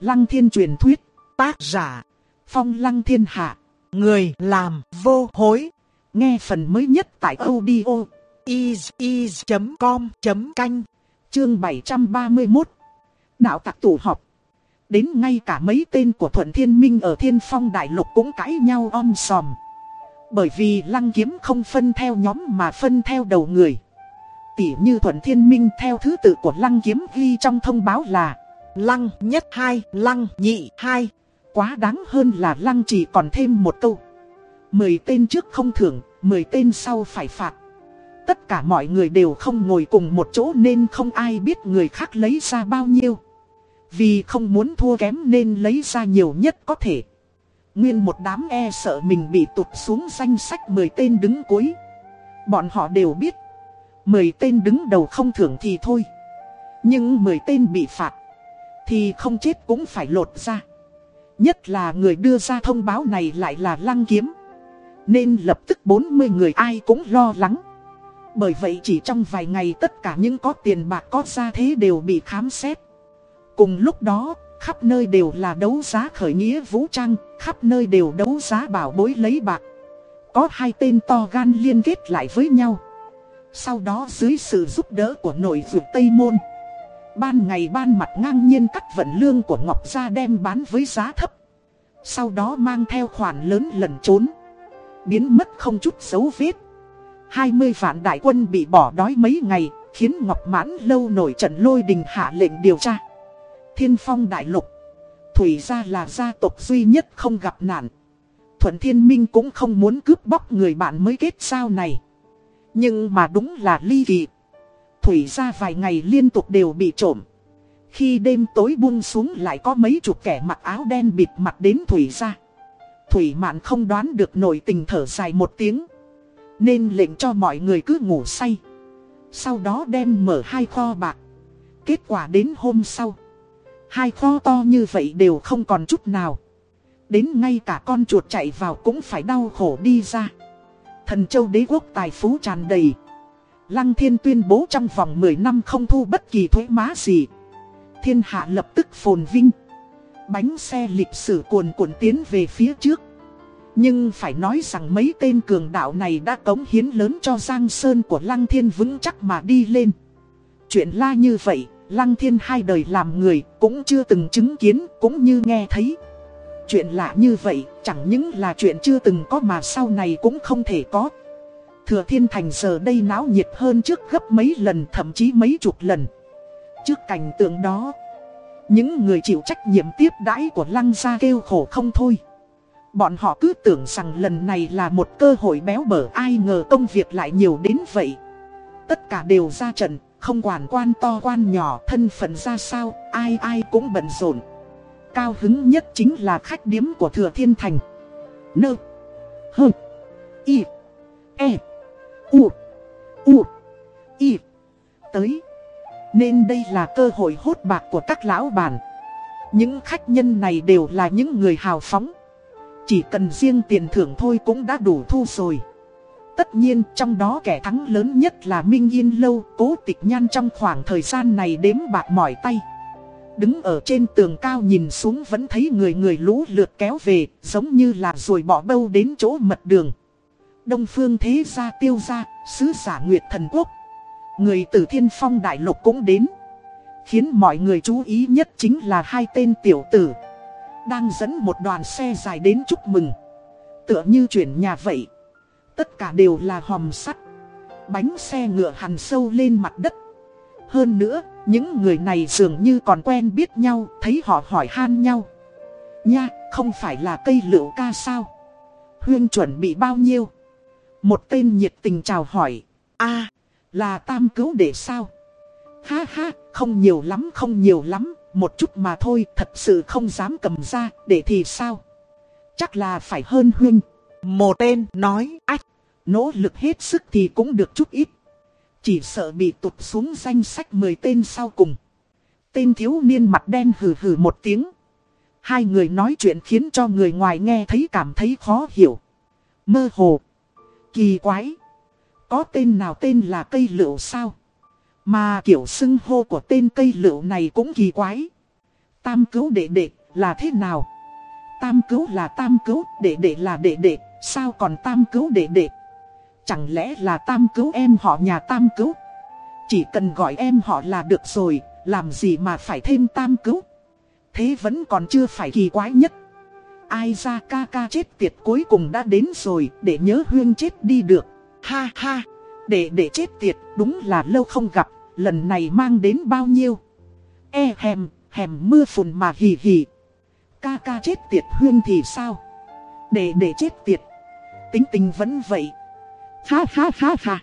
Lăng thiên truyền thuyết, tác giả, phong lăng thiên hạ, người làm vô hối. Nghe phần mới nhất tại audio is.com.canh, chương 731. Đạo tặc tụ họp. Đến ngay cả mấy tên của Thuận Thiên Minh ở Thiên Phong Đại Lục cũng cãi nhau om sòm. Bởi vì lăng kiếm không phân theo nhóm mà phân theo đầu người. Tỉ như Thuận Thiên Minh theo thứ tự của lăng kiếm ghi trong thông báo là Lăng nhất hai, lăng nhị hai. Quá đáng hơn là lăng chỉ còn thêm một câu. Mười tên trước không thưởng, mười tên sau phải phạt. Tất cả mọi người đều không ngồi cùng một chỗ nên không ai biết người khác lấy ra bao nhiêu. Vì không muốn thua kém nên lấy ra nhiều nhất có thể. Nguyên một đám e sợ mình bị tụt xuống danh sách 10 tên đứng cuối. Bọn họ đều biết. 10 tên đứng đầu không thưởng thì thôi. Nhưng 10 tên bị phạt. Thì không chết cũng phải lột ra. Nhất là người đưa ra thông báo này lại là lăng kiếm. Nên lập tức 40 người ai cũng lo lắng. Bởi vậy chỉ trong vài ngày tất cả những có tiền bạc có ra thế đều bị khám xét. Cùng lúc đó, khắp nơi đều là đấu giá khởi nghĩa vũ trang, khắp nơi đều đấu giá bảo bối lấy bạc. Có hai tên to gan liên kết lại với nhau. Sau đó dưới sự giúp đỡ của nội vượt Tây Môn, ban ngày ban mặt ngang nhiên cắt vận lương của Ngọc Gia đem bán với giá thấp. Sau đó mang theo khoản lớn lẩn trốn, biến mất không chút dấu vết. 20 vạn đại quân bị bỏ đói mấy ngày, khiến Ngọc Mãn lâu nổi trận lôi đình hạ lệnh điều tra. Thiên phong đại lục, Thủy gia là gia tộc duy nhất không gặp nạn. Thuận Thiên Minh cũng không muốn cướp bóc người bạn mới kết sao này. Nhưng mà đúng là ly kỳ. Thủy ra vài ngày liên tục đều bị trộm. Khi đêm tối buông xuống lại có mấy chục kẻ mặc áo đen bịt mặt đến Thủy ra. Thủy mạn không đoán được nổi tình thở dài một tiếng. Nên lệnh cho mọi người cứ ngủ say Sau đó đem mở hai kho bạc Kết quả đến hôm sau, Hai kho to như vậy đều không còn chút nào Đến ngay cả con chuột chạy vào cũng phải đau khổ đi ra Thần châu đế quốc tài phú tràn đầy Lăng thiên tuyên bố trong vòng 10 năm không thu bất kỳ thuế má gì Thiên hạ lập tức phồn vinh Bánh xe lịch sử cuồn cuộn tiến về phía trước nhưng phải nói rằng mấy tên cường đạo này đã cống hiến lớn cho Giang Sơn của Lăng Thiên vững chắc mà đi lên. Chuyện la như vậy, Lăng Thiên hai đời làm người cũng chưa từng chứng kiến cũng như nghe thấy. Chuyện lạ như vậy chẳng những là chuyện chưa từng có mà sau này cũng không thể có. Thừa Thiên Thành giờ đây náo nhiệt hơn trước gấp mấy lần thậm chí mấy chục lần. Trước cảnh tượng đó, những người chịu trách nhiệm tiếp đãi của Lăng gia kêu khổ không thôi. Bọn họ cứ tưởng rằng lần này là một cơ hội béo bở ai ngờ công việc lại nhiều đến vậy. Tất cả đều ra trận, không quản quan to quan nhỏ thân phận ra sao, ai ai cũng bận rộn. Cao hứng nhất chính là khách điếm của Thừa Thiên Thành. Nơ. Hơ. Y. E. U. U. Y. Tới. Nên đây là cơ hội hốt bạc của các lão bản. Những khách nhân này đều là những người hào phóng. Chỉ cần riêng tiền thưởng thôi cũng đã đủ thu rồi. Tất nhiên trong đó kẻ thắng lớn nhất là Minh Yên Lâu, cố tịch nhan trong khoảng thời gian này đếm bạc mỏi tay. Đứng ở trên tường cao nhìn xuống vẫn thấy người người lũ lượt kéo về, giống như là rồi bỏ bâu đến chỗ mật đường. Đông phương thế gia tiêu gia, sứ giả Nguyệt Thần Quốc. Người từ thiên phong đại lục cũng đến. Khiến mọi người chú ý nhất chính là hai tên tiểu tử. Đang dẫn một đoàn xe dài đến chúc mừng. Tựa như chuyển nhà vậy. Tất cả đều là hòm sắt. Bánh xe ngựa hằn sâu lên mặt đất. Hơn nữa, những người này dường như còn quen biết nhau Thấy họ hỏi han nhau. Nha, không phải là cây lựu ca sao? Huyên chuẩn bị bao nhiêu? Một tên nhiệt tình chào hỏi. A là tam cứu để sao? Ha ha, không nhiều lắm không nhiều lắm. Một chút mà thôi thật sự không dám cầm ra để thì sao? Chắc là phải hơn huynh. Một tên nói ách Nỗ lực hết sức thì cũng được chút ít. Chỉ sợ bị tụt xuống danh sách 10 tên sau cùng. Tên thiếu niên mặt đen hừ hừ một tiếng. Hai người nói chuyện khiến cho người ngoài nghe thấy cảm thấy khó hiểu. Mơ hồ Kỳ quái Có tên nào tên là cây lựu sao mà kiểu xưng hô của tên cây lựu này cũng kỳ quái. Tam cứu đệ đệ là thế nào? Tam cứu là tam cứu, đệ đệ là đệ đệ, sao còn tam cứu đệ đệ? Chẳng lẽ là tam cứu em họ nhà tam cứu? Chỉ cần gọi em họ là được rồi, làm gì mà phải thêm tam cứu? Thế vẫn còn chưa phải kỳ quái nhất. Ai ra ca ca chết tiệt cuối cùng đã đến rồi, để nhớ huyên chết đi được. Ha ha, để để chết tiệt, đúng là lâu không gặp, lần này mang đến bao nhiêu? E hèm, hèm mưa phùn mà hì hì. Ca ca chết tiệt huyên thì sao? Để để chết tiệt. Tính tình vẫn vậy. Ha ha ha ha.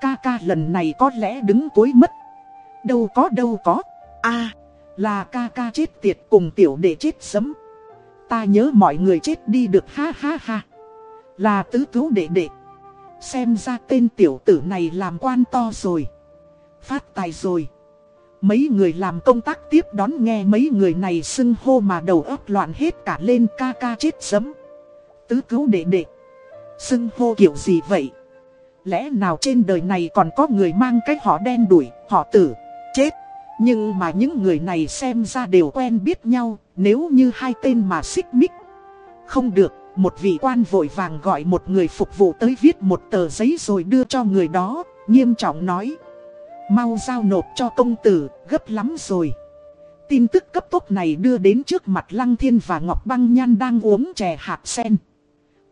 Ca ca lần này có lẽ đứng cuối mất. Đâu có đâu có. a là ca ca chết tiệt cùng tiểu đệ chết sấm. Ta nhớ mọi người chết đi được ha ha ha. Là tứ cứu đệ đệ. Xem ra tên tiểu tử này làm quan to rồi. Phát tài rồi. Mấy người làm công tác tiếp đón nghe mấy người này xưng hô mà đầu óc loạn hết cả lên ca ca chết sấm. Tứ cứu đệ đệ. Xưng hô kiểu gì vậy? Lẽ nào trên đời này còn có người mang cái họ đen đuổi, họ tử, chết. Nhưng mà những người này xem ra đều quen biết nhau, nếu như hai tên mà xích mích. Không được, một vị quan vội vàng gọi một người phục vụ tới viết một tờ giấy rồi đưa cho người đó, nghiêm trọng nói. Mau giao nộp cho công tử, gấp lắm rồi. Tin tức cấp tốc này đưa đến trước mặt Lăng Thiên và Ngọc Băng Nhan đang uống chè hạt sen.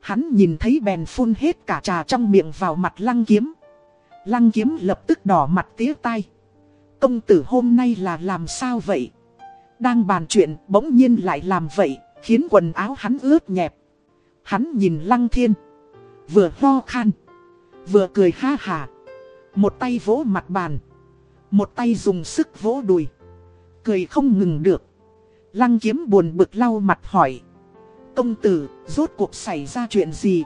Hắn nhìn thấy bèn phun hết cả trà trong miệng vào mặt Lăng Kiếm. Lăng Kiếm lập tức đỏ mặt tía tai. Công tử hôm nay là làm sao vậy? Đang bàn chuyện bỗng nhiên lại làm vậy, khiến quần áo hắn ướt nhẹp. Hắn nhìn Lăng Thiên, vừa ho khan, vừa cười ha hà. Một tay vỗ mặt bàn, một tay dùng sức vỗ đùi. Cười không ngừng được. Lăng kiếm buồn bực lau mặt hỏi. Công tử, rốt cuộc xảy ra chuyện gì?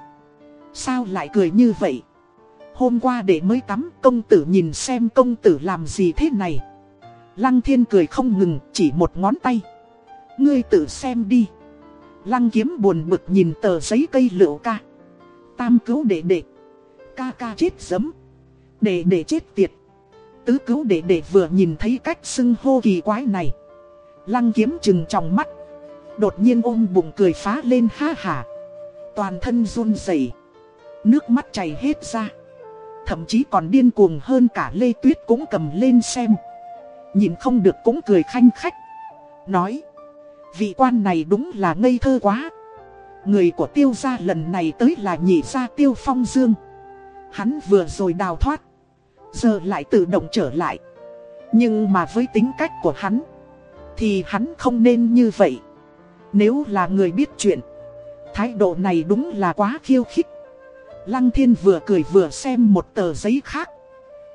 Sao lại cười như vậy? Hôm qua để mới tắm, công tử nhìn xem công tử làm gì thế này. Lăng thiên cười không ngừng, chỉ một ngón tay. Ngươi tự xem đi. Lăng kiếm buồn bực nhìn tờ giấy cây lựu ca. Tam cứu đệ đệ. Ca ca chết giấm. Đệ đệ chết tiệt. Tứ cứu đệ đệ vừa nhìn thấy cách xưng hô kỳ quái này. Lăng kiếm chừng trong mắt. Đột nhiên ôm bụng cười phá lên ha hả. Toàn thân run rẩy Nước mắt chảy hết ra. Thậm chí còn điên cuồng hơn cả Lê Tuyết cũng cầm lên xem. Nhìn không được cũng cười khanh khách. Nói. Vị quan này đúng là ngây thơ quá. Người của tiêu gia lần này tới là nhị gia tiêu phong dương. Hắn vừa rồi đào thoát. Giờ lại tự động trở lại. Nhưng mà với tính cách của hắn. Thì hắn không nên như vậy. Nếu là người biết chuyện. Thái độ này đúng là quá khiêu khích. Lăng thiên vừa cười vừa xem một tờ giấy khác.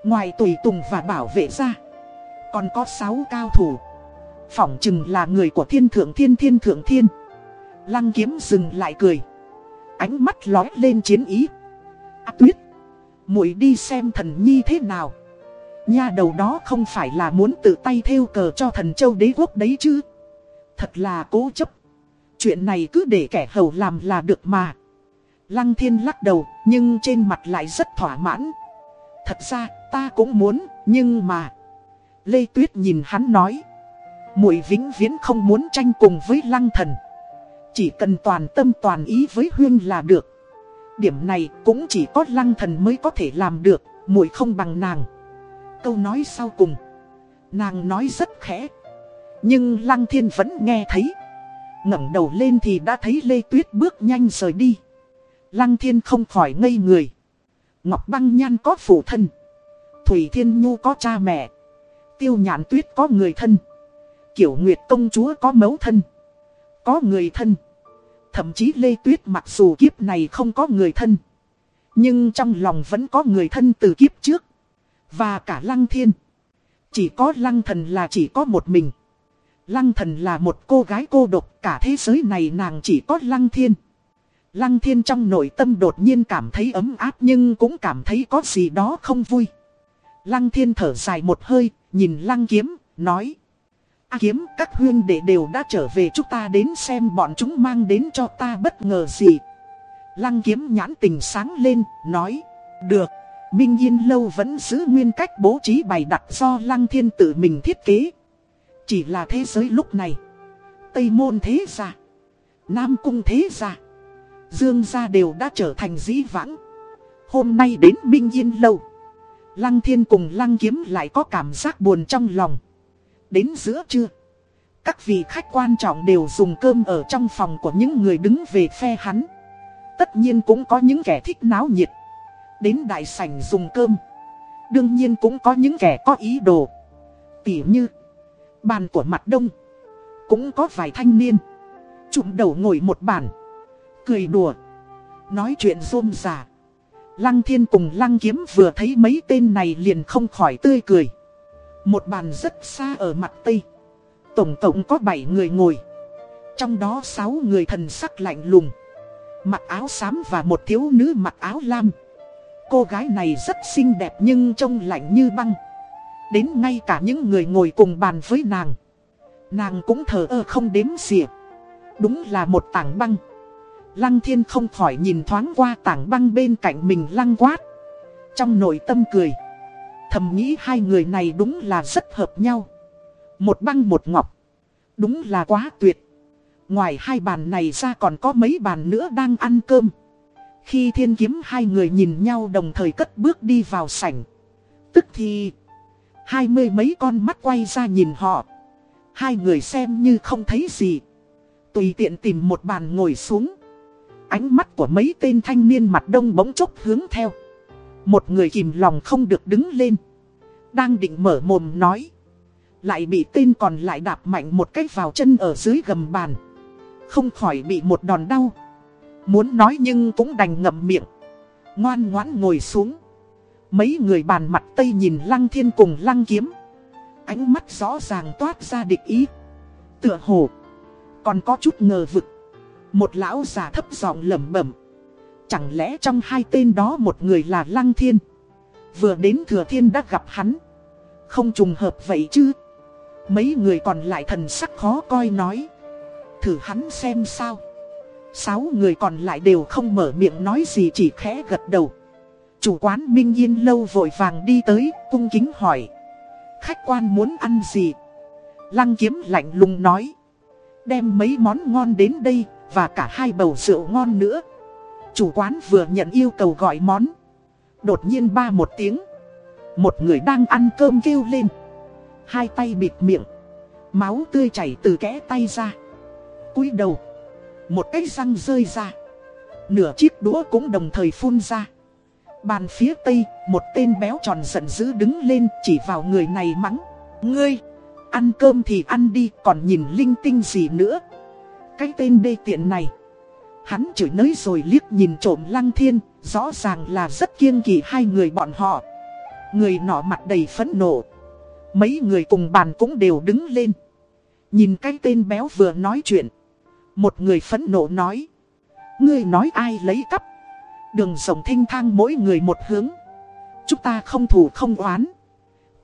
Ngoài tùy tùng và bảo vệ ra. Còn có 6 cao thủ. Phỏng chừng là người của thiên thượng thiên thiên thượng thiên. Lăng kiếm dừng lại cười. Ánh mắt lói lên chiến ý. À, tuyết muội đi xem thần nhi thế nào. Nha đầu đó không phải là muốn tự tay theo cờ cho thần châu đế quốc đấy chứ. Thật là cố chấp. Chuyện này cứ để kẻ hầu làm là được mà. Lăng thiên lắc đầu, nhưng trên mặt lại rất thỏa mãn. Thật ra, ta cũng muốn, nhưng mà... Lê Tuyết nhìn hắn nói. muội vĩnh viễn không muốn tranh cùng với lăng thần. Chỉ cần toàn tâm toàn ý với Huyên là được. Điểm này cũng chỉ có lăng thần mới có thể làm được, muội không bằng nàng. Câu nói sau cùng, nàng nói rất khẽ. Nhưng lăng thiên vẫn nghe thấy. ngẩng đầu lên thì đã thấy Lê Tuyết bước nhanh rời đi. Lăng thiên không khỏi ngây người. Ngọc băng nhan có phụ thân. Thủy Thiên Nhu có cha mẹ. Tiêu nhạn tuyết có người thân. Kiểu Nguyệt công chúa có mấu thân. Có người thân. Thậm chí Lê Tuyết mặc dù kiếp này không có người thân. Nhưng trong lòng vẫn có người thân từ kiếp trước. Và cả Lăng Thiên. Chỉ có Lăng Thần là chỉ có một mình. Lăng Thần là một cô gái cô độc. Cả thế giới này nàng chỉ có Lăng Thiên. Lăng Thiên trong nội tâm đột nhiên cảm thấy ấm áp nhưng cũng cảm thấy có gì đó không vui. Lăng Thiên thở dài một hơi, nhìn Lăng Kiếm, nói. A kiếm các huyên đệ đều đã trở về chúng ta đến xem bọn chúng mang đến cho ta bất ngờ gì. Lăng kiếm nhãn tình sáng lên, nói, được, Minh Yên Lâu vẫn giữ nguyên cách bố trí bày đặt do Lăng Thiên tự mình thiết kế. Chỉ là thế giới lúc này Tây môn thế gia Nam cung thế gia Dương gia đều đã trở thành dĩ vãng Hôm nay đến Minh Yên Lâu Lăng thiên cùng lăng kiếm lại có cảm giác buồn trong lòng. Đến giữa trưa, Các vị khách quan trọng đều dùng cơm ở trong phòng của những người đứng về phe hắn. Tất nhiên cũng có những kẻ thích náo nhiệt. Đến đại sảnh dùng cơm, Đương nhiên cũng có những kẻ có ý đồ. Tỉ như, Bàn của mặt đông, Cũng có vài thanh niên. Chụm đầu ngồi một bàn, Cười đùa, Nói chuyện rôm rà Lăng thiên cùng lăng kiếm vừa thấy mấy tên này liền không khỏi tươi cười. Một bàn rất xa ở mặt tây. Tổng cộng có 7 người ngồi. Trong đó 6 người thần sắc lạnh lùng. Mặc áo xám và một thiếu nữ mặc áo lam. Cô gái này rất xinh đẹp nhưng trông lạnh như băng. Đến ngay cả những người ngồi cùng bàn với nàng. Nàng cũng thờ ơ không đếm xỉa. Đúng là một tảng băng. Lăng thiên không khỏi nhìn thoáng qua tảng băng bên cạnh mình lăng quát. Trong nội tâm cười. Thầm nghĩ hai người này đúng là rất hợp nhau. Một băng một ngọc. Đúng là quá tuyệt. Ngoài hai bàn này ra còn có mấy bàn nữa đang ăn cơm. Khi thiên kiếm hai người nhìn nhau đồng thời cất bước đi vào sảnh. Tức thì, Hai mươi mấy con mắt quay ra nhìn họ. Hai người xem như không thấy gì. Tùy tiện tìm một bàn ngồi xuống. Ánh mắt của mấy tên thanh niên mặt đông bỗng chốc hướng theo. Một người kìm lòng không được đứng lên. Đang định mở mồm nói. Lại bị tên còn lại đạp mạnh một cái vào chân ở dưới gầm bàn. Không khỏi bị một đòn đau. Muốn nói nhưng cũng đành ngậm miệng. Ngoan ngoãn ngồi xuống. Mấy người bàn mặt tây nhìn lăng thiên cùng lăng kiếm. Ánh mắt rõ ràng toát ra địch ý. Tựa hồ, Còn có chút ngờ vực một lão già thấp giọng lẩm bẩm. Chẳng lẽ trong hai tên đó một người là Lăng Thiên? Vừa đến Thừa Thiên đã gặp hắn. Không trùng hợp vậy chứ? Mấy người còn lại thần sắc khó coi nói. Thử hắn xem sao. Sáu người còn lại đều không mở miệng nói gì chỉ khẽ gật đầu. Chủ quán Minh Yên lâu vội vàng đi tới, cung kính hỏi. Khách quan muốn ăn gì? Lăng kiếm lạnh lùng nói. Đem mấy món ngon đến đây, và cả hai bầu rượu ngon nữa. Chủ quán vừa nhận yêu cầu gọi món. Đột nhiên ba một tiếng. Một người đang ăn cơm kêu lên. Hai tay bịt miệng. Máu tươi chảy từ kẽ tay ra. Cúi đầu. Một cái răng rơi ra. Nửa chiếc đũa cũng đồng thời phun ra. Bàn phía tây, Một tên béo tròn giận dữ đứng lên Chỉ vào người này mắng. Ngươi, Ăn cơm thì ăn đi, Còn nhìn linh tinh gì nữa cái tên đê tiện này. Hắn chửi nới rồi liếc nhìn trộm lăng thiên, Rõ ràng là rất kiêng kỳ hai người bọn họ. Người nọ mặt đầy phẫn nộ. Mấy người cùng bàn cũng đều đứng lên. Nhìn cái tên béo vừa nói chuyện. Một người phẫn nộ nói. Ngươi nói ai lấy cắp? Đường rồng thanh thang mỗi người một hướng. Chúng ta không thủ không oán.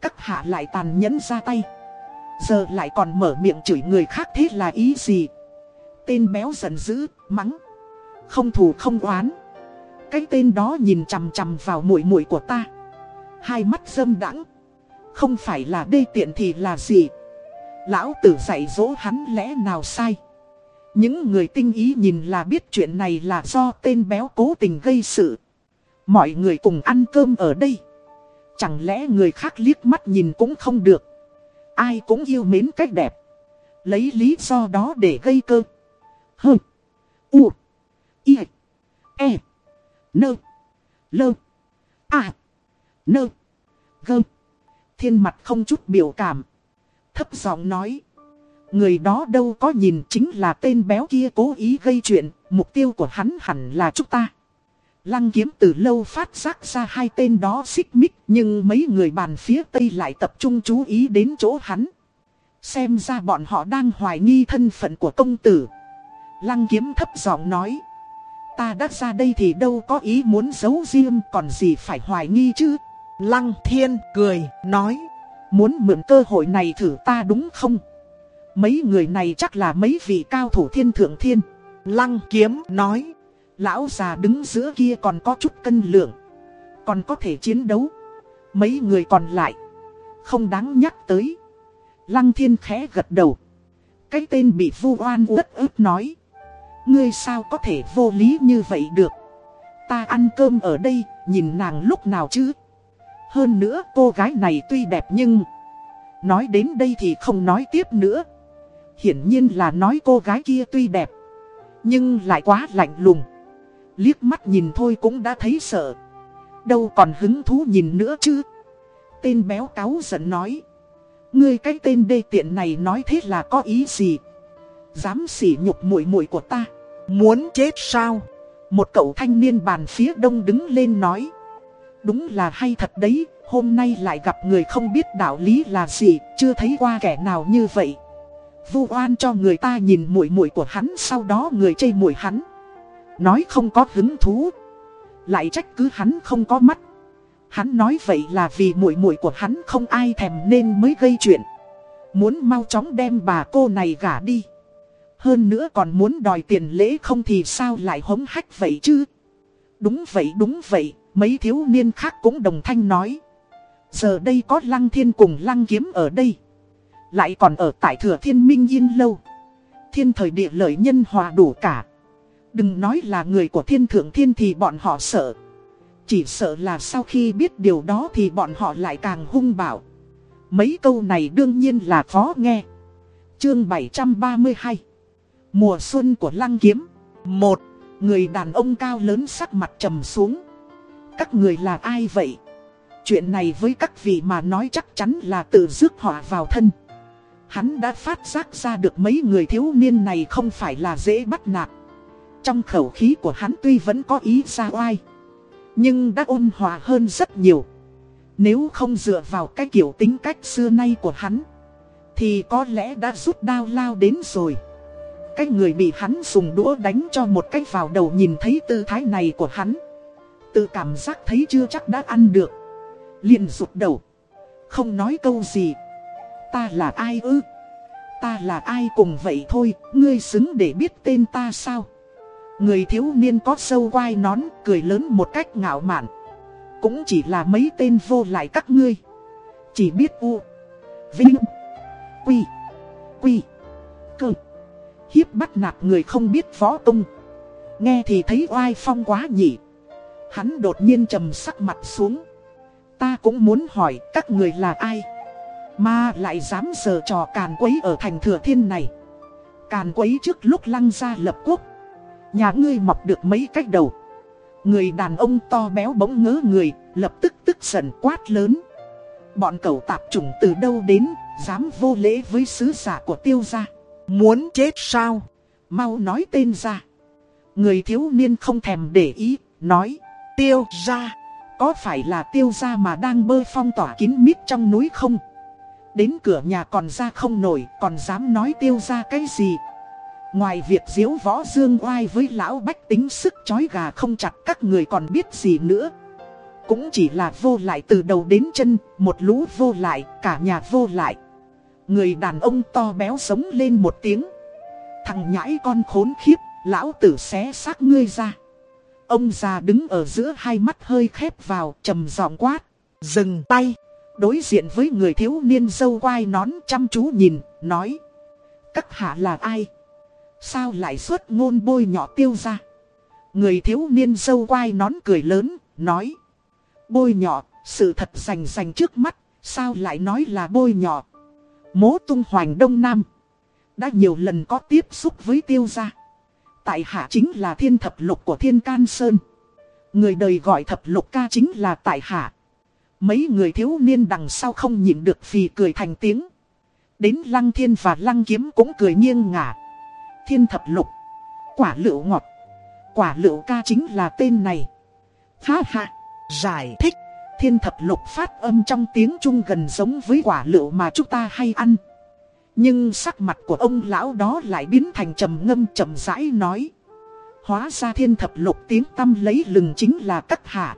Các hạ lại tàn nhẫn ra tay. Giờ lại còn mở miệng chửi người khác thế là ý gì? Tên béo giận dữ, mắng. Không thù không oán. Cái tên đó nhìn chằm chằm vào mũi mũi của ta. Hai mắt dâm đắng. Không phải là đê tiện thì là gì. Lão tử dạy dỗ hắn lẽ nào sai. Những người tinh ý nhìn là biết chuyện này là do tên béo cố tình gây sự. Mọi người cùng ăn cơm ở đây. Chẳng lẽ người khác liếc mắt nhìn cũng không được. Ai cũng yêu mến cách đẹp. Lấy lý do đó để gây cơ. H. U. I. E. Nơ. Lơ. A. Nơ. Gơ. Thiên mặt không chút biểu cảm. Thấp giọng nói. Người đó đâu có nhìn chính là tên béo kia cố ý gây chuyện. Mục tiêu của hắn hẳn là chúng ta. Lăng kiếm từ lâu phát giác ra hai tên đó xích mích, nhưng mấy người bàn phía tây lại tập trung chú ý đến chỗ hắn. Xem ra bọn họ đang hoài nghi thân phận của công tử. Lăng kiếm thấp giọng nói. Ta đã ra đây thì đâu có ý muốn giấu riêng còn gì phải hoài nghi chứ. Lăng thiên cười, nói. Muốn mượn cơ hội này thử ta đúng không? Mấy người này chắc là mấy vị cao thủ thiên thượng thiên. Lăng kiếm nói. Lão già đứng giữa kia còn có chút cân lượng. Còn có thể chiến đấu. Mấy người còn lại. Không đáng nhắc tới. Lăng thiên khẽ gật đầu. Cái tên bị vu oan uất ức nói. Ngươi sao có thể vô lý như vậy được. Ta ăn cơm ở đây, nhìn nàng lúc nào chứ. Hơn nữa cô gái này tuy đẹp nhưng... Nói đến đây thì không nói tiếp nữa. Hiển nhiên là nói cô gái kia tuy đẹp. Nhưng lại quá lạnh lùng. Liếc mắt nhìn thôi cũng đã thấy sợ. Đâu còn hứng thú nhìn nữa chứ. Tên béo cáo giận nói. Ngươi cái tên đê tiện này nói thế là có ý gì? Dám sỉ nhục muội muội của ta. Muốn chết sao? Một cậu thanh niên bàn phía đông đứng lên nói. Đúng là hay thật đấy, hôm nay lại gặp người không biết đạo lý là gì, chưa thấy qua kẻ nào như vậy. Vu oan cho người ta nhìn mũi mũi của hắn, sau đó người chê mũi hắn. Nói không có hứng thú, lại trách cứ hắn không có mắt. Hắn nói vậy là vì mũi mũi của hắn không ai thèm nên mới gây chuyện. Muốn mau chóng đem bà cô này gả đi. Hơn nữa còn muốn đòi tiền lễ không thì sao lại hống hách vậy chứ? Đúng vậy đúng vậy, mấy thiếu niên khác cũng đồng thanh nói. Giờ đây có lăng thiên cùng lăng kiếm ở đây. Lại còn ở tại thừa thiên minh yên lâu. Thiên thời địa lợi nhân hòa đủ cả. Đừng nói là người của thiên thượng thiên thì bọn họ sợ. Chỉ sợ là sau khi biết điều đó thì bọn họ lại càng hung bạo. Mấy câu này đương nhiên là khó nghe. Chương 732 Mùa xuân của lăng kiếm. Một, Người đàn ông cao lớn sắc mặt trầm xuống. Các người là ai vậy? Chuyện này với các vị mà nói chắc chắn là tự rước họa vào thân. Hắn đã phát giác ra được mấy người thiếu niên này không phải là dễ bắt nạt. Trong khẩu khí của hắn tuy vẫn có ý ra oai, Nhưng đã ôn hòa hơn rất nhiều. Nếu không dựa vào cái kiểu tính cách xưa nay của hắn, Thì có lẽ đã rút đao lao đến rồi cái người bị hắn dùng đũa đánh cho một cái vào đầu nhìn thấy tư thái này của hắn. Tự cảm giác thấy chưa chắc đã ăn được. Liền rụt đầu. Không nói câu gì. Ta là ai ư? Ta là ai cùng vậy thôi, Ngươi xứng để biết tên ta sao? Người thiếu niên có sâu quai nón, Cười lớn một cách ngạo mạn. Cũng chỉ là mấy tên vô lại các ngươi. Chỉ biết u, Vinh, Quy Quy. Hiếp bắt nạt người không biết võ tung Nghe thì thấy oai phong quá nhỉ. Hắn đột nhiên trầm sắc mặt xuống. Ta cũng muốn hỏi các người là ai, Mà lại dám sờ trò càn quấy ở thành thừa thiên này. Càn quấy trước lúc lăng ra lập quốc. Nhà ngươi mọc được mấy cách đầu. Người đàn ông to béo bỗng ngớ người, Lập tức tức giận quát lớn. Bọn cậu tạp trùng từ đâu đến, Dám vô lễ với sứ giả của tiêu gia? Muốn chết sao? Mau nói tên ra. Người thiếu niên không thèm để ý, nói. Tiêu ra. Có phải là tiêu ra mà đang bơ phong tỏa kín mít trong núi không? Đến cửa nhà còn ra không nổi, còn dám nói tiêu ra cái gì? Ngoài việc diếu võ dương oai với lão bách tính sức chói gà không chặt các người còn biết gì nữa. Cũng chỉ là vô lại từ đầu đến chân, một lũ vô lại, cả nhà vô lại. Người đàn ông to béo sống lên một tiếng. Thằng nhãi con khốn khiếp, Lão tử xé xác ngươi ra. Ông già đứng ở giữa hai mắt hơi khép vào, trầm giọng quát. Dừng tay. Đối diện với người thiếu niên dâu quai nón chăm chú nhìn, Nói. Các hạ là ai? Sao lại xuất ngôn bôi nhỏ tiêu ra? Người thiếu niên dâu quai nón cười lớn, Nói. Bôi nhỏ, Sự thật rành rành trước mắt, Sao lại nói là bôi nhỏ? Mố tung hoành đông nam. Đã nhiều lần có tiếp xúc với tiêu gia. Tại hạ chính là thiên thập lục của thiên can sơn. Người đời gọi thập lục ca chính là tại hạ. Mấy người thiếu niên đằng sau không nhịn được vì cười thành tiếng. Đến lăng thiên và lăng kiếm cũng cười nghiêng ngả. Thiên thập lục. Quả lựu ngọt. Quả lựu ca chính là tên này. Ha ha. Giải thích. Thiên thập lục phát âm trong tiếng Trung gần giống với quả lựu mà chúng ta hay ăn. Nhưng sắc mặt của ông lão đó lại biến thành trầm ngâm trầm rãi nói. Hóa ra thiên thập lục tiếng tâm lấy lừng chính là cắt hạ.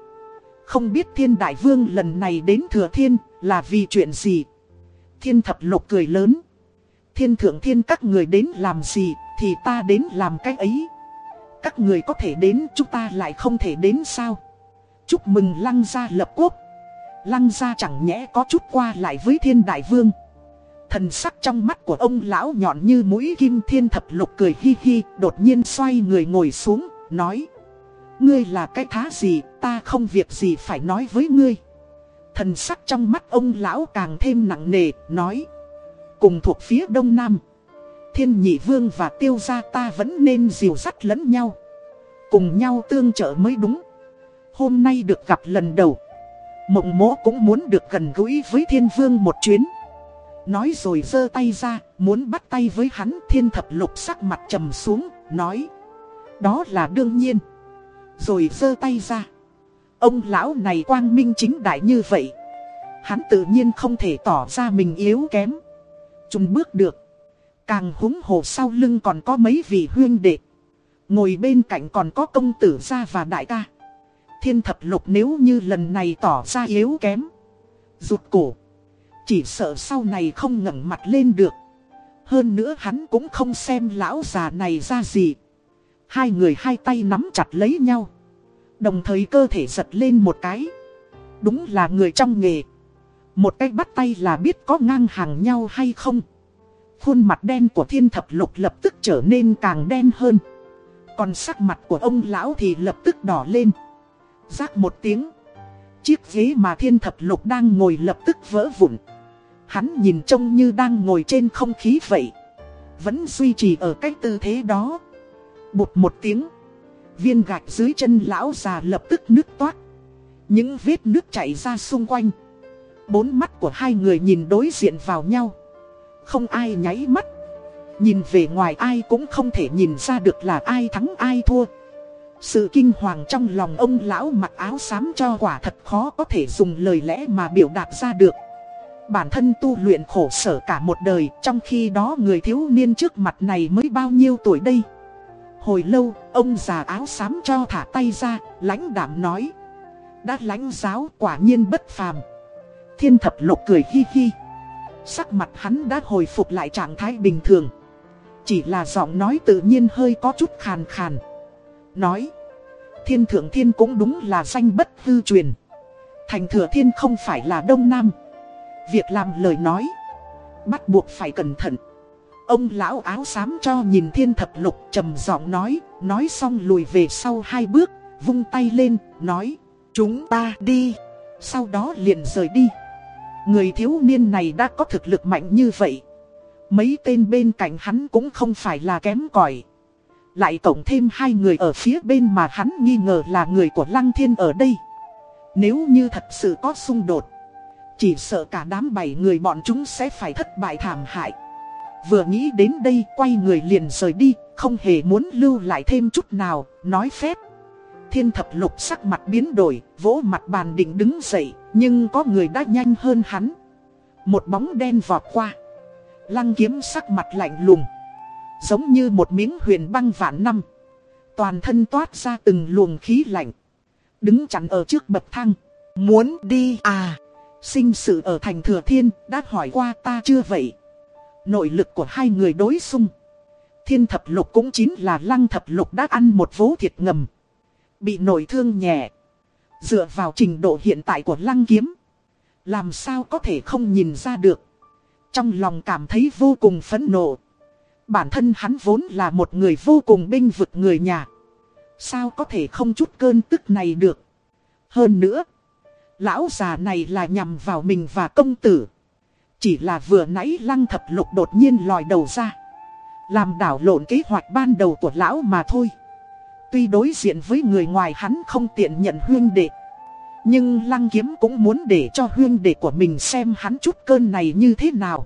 Không biết thiên đại vương lần này đến thừa thiên là vì chuyện gì. Thiên thập lục cười lớn. Thiên thượng thiên các người đến làm gì thì ta đến làm cái ấy. Các người có thể đến chúng ta lại không thể đến sao. Chúc mừng lăng gia lập quốc Lăng gia chẳng nhẽ có chút qua lại với thiên đại vương Thần sắc trong mắt của ông lão nhọn như mũi kim thiên thập lục cười hi hi, đột nhiên xoay người ngồi xuống, nói. Ngươi là cái thá gì, ta không việc gì phải nói với ngươi. Thần sắc trong mắt ông lão càng thêm nặng nề, nói. Cùng thuộc phía đông nam. Thiên nhị vương và tiêu gia ta vẫn nên dìu dắt lẫn nhau. Cùng nhau tương trợ mới đúng. Hôm nay được gặp lần đầu. Mộng mố cũng muốn được gần gũi với thiên vương một chuyến. Nói rồi giơ tay ra, muốn bắt tay với hắn thiên thập lục sắc mặt trầm xuống, nói. Đó là đương nhiên. Rồi giơ tay ra. Ông lão này quang minh chính đại như vậy. Hắn tự nhiên không thể tỏ ra mình yếu kém. Trung bước được. Càng húng hồ sau lưng còn có mấy vị huyên đệ. Ngồi bên cạnh còn có công tử gia và đại ca. Thiên thập lục nếu như lần này tỏ ra yếu kém. Rụt cổ. Chỉ sợ sau này không ngẩng mặt lên được. Hơn nữa hắn cũng không xem lão già này ra gì. Hai người hai tay nắm chặt lấy nhau. Đồng thời cơ thể giật lên một cái. Đúng là người trong nghề. Một cái bắt tay là biết có ngang hàng nhau hay không. Khuôn mặt đen của thiên thập lục lập tức trở nên càng đen hơn. Còn sắc mặt của ông lão thì lập tức đỏ lên. Rác một tiếng. Chiếc ghế mà thiên thập lục đang ngồi lập tức vỡ vụn. Hắn nhìn trông như đang ngồi trên không khí vậy. Vẫn duy trì ở cái tư thế đó. Bụt một tiếng. Viên gạch dưới chân lão già lập tức nước toát. Những vết nước chảy ra xung quanh. Bốn mắt của hai người nhìn đối diện vào nhau. Không ai nháy mắt. Nhìn về ngoài ai cũng không thể nhìn ra được là ai thắng ai thua. Sự kinh hoàng trong lòng ông lão mặc áo xám cho quả thật khó có thể dùng lời lẽ mà biểu đạt ra được. Bản thân tu luyện khổ sở cả một đời, trong khi đó người thiếu niên trước mặt này mới bao nhiêu tuổi đây. Hồi lâu, ông già áo xám cho thả tay ra, lãnh đạm nói. Đã lãnh giáo quả nhiên bất phàm. Thiên thập lục cười hi hi. Sắc mặt hắn đã hồi phục lại trạng thái bình thường. Chỉ là giọng nói tự nhiên hơi có chút khàn khàn. Nói. Thiên thượng thiên cũng đúng là danh bất hư truyền. Thành thừa thiên không phải là đông nam. Việc làm lời nói. Bắt buộc phải cẩn thận. Ông lão áo xám cho nhìn thiên thập lục trầm giọng nói. Nói xong lùi về sau hai bước. Vung tay lên, nói. Chúng ta đi. Sau đó liền rời đi. Người thiếu niên này đã có thực lực mạnh như vậy. Mấy tên bên cạnh hắn cũng không phải là kém cỏi lại cộng thêm hai người ở phía bên mà hắn nghi ngờ là người của Lăng Thiên ở đây. Nếu như thật sự có xung đột, chỉ sợ cả đám bảy người bọn chúng sẽ phải thất bại thảm hại. Vừa nghĩ đến đây quay người liền rời đi, không hề muốn lưu lại thêm chút nào, nói phép. Thiên thập lục sắc mặt biến đổi, vỗ mặt bàn định đứng dậy, nhưng có người đã nhanh hơn hắn. Một bóng đen vọt qua. Lăng kiếm sắc mặt lạnh lùng. Giống như một miếng huyền băng vạn năm. Toàn thân toát ra từng luồng khí lạnh. Đứng chắn ở trước bậc thang. Muốn đi à. Sinh sự ở thành thừa thiên, đã hỏi qua ta chưa vậy. Nội lực của hai người đối xung. Thiên thập lục cũng chính là lăng thập lục đã ăn một vố thiệt ngầm. Bị nổi thương nhẹ. Dựa vào trình độ hiện tại của lăng kiếm. Làm sao có thể không nhìn ra được. Trong lòng cảm thấy vô cùng phẫn nộ. Bản thân hắn vốn là một người vô cùng binh vực người nhà. Sao có thể không chút cơn tức này được. Hơn nữa. Lão già này là nhằm vào mình và công tử. Chỉ là vừa nãy lăng thập lục đột nhiên lòi đầu ra. Làm đảo lộn kế hoạch ban đầu của lão mà thôi. Tuy đối diện với người ngoài hắn không tiện nhận huyên đệ. Nhưng lăng kiếm cũng muốn để cho huyên đệ của mình xem hắn chút cơn này như thế nào.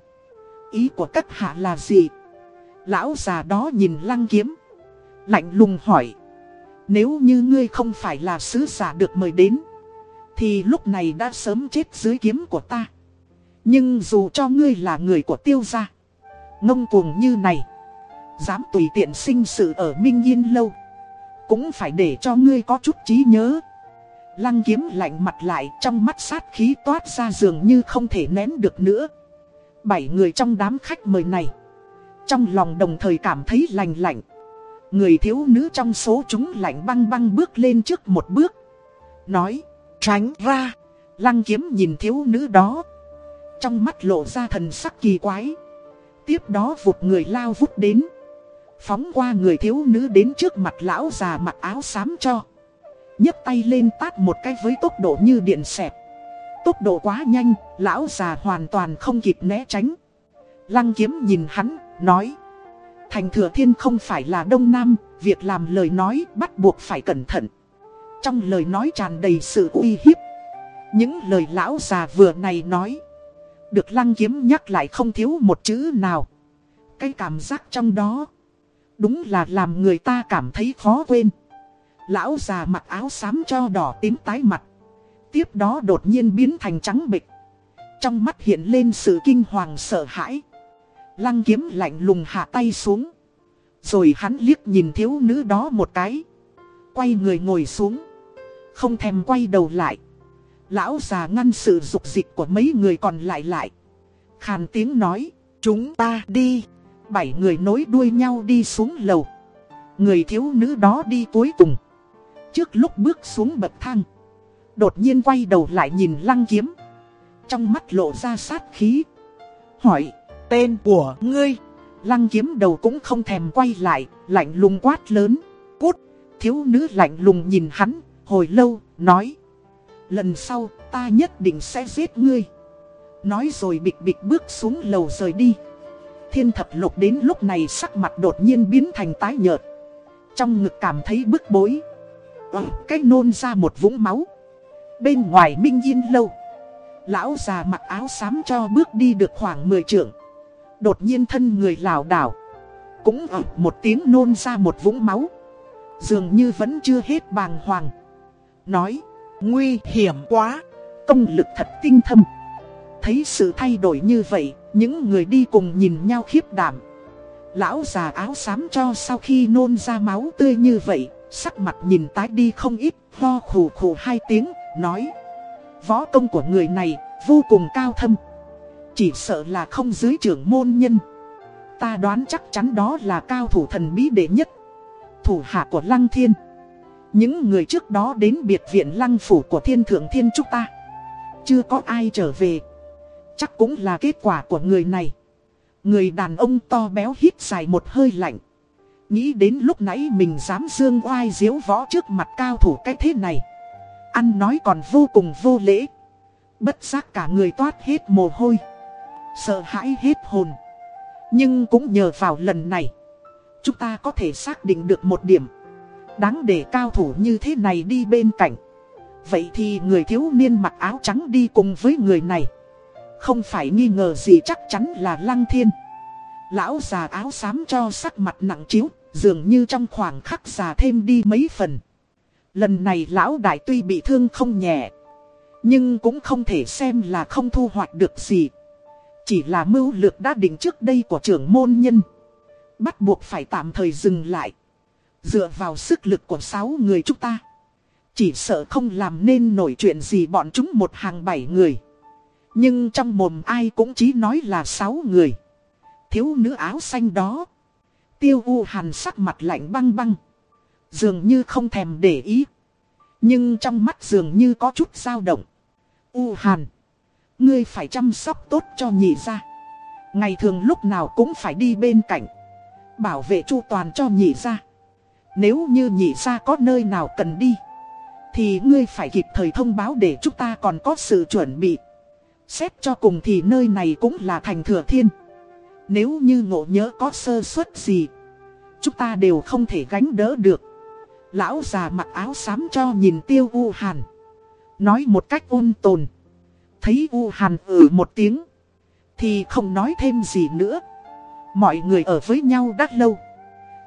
Ý của các hạ là gì? Lão già đó nhìn lăng kiếm. Lạnh lùng hỏi. Nếu như ngươi không phải là sứ giả được mời đến. Thì lúc này đã sớm chết dưới kiếm của ta. Nhưng dù cho ngươi là người của tiêu gia. Ngông cuồng như này. Dám tùy tiện sinh sự ở Minh Yên Lâu. Cũng phải để cho ngươi có chút trí nhớ. Lăng kiếm lạnh mặt lại, trong mắt sát khí toát ra dường như không thể nén được nữa. Bảy người trong đám khách mời này. Trong lòng đồng thời cảm thấy lành lạnh. Người thiếu nữ trong số chúng lạnh băng băng bước lên trước một bước. Nói, tránh ra. Lăng kiếm nhìn thiếu nữ đó. Trong mắt lộ ra thần sắc kỳ quái Tiếp đó vụt người lao vút đến Phóng qua người thiếu nữ đến trước mặt lão già mặc áo xám cho nhấc tay lên tát một cái với tốc độ như điện xẹp Tốc độ quá nhanh, lão già hoàn toàn không kịp né tránh Lăng kiếm nhìn hắn, nói. Thành thừa thiên không phải là đông nam, việc làm lời nói bắt buộc phải cẩn thận. Trong lời nói tràn đầy sự uy hiếp. Những lời lão già vừa này nói Được lăng kiếm nhắc lại không thiếu một chữ nào. Cái cảm giác trong đó Đúng là làm người ta cảm thấy khó quên. Lão già mặc áo xám cho đỏ tím tái mặt Tiếp đó đột nhiên biến thành trắng bịch Trong mắt hiện lên sự kinh hoàng sợ hãi. Lăng kiếm lạnh lùng hạ tay xuống. Rồi hắn liếc nhìn thiếu nữ đó một cái. Quay người ngồi xuống. Không thèm quay đầu lại. Lão già ngăn sự dục dịch của mấy người còn lại lại. Khàn tiếng nói, Chúng ta đi. Bảy người nối đuôi nhau đi xuống lầu. Người thiếu nữ đó đi cuối cùng. Trước lúc bước xuống bậc thang, Đột nhiên quay đầu lại nhìn lăng kiếm. Trong mắt lộ ra sát khí. Hỏi Tên của ngươi. Lăng kiếm đầu cũng không thèm quay lại, Lạnh lùng quát lớn. Cút! Thiếu nữ lạnh lùng nhìn hắn, Hồi lâu, nói. Lần sau, ta nhất định sẽ giết ngươi. Nói rồi bịch bịch bước xuống lầu rời đi. Thiên thập lục đến lúc này sắc mặt đột nhiên biến thành tái nhợt. Trong ngực cảm thấy bức bối. Ừ, cái nôn ra một vũng máu. Bên ngoài Minh Yên lâu. Lão già mặc áo xám cho bước đi được khoảng 10 trượng. Đột nhiên thân người lảo đảo. Cũng ẩm một tiếng nôn ra một vũng máu. Dường như vẫn chưa hết bàng hoàng. Nói, Nguy hiểm quá, Công lực thật tinh thâm. Thấy sự thay đổi như vậy, Những người đi cùng nhìn nhau khiếp đảm. Lão già áo xám cho sau khi nôn ra máu tươi như vậy, Sắc mặt nhìn tái đi không ít, Ho khủ khủ hai tiếng, Nói, Võ công của người này vô cùng cao thâm. Chỉ sợ là không dưới trưởng môn nhân. Ta đoán chắc chắn đó là cao thủ thần bí đệ nhất, Thủ hạ của Lăng Thiên. Những người trước đó đến biệt viện Lăng Phủ của Thiên Thượng Thiên chúng ta. Chưa có ai trở về. Chắc cũng là kết quả của người này. Người đàn ông to béo hít dài một hơi lạnh. Nghĩ đến lúc nãy mình dám dương oai diếu võ trước mặt cao thủ cái thế này. Ăn nói còn vô cùng vô lễ. Bất giác cả người toát hết mồ hôi. Sợ hãi hết hồn. Nhưng cũng nhờ vào lần này, Chúng ta có thể xác định được một điểm. Đáng để cao thủ như thế này đi bên cạnh. Vậy thì người thiếu niên mặc áo trắng đi cùng với người này. Không phải nghi ngờ gì chắc chắn là Lăng Thiên. Lão già áo xám cho sắc mặt nặng chiếu, Dường như trong khoảng khắc già thêm đi mấy phần. Lần này lão đại tuy bị thương không nhẹ, Nhưng cũng không thể xem là không thu hoạch được gì. Chỉ là mưu lược đã định trước đây của trưởng môn nhân. Bắt buộc phải tạm thời dừng lại. Dựa vào sức lực của sáu người chúng ta. Chỉ sợ không làm nên nổi chuyện gì bọn chúng một hàng bảy người. Nhưng trong mồm ai cũng chỉ nói là sáu người. Thiếu nữ áo xanh đó. Tiêu U Hàn sắc mặt lạnh băng băng. Dường như không thèm để ý. Nhưng trong mắt dường như có chút dao động. U Hàn. Ngươi phải chăm sóc tốt cho nhị ra. Ngày thường lúc nào cũng phải đi bên cạnh. Bảo vệ chu toàn cho nhị ra. Nếu như nhị ra có nơi nào cần đi. Thì ngươi phải kịp thời thông báo để chúng ta còn có sự chuẩn bị. Xét cho cùng thì nơi này cũng là thành thừa thiên. Nếu như ngộ nhớ có sơ suất gì. Chúng ta đều không thể gánh đỡ được. Lão già mặc áo xám cho nhìn tiêu U Hàn. Nói một cách ôn tồn. Thấy U Hàn ừ một tiếng. Thì không nói thêm gì nữa. Mọi người ở với nhau đã lâu.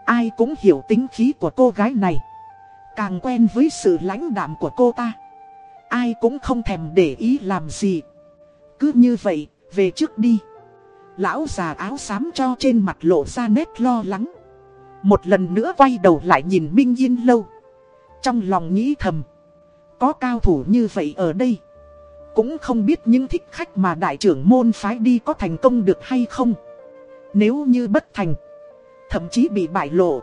Ai cũng hiểu tính khí của cô gái này. Càng quen với sự lãnh đạm của cô ta. Ai cũng không thèm để ý làm gì. Cứ như vậy, về trước đi. Lão già áo xám cho trên mặt lộ ra nét lo lắng. Một lần nữa quay đầu lại nhìn Minh Yên Lâu Trong lòng nghĩ thầm Có cao thủ như vậy ở đây cũng không biết những thích khách mà đại trưởng môn phái đi có thành công được hay không. Nếu như bất thành Thậm chí bị bại lộ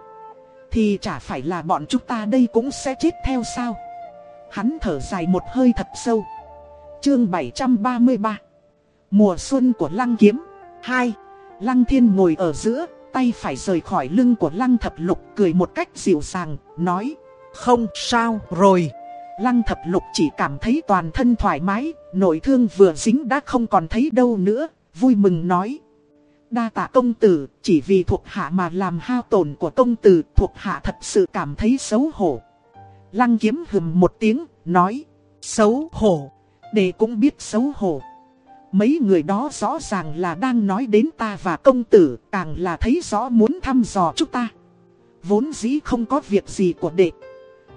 Thì chả phải là bọn chúng ta đây cũng sẽ chết theo sao? Hắn thở dài một hơi thật sâu. Chương 733 Mùa xuân của lăng kiếm 2. Lăng thiên ngồi ở giữa, tay phải rời khỏi lưng của lăng thập lục cười một cách dịu dàng, nói Không sao rồi. Lăng thập lục chỉ cảm thấy toàn thân thoải mái, nội thương vừa dính đã không còn thấy đâu nữa, vui mừng nói Đa tạ công tử, chỉ vì thuộc hạ mà làm hao tổn của công tử, thuộc hạ thật sự cảm thấy xấu hổ. Lăng kiếm hừm một tiếng, nói, xấu hổ, để cũng biết xấu hổ. Mấy người đó rõ ràng là đang nói đến ta và công tử, càng là thấy rõ muốn thăm dò chúng ta. Vốn dĩ không có việc gì của đệ.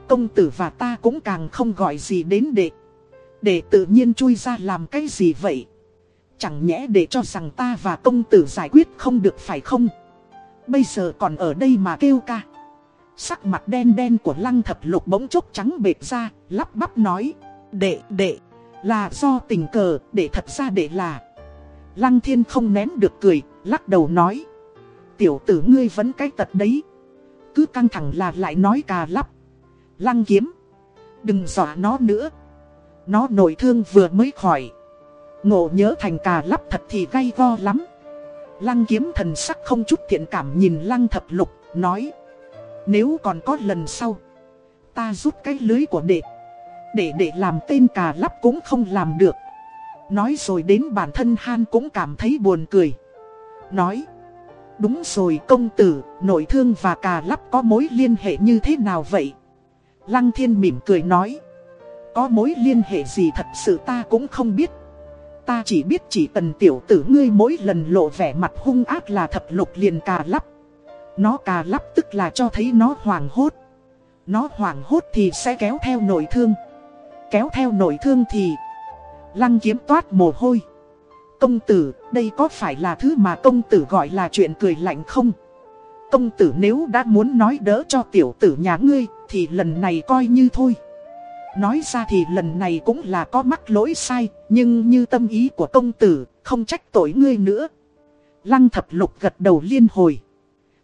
Công tử và ta cũng càng không gọi gì đến đệ. Đệ tự nhiên chui ra làm cái gì vậy? Chẳng nhẽ để cho rằng ta và công tử giải quyết không được phải không? Bây giờ còn ở đây mà kêu ca. Sắc mặt đen đen của lăng thập lục bỗng chốc trắng bệt ra, lắp bắp nói. Đệ, đệ, là do tình cờ, để thật ra đệ là. Lăng thiên không nén được cười, lắc đầu nói. Tiểu tử ngươi vẫn cái tật đấy. Cứ căng thẳng là lại nói cà lắp. Lăng kiếm. Đừng dọa nó nữa. Nó nổi thương vừa mới khỏi. Ngộ nhớ thành cà lắp thật thì gay go lắm. Lăng kiếm thần sắc không chút thiện cảm nhìn lăng thập lục, nói. Nếu còn có lần sau, ta rút cái lưới của đệ. Để đệ làm tên cà lắp cũng không làm được. Nói rồi đến bản thân Han cũng cảm thấy buồn cười. Nói. Đúng rồi công tử, nội thương và cà lắp có mối liên hệ như thế nào vậy? Lăng thiên mỉm cười nói. Có mối liên hệ gì thật sự ta cũng không biết. Ta chỉ biết chỉ cần tiểu tử ngươi mỗi lần lộ vẻ mặt hung ác là thập lục liền cà lắp. Nó cà lắp tức là cho thấy nó hoảng hốt. Nó hoảng hốt thì sẽ kéo theo nội thương. Kéo theo nội thương thì Lăng kiếm toát mồ hôi Công tử, đây có phải là thứ mà công tử gọi là chuyện cười lạnh không? Công tử nếu đã muốn nói đỡ cho tiểu tử nhà ngươi thì lần này coi như thôi. Nói ra thì lần này cũng là có mắc lỗi sai, Nhưng như tâm ý của công tử, Không trách tội ngươi nữa. Lăng thập lục gật đầu liên hồi.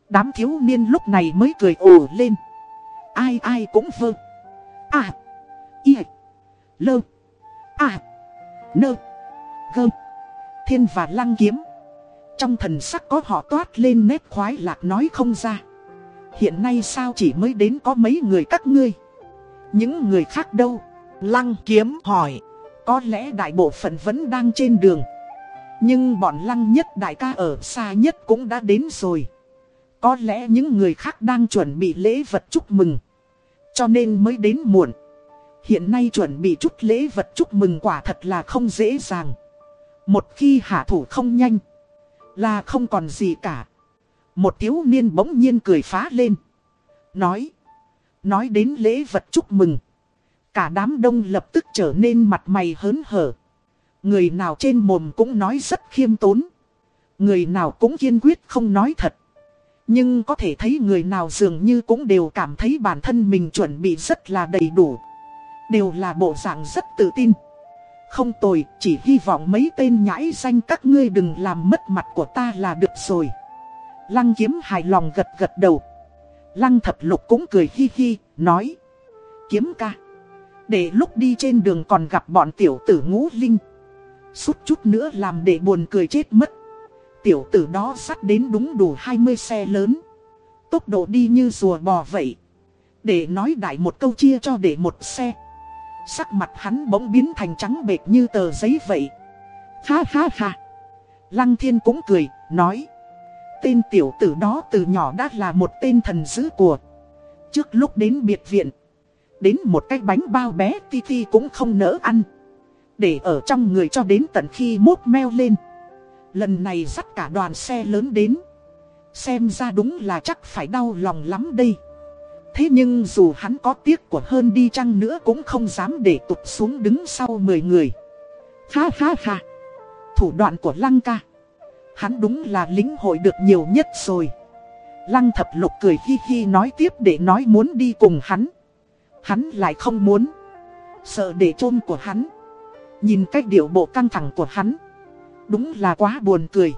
Đám thiếu niên lúc này mới cười ồ lên. Ai ai cũng vơ. À Y, Lơ. À Nơ. Gơ. Thiên và lăng kiếm. Trong thần sắc có họ toát lên nét khoái lạc nói không ra. Hiện nay sao chỉ mới đến có mấy người các ngươi những người khác đâu? Lăng kiếm hỏi. Có lẽ đại bộ phận vẫn đang trên đường. Nhưng bọn lăng nhất đại ca ở xa nhất cũng đã đến rồi. Có lẽ những người khác đang chuẩn bị lễ vật chúc mừng. Cho nên mới đến muộn. Hiện nay chuẩn bị chút lễ vật chúc mừng quả thật là không dễ dàng. Một khi hạ thủ không nhanh. Là không còn gì cả. Một thiếu niên bỗng nhiên cười phá lên. Nói. Nói đến lễ vật chúc mừng. Cả đám đông lập tức trở nên mặt mày hớn hở. Người nào trên mồm cũng nói rất khiêm tốn. Người nào cũng kiên quyết không nói thật. Nhưng có thể thấy người nào dường như cũng đều cảm thấy bản thân mình chuẩn bị rất là đầy đủ. Đều là bộ dạng rất tự tin. Không tồi, chỉ hy vọng mấy tên nhãi danh các ngươi đừng làm mất mặt của ta là được rồi. Lăng kiếm hài lòng gật gật đầu. Lăng thập lục cũng cười hi hi, nói. Kiếm ca. Để lúc đi trên đường còn gặp bọn tiểu tử ngũ linh. Suốt chút nữa làm để buồn cười chết mất. Tiểu tử đó sắt đến đúng đủ 20 xe lớn. Tốc độ đi như rùa bò vậy. Để nói đại một câu chia cho để một xe. Sắc mặt hắn bỗng biến thành trắng bệt như tờ giấy vậy. Ha ha ha. Lăng thiên cũng cười, nói tên tiểu tử đó từ nhỏ đã là một tên thần dữ của. Trước lúc đến biệt viện, đến một cái bánh bao bé ti ti cũng không nỡ ăn. Để ở trong người cho đến tận khi mốt meo lên. Lần này dắt cả đoàn xe lớn đến. Xem ra đúng là chắc phải đau lòng lắm đây. Thế nhưng dù hắn có tiếc của hơn đi chăng nữa cũng không dám để tụt xuống đứng sau 10 người. Ha ha ha. Thủ đoạn của Lăng ca. Hắn đúng là lính hội được nhiều nhất rồi. Lăng thập lục cười hi hi nói tiếp để nói muốn đi cùng hắn. Hắn lại không muốn. Sợ để chôn của hắn. Nhìn cách điệu bộ căng thẳng của hắn. Đúng là quá buồn cười.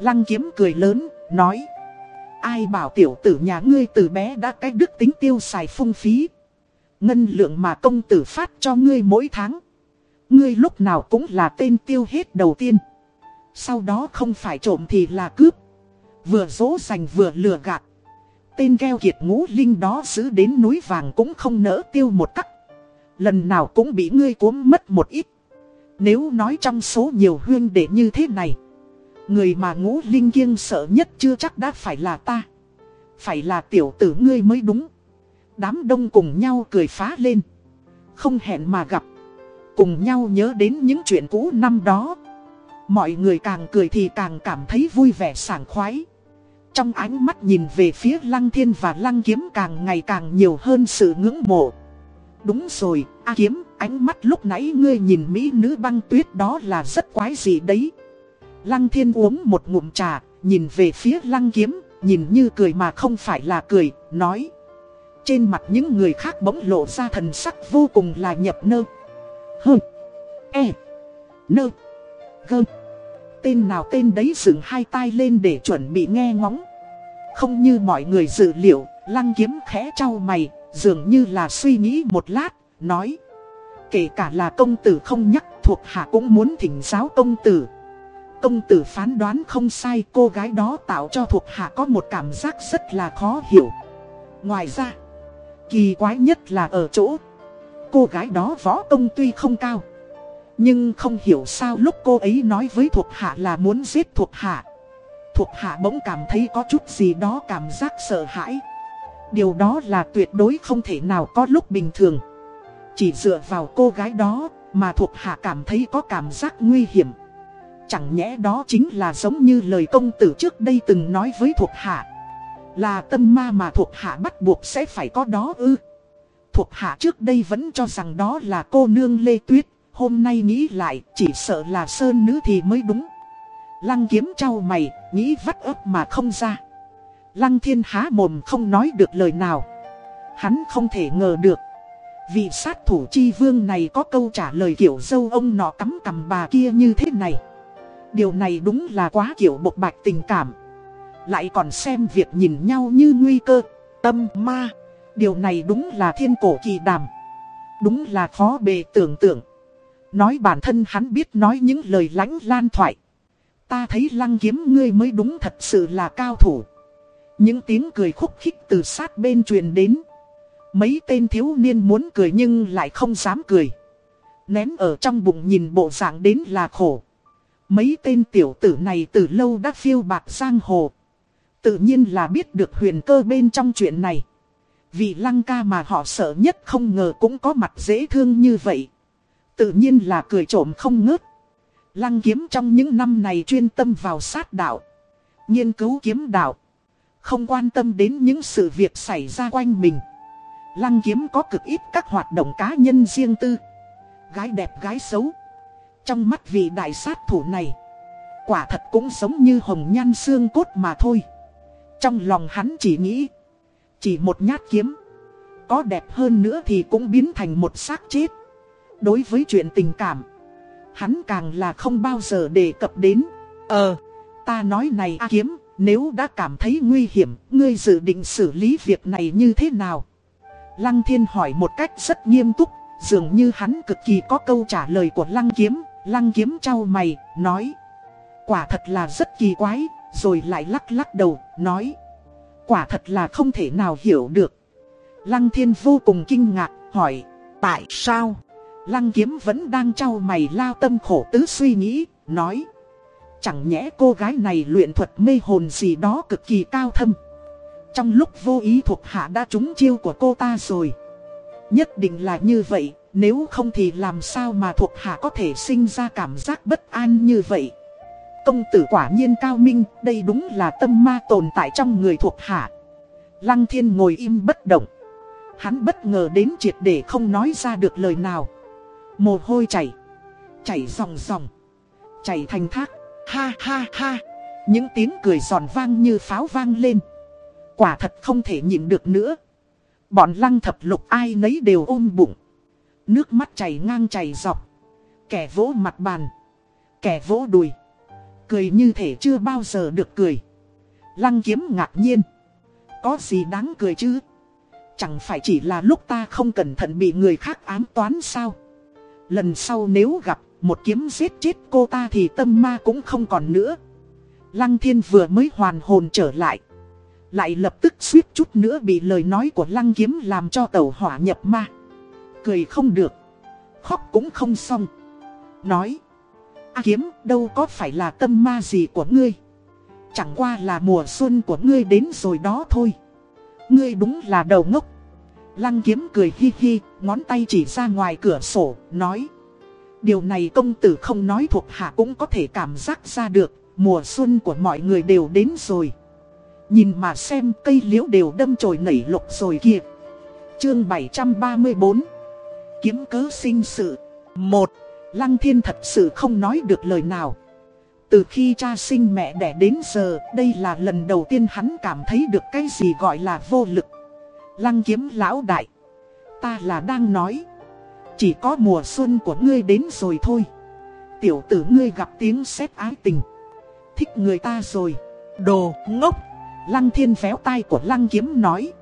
Lăng kiếm cười lớn, nói. Ai bảo tiểu tử nhà ngươi từ bé đã cách đức tính tiêu xài phung phí. Ngân lượng mà công tử phát cho ngươi mỗi tháng. Ngươi lúc nào cũng là tên tiêu hết đầu tiên. Sau đó không phải trộm thì là cướp. Vừa dỗ dành vừa lừa gạt. Tên keo kiệt ngũ linh đó giữ đến núi vàng cũng không nỡ tiêu một cắc, Lần nào cũng bị ngươi cuốn mất một ít. Nếu nói trong số nhiều huyên đệ như thế này. Người mà ngũ linh kiêng sợ nhất chưa chắc đã phải là ta. Phải là tiểu tử ngươi mới đúng. Đám đông cùng nhau cười phá lên. Không hẹn mà gặp. Cùng nhau nhớ đến những chuyện cũ năm đó. Mọi người càng cười thì càng cảm thấy vui vẻ sảng khoái. Trong ánh mắt nhìn về phía lăng thiên và lăng kiếm càng ngày càng nhiều hơn sự ngưỡng mộ. Đúng rồi, A kiếm, ánh mắt lúc nãy ngươi nhìn mỹ nữ băng tuyết đó là rất quái gì đấy. Lăng thiên uống một ngụm trà, nhìn về phía lăng kiếm, nhìn như cười mà không phải là cười, nói. Trên mặt những người khác bỗng lộ ra thần sắc vô cùng là nhập nơ. Hơ. E. Nơ. Gơ. Tên nào tên đấy dựng hai tay lên để chuẩn bị nghe ngóng. Không như mọi người dự liệu, lăng kiếm khẽ trao mày, dường như là suy nghĩ một lát, nói. Kể cả là công tử không nhắc thuộc hạ cũng muốn thỉnh giáo công tử. Công tử phán đoán không sai cô gái đó tạo cho thuộc hạ có một cảm giác rất là khó hiểu. Ngoài ra, kỳ quái nhất là ở chỗ, cô gái đó võ công tuy không cao. Nhưng không hiểu sao lúc cô ấy nói với thuộc hạ là muốn giết thuộc hạ. Thuộc hạ bỗng cảm thấy có chút gì đó cảm giác sợ hãi. Điều đó là tuyệt đối không thể nào có lúc bình thường. Chỉ dựa vào cô gái đó mà thuộc hạ cảm thấy có cảm giác nguy hiểm. Chẳng nhẽ đó chính là giống như lời công tử trước đây từng nói với thuộc hạ. Là tâm ma mà thuộc hạ bắt buộc sẽ phải có đó ư. Thuộc hạ trước đây vẫn cho rằng đó là cô nương Lê Tuyết. Hôm nay nghĩ lại chỉ sợ là sơn nữ thì mới đúng. Lăng kiếm trao mày, nghĩ vắt ấp mà không ra. Lăng thiên há mồm không nói được lời nào. Hắn không thể ngờ được. Vị sát thủ chi vương này có câu trả lời kiểu dâu ông nọ cắm cầm bà kia như thế này. Điều này đúng là quá kiểu bộc bạch tình cảm. Lại còn xem việc nhìn nhau như nguy cơ, tâm ma. Điều này đúng là thiên cổ kỳ đàm. Đúng là khó bề tưởng tượng. Nói bản thân hắn biết nói những lời lánh lan thoại. Ta thấy lăng kiếm ngươi mới đúng thật sự là cao thủ. Những tiếng cười khúc khích từ sát bên truyền đến. Mấy tên thiếu niên muốn cười nhưng lại không dám cười. Nén ở trong bụng nhìn bộ dạng đến là khổ. Mấy tên tiểu tử này từ lâu đã phiêu bạc giang hồ. Tự nhiên là biết được huyền cơ bên trong chuyện này. Vì lăng ca mà họ sợ nhất không ngờ cũng có mặt dễ thương như vậy. Tự nhiên là cười trộm không ngớt. Lăng kiếm trong những năm này chuyên tâm vào sát đạo. Nghiên cứu kiếm đạo. Không quan tâm đến những sự việc xảy ra quanh mình. Lăng kiếm có cực ít các hoạt động cá nhân riêng tư. Gái đẹp gái xấu. Trong mắt vị đại sát thủ này. Quả thật cũng giống như hồng nhan xương cốt mà thôi. Trong lòng hắn chỉ nghĩ. Chỉ một nhát kiếm. Có đẹp hơn nữa thì cũng biến thành một xác chết. Đối với chuyện tình cảm. Hắn càng là không bao giờ đề cập đến. Ờ, ta nói này A Kiếm, nếu đã cảm thấy nguy hiểm, ngươi dự định xử lý việc này như thế nào? Lăng Thiên hỏi một cách rất nghiêm túc, dường như hắn cực kỳ có câu trả lời của Lăng Kiếm. Lăng Kiếm trao mày, nói. Quả thật là rất kỳ quái, rồi lại lắc lắc đầu, nói. Quả thật là không thể nào hiểu được. Lăng Thiên vô cùng kinh ngạc, hỏi. Tại sao? Lăng kiếm vẫn đang trao mày lao tâm khổ tứ suy nghĩ, nói. Chẳng nhẽ cô gái này luyện thuật mê hồn gì đó cực kỳ cao thâm. Trong lúc vô ý thuộc hạ đã trúng chiêu của cô ta rồi. Nhất định là như vậy, nếu không thì làm sao mà thuộc hạ có thể sinh ra cảm giác bất an như vậy. Công tử quả nhiên cao minh, đây đúng là tâm ma tồn tại trong người thuộc hạ. Lăng thiên ngồi im bất động. Hắn bất ngờ đến triệt để không nói ra được lời nào. Mồ hôi chảy. Chảy ròng ròng. Chảy thành thác. Ha ha ha. Những tiếng cười giòn vang như pháo vang lên. Quả thật không thể nhịn được nữa. Bọn lăng thập lục ai nấy đều ôm bụng. Nước mắt chảy ngang chảy dọc. Kẻ vỗ mặt bàn. Kẻ vỗ đùi. Cười như thể chưa bao giờ được cười. Lăng kiếm ngạc nhiên. Có gì đáng cười chứ? Chẳng phải chỉ là lúc ta không cẩn thận bị người khác ám toán sao? Lần sau nếu gặp, một kiếm giết chết cô ta thì tâm ma cũng không còn nữa. Lăng thiên vừa mới hoàn hồn trở lại. Lại lập tức suýt chút nữa bị lời nói của lăng kiếm làm cho tàu hỏa nhập ma. Cười không được. Khóc cũng không xong. Nói. A kiếm đâu có phải là tâm ma gì của ngươi. Chẳng qua là mùa xuân của ngươi đến rồi đó thôi. Ngươi đúng là đầu ngốc. Lăng kiếm cười hi hi, ngón tay chỉ ra ngoài cửa sổ, nói. Điều này công tử không nói thuộc hạ cũng có thể cảm giác ra được, mùa xuân của mọi người đều đến rồi. Nhìn mà xem cây liễu đều đâm chồi nảy lục rồi kìa. Chương 734 Kiếm cớ sinh sự một Lăng thiên thật sự không nói được lời nào. Từ khi cha sinh mẹ đẻ đến giờ, đây là lần đầu tiên hắn cảm thấy được cái gì gọi là vô lực. Lăng kiếm lão đại. Ta là đang nói. Chỉ có mùa xuân của ngươi đến rồi thôi. Tiểu tử ngươi gặp tiếng sét ái tình. Thích người ta rồi. Đồ ngốc. Lăng thiên véo tay của lăng kiếm nói.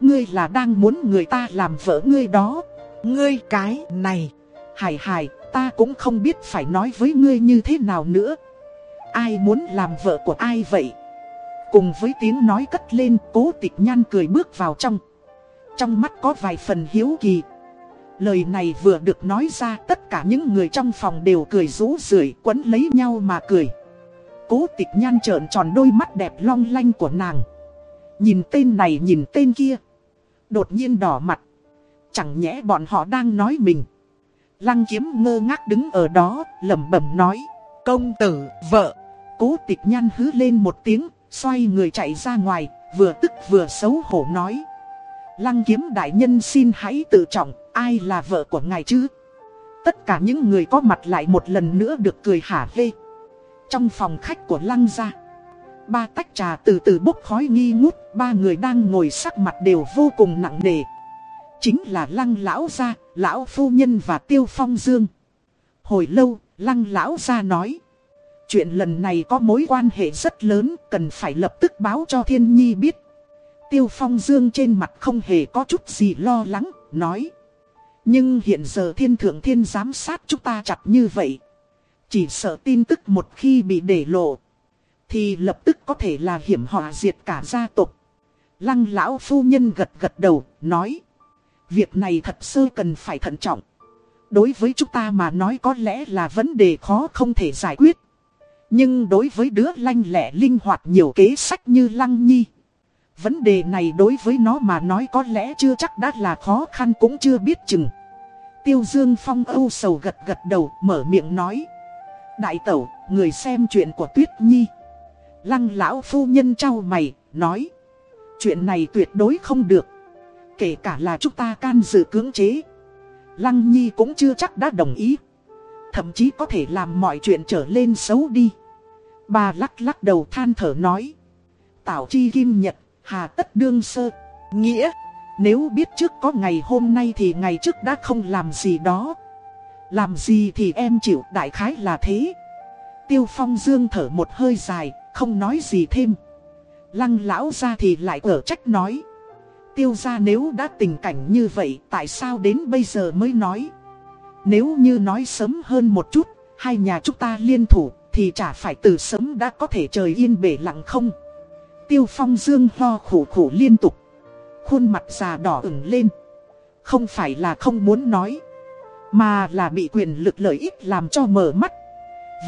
Ngươi là đang muốn người ta làm vợ ngươi đó. Ngươi cái này. Hải hải, ta cũng không biết phải nói với ngươi như thế nào nữa. Ai muốn làm vợ của ai vậy? Cùng với tiếng nói cất lên, cố tịch nhan cười bước vào trong. Trong mắt có vài phần hiếu kỳ. Lời này vừa được nói ra tất cả những người trong phòng đều cười rú rượi quấn lấy nhau mà cười. Cố tịch nhan trợn tròn đôi mắt đẹp long lanh của nàng. Nhìn tên này nhìn tên kia. Đột nhiên đỏ mặt. Chẳng nhẽ bọn họ đang nói mình. Lăng kiếm ngơ ngác đứng ở đó, lẩm bẩm nói. Công tử, vợ. Cố tịch nhan hứ lên một tiếng, xoay người chạy ra ngoài, vừa tức vừa xấu hổ nói. Lăng kiếm đại nhân xin hãy tự trọng, ai là vợ của ngài chứ? Tất cả những người có mặt lại một lần nữa được cười hả hê. Trong phòng khách của lăng gia, ba tách trà từ từ bốc khói nghi ngút, ba người đang ngồi sắc mặt đều vô cùng nặng nề. Chính là lăng lão gia, lão phu nhân và tiêu phong dương. Hồi lâu, lăng lão gia nói. Chuyện lần này có mối quan hệ rất lớn, cần phải lập tức báo cho thiên nhi biết. Tiêu phong dương trên mặt không hề có chút gì lo lắng, nói. Nhưng hiện giờ thiên thượng thiên giám sát chúng ta chặt như vậy. Chỉ sợ tin tức một khi bị để lộ. Thì lập tức có thể là hiểm họa diệt cả gia tộc. Lăng lão phu nhân gật gật đầu, nói. Việc này thật sơ cần phải thận trọng. Đối với chúng ta mà nói có lẽ là vấn đề khó không thể giải quyết. Nhưng đối với đứa lanh lẹ linh hoạt nhiều kế sách như Lăng Nhi. Vấn đề này đối với nó mà nói có lẽ chưa chắc đã là khó khăn cũng chưa biết chừng. Tiêu Dương Phong âu sầu gật gật đầu mở miệng nói. Đại tẩu, người xem chuyện của Tuyết Nhi. Lăng lão phu nhân trao mày, nói. Chuyện này tuyệt đối không được. Kể cả là chúng ta can dự cưỡng chế. Lăng Nhi cũng chưa chắc đã đồng ý. Thậm chí có thể làm mọi chuyện trở lên xấu đi. Bà lắc lắc đầu than thở nói. Tảo chi kim nhật, hà tất đương sơ. Nghĩa, nếu biết trước có ngày hôm nay thì ngày trước đã không làm gì đó. Làm gì thì em chịu đại khái là thế. Tiêu phong dương thở một hơi dài, không nói gì thêm. Lăng lão ra thì lại ở trách nói. Tiêu ra nếu đã tình cảnh như vậy tại sao đến bây giờ mới nói Nếu như nói sớm hơn một chút Hai nhà chúng ta liên thủ thì chả phải từ sớm đã có thể trời yên bể lặng không. Tiêu phong dương ho khổ khổ liên tục. Khuôn mặt già đỏ ửng lên. Không phải là không muốn nói, Mà là bị quyền lực lợi ích làm cho mở mắt.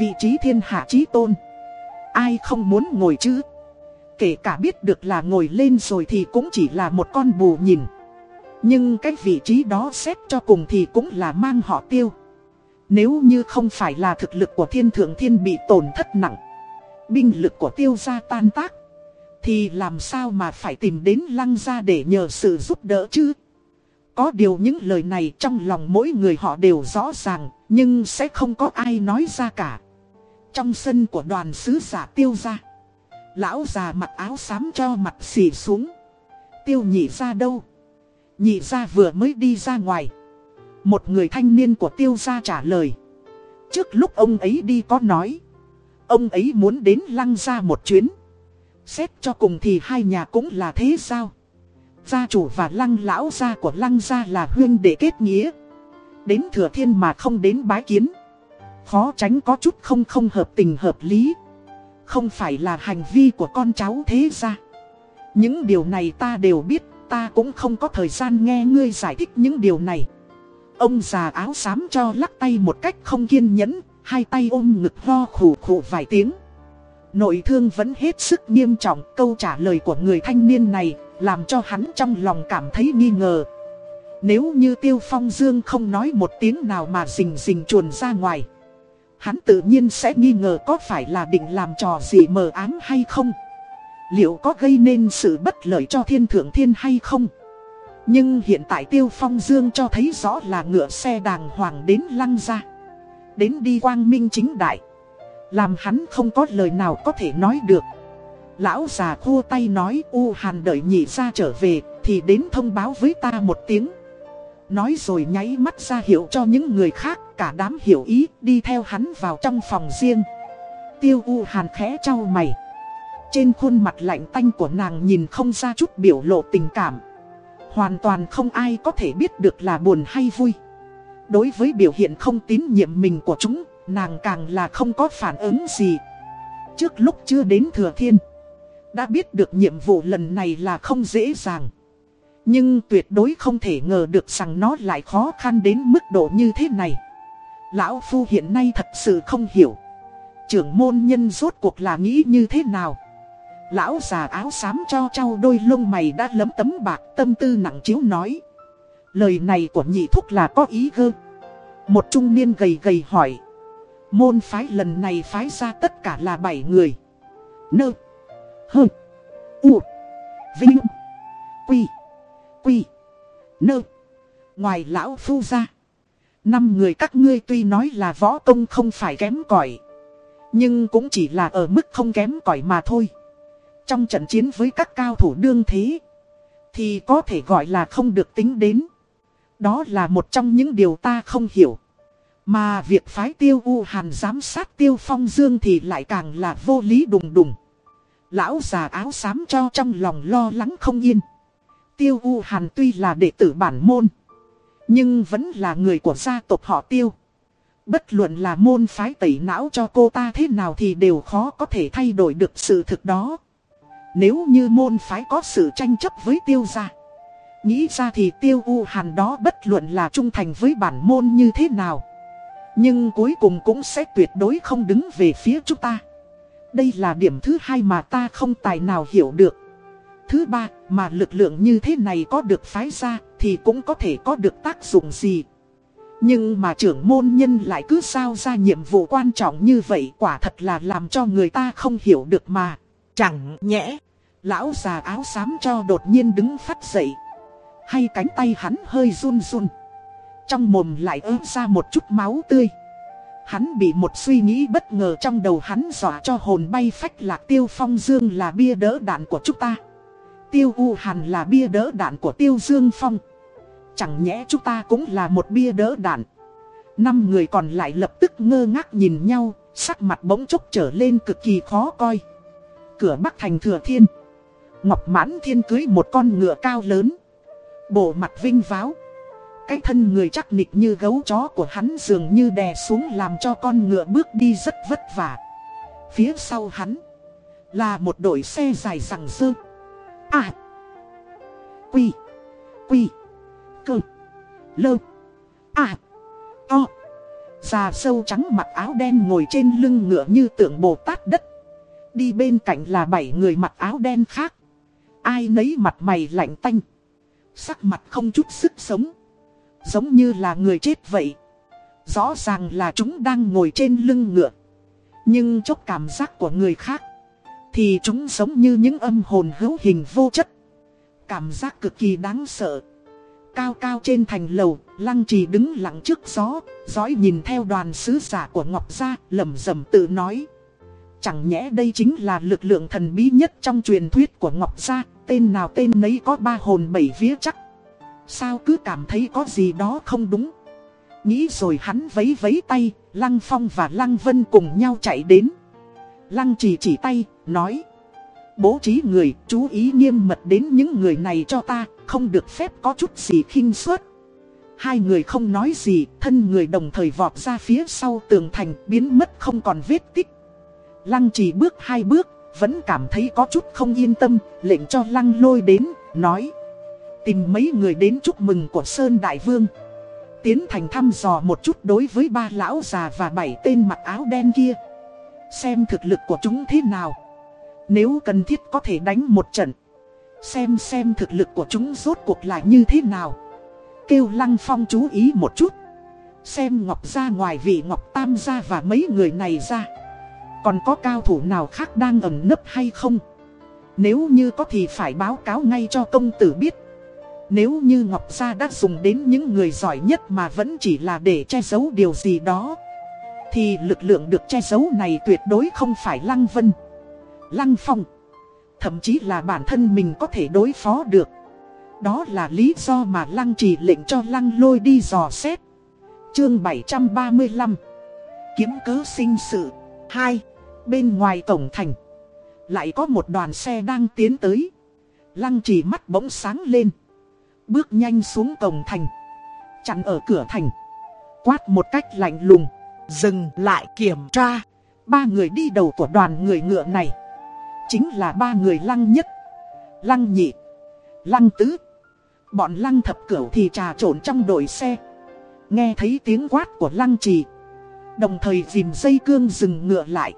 Vị trí thiên hạ trí tôn, Ai không muốn ngồi chứ? Kể cả biết được là ngồi lên rồi thì cũng chỉ là một con bù nhìn. Nhưng cái vị trí đó xét cho cùng thì cũng là mang họ tiêu. Nếu như không phải là thực lực của thiên thượng thiên bị tổn thất nặng, Binh lực của tiêu gia tan tác, Thì làm sao mà phải tìm đến lăng gia để nhờ sự giúp đỡ chứ Có điều những lời này trong lòng mỗi người họ đều rõ ràng, Nhưng sẽ không có ai nói ra cả Trong sân của đoàn sứ giả tiêu gia, Lão già mặc áo xám cho mặt xỉ xuống. Tiêu nhị ra đâu? Nhị ra vừa mới đi ra ngoài. Một người thanh niên của tiêu gia trả lời. Trước lúc ông ấy đi có nói. Ông ấy muốn đến lăng gia một chuyến. Xét cho cùng thì hai nhà cũng là thế sao? Gia chủ và lăng lão gia của lăng gia là huyên đệ kết nghĩa. Đến thừa thiên mà không đến bái kiến. khó tránh có chút không không hợp tình hợp lý. Không phải là hành vi của con cháu thế ra. Những điều này ta đều biết, ta cũng không có thời gian nghe ngươi giải thích những điều này. Ông già áo xám cho lắc tay một cách không kiên nhẫn, hai tay ôm ngực ho khủ khủ vài tiếng. Nội thương vẫn hết sức nghiêm trọng, câu trả lời của người thanh niên này làm cho hắn trong lòng cảm thấy nghi ngờ. Nếu như Tiêu Phong Dương không nói một tiếng nào mà rình rình chuồn ra ngoài Hắn tự nhiên sẽ nghi ngờ có phải là định làm trò gì mờ ám hay không Liệu có gây nên sự bất lợi cho thiên thượng thiên hay không nhưng hiện tại Tiêu Phong Dương cho thấy rõ là ngựa xe đàng hoàng đến lăng ra. Đến đi quang minh chính đại. Làm hắn không có lời nào có thể nói được. Lão già khô tay nói, U Hàn đợi nhị ra trở về, Thì đến thông báo với ta một tiếng. Nói rồi nháy mắt ra hiệu cho những người khác, Cả đám hiểu ý, đi theo hắn vào trong phòng riêng. Tiêu U Hàn khẽ trao mày. Trên khuôn mặt lạnh tanh của nàng nhìn không ra chút biểu lộ tình cảm. Hoàn toàn không ai có thể biết được là buồn hay vui Đối với biểu hiện không tín nhiệm mình của chúng, Nàng càng là không có phản ứng gì Trước lúc chưa đến Thừa Thiên, Đã biết được nhiệm vụ lần này là không dễ dàng nhưng tuyệt đối không thể ngờ được rằng nó lại khó khăn đến mức độ như thế này. Lão Phu hiện nay thật sự không hiểu. Trưởng môn nhân rốt cuộc là nghĩ như thế nào? Lão già áo xám cho trao đôi lông mày đã lấm tấm bạc tâm tư nặng chiếu nói. Lời này của nhị thúc là có ý gơ. Một trung niên gầy gầy hỏi. Môn phái lần này phái ra tất cả là 7 người. Nơ. Hơ. U. Vinh. Quy quy, nơ. Ngoài lão phu ra, năm người các ngươi tuy nói là võ công không phải kém cỏi Nhưng cũng chỉ là ở mức không kém cỏi mà thôi. Trong trận chiến với các cao thủ đương thế, thì có thể gọi là không được tính đến. Đó là một trong những điều ta không hiểu. Mà việc phái tiêu U Hàn giám sát tiêu phong dương thì lại càng là vô lý đùng đùng. Lão già áo xám cho trong lòng lo lắng không yên. Tiêu U Hàn tuy là đệ tử bản môn, nhưng vẫn là người của gia tộc họ Tiêu. Bất luận là môn phái tẩy não cho cô ta thế nào thì đều khó có thể thay đổi được sự thực đó. Nếu như môn phái có sự tranh chấp với tiêu gia. Nghĩ ra thì tiêu u hàn đó bất luận là trung thành với bản môn như thế nào. Nhưng cuối cùng cũng sẽ tuyệt đối không đứng về phía chúng ta. Đây là điểm thứ hai mà ta không tài nào hiểu được. Thứ ba, mà lực lượng như thế này có được phái ra thì cũng có thể có được tác dụng gì. Nhưng mà trưởng môn nhân lại cứ sao ra nhiệm vụ quan trọng như vậy quả thật là làm cho người ta không hiểu được mà. Chẳng nhẽ, lão già áo xám cho đột nhiên đứng phát dậy. Hay cánh tay hắn hơi run run. Trong mồm lại ớt ra một chút máu tươi. Hắn bị một suy nghĩ bất ngờ trong đầu hắn dọa cho hồn bay phách lạc tiêu phong dương là bia đỡ đạn của chúng ta. Tiêu U Hàn là bia đỡ đạn của Tiêu Dương Phong. Chẳng nhẽ chúng ta cũng là một bia đỡ đạn. Năm người còn lại lập tức ngơ ngác nhìn nhau, sắc mặt bỗng chốc trở lên cực kỳ khó coi. Cửa Bắc Thành Thừa Thiên. Ngọc Mãn Thiên cưới một con ngựa cao lớn. Bộ mặt vinh váo. Cái thân người chắc nịch như gấu chó của hắn dường như đè xuống làm cho con ngựa bước đi rất vất vả. Phía sau hắn là một đội xe dài rằng dơ. À. Quy. Quy. Cơ. Lơ. À. To. Già sâu trắng mặc áo đen ngồi trên lưng ngựa như tượng Bồ Tát đất. Đi bên cạnh là bảy người mặc áo đen khác. Ai nấy mặt mày lạnh tanh. Sắc mặt không chút sức sống. Giống như là người chết vậy. Rõ ràng là chúng đang ngồi trên lưng ngựa. Nhưng chốc cảm giác của người khác, thì chúng giống như những âm hồn hữu hình vô chất Cảm giác cực kỳ đáng sợ Cao cao trên thành lầu, Lăng trì đứng lặng trước gió, Dõi nhìn theo đoàn sứ giả của Ngọc Gia lầm rầm tự nói Chẳng nhẽ đây chính là lực lượng thần bí nhất trong truyền thuyết của Ngọc Gia Tên nào tên nấy có ba hồn bảy vía chắc. Sao cứ cảm thấy có gì đó không đúng? Nghĩ rồi hắn vấy vấy tay Lăng Phong và Lăng Vân cùng nhau chạy đến. Lăng trì chỉ tay, nói Bố trí người, chú ý nghiêm mật đến những người này cho ta Không được phép có chút gì khinh suất. Hai người không nói gì, thân người đồng thời vọt ra phía sau tường thành biến mất không còn vết tích. Lăng chỉ bước hai bước, vẫn cảm thấy có chút không yên tâm, lệnh cho lăng lôi đến, nói. Tìm mấy người đến chúc mừng của Sơn Đại Vương. Tiến thành thăm dò một chút đối với ba lão già và bảy tên mặc áo đen kia. Xem thực lực của chúng thế nào. Nếu cần thiết có thể đánh một trận. Xem xem thực lực của chúng rốt cuộc lại như thế nào. Kêu Lăng Phong chú ý một chút. Xem Ngọc ra ngoài vị Ngọc Tam gia và mấy người này ra. Còn có cao thủ nào khác đang ẩn nấp hay không? Nếu như có thì phải báo cáo ngay cho công tử biết. Nếu như Ngọc Gia đã dùng đến những người giỏi nhất mà vẫn chỉ là để che giấu điều gì đó, Thì lực lượng được che giấu này tuyệt đối không phải Lăng Vân, Lăng Phong. Thậm chí là bản thân mình có thể đối phó được. Đó là lý do mà Lăng chỉ lệnh cho Lăng lôi đi dò xét. Chương 735 Kiếm cớ sinh sự. 2. Bên ngoài cổng thành. Lại có một đoàn xe đang tiến tới. Lăng chỉ mắt bỗng sáng lên. Bước nhanh xuống cổng thành. Chặn ở cửa thành. Quát một cách lạnh lùng. Dừng lại kiểm tra. Ba người đi đầu của đoàn người ngựa này. Chính là ba người lăng nhất. Lăng nhị. Lăng tứ. Bọn lăng thập cửu thì trà trộn trong đội xe. Nghe thấy tiếng quát của lăng trì. Đồng thời dìm dây cương dừng ngựa lại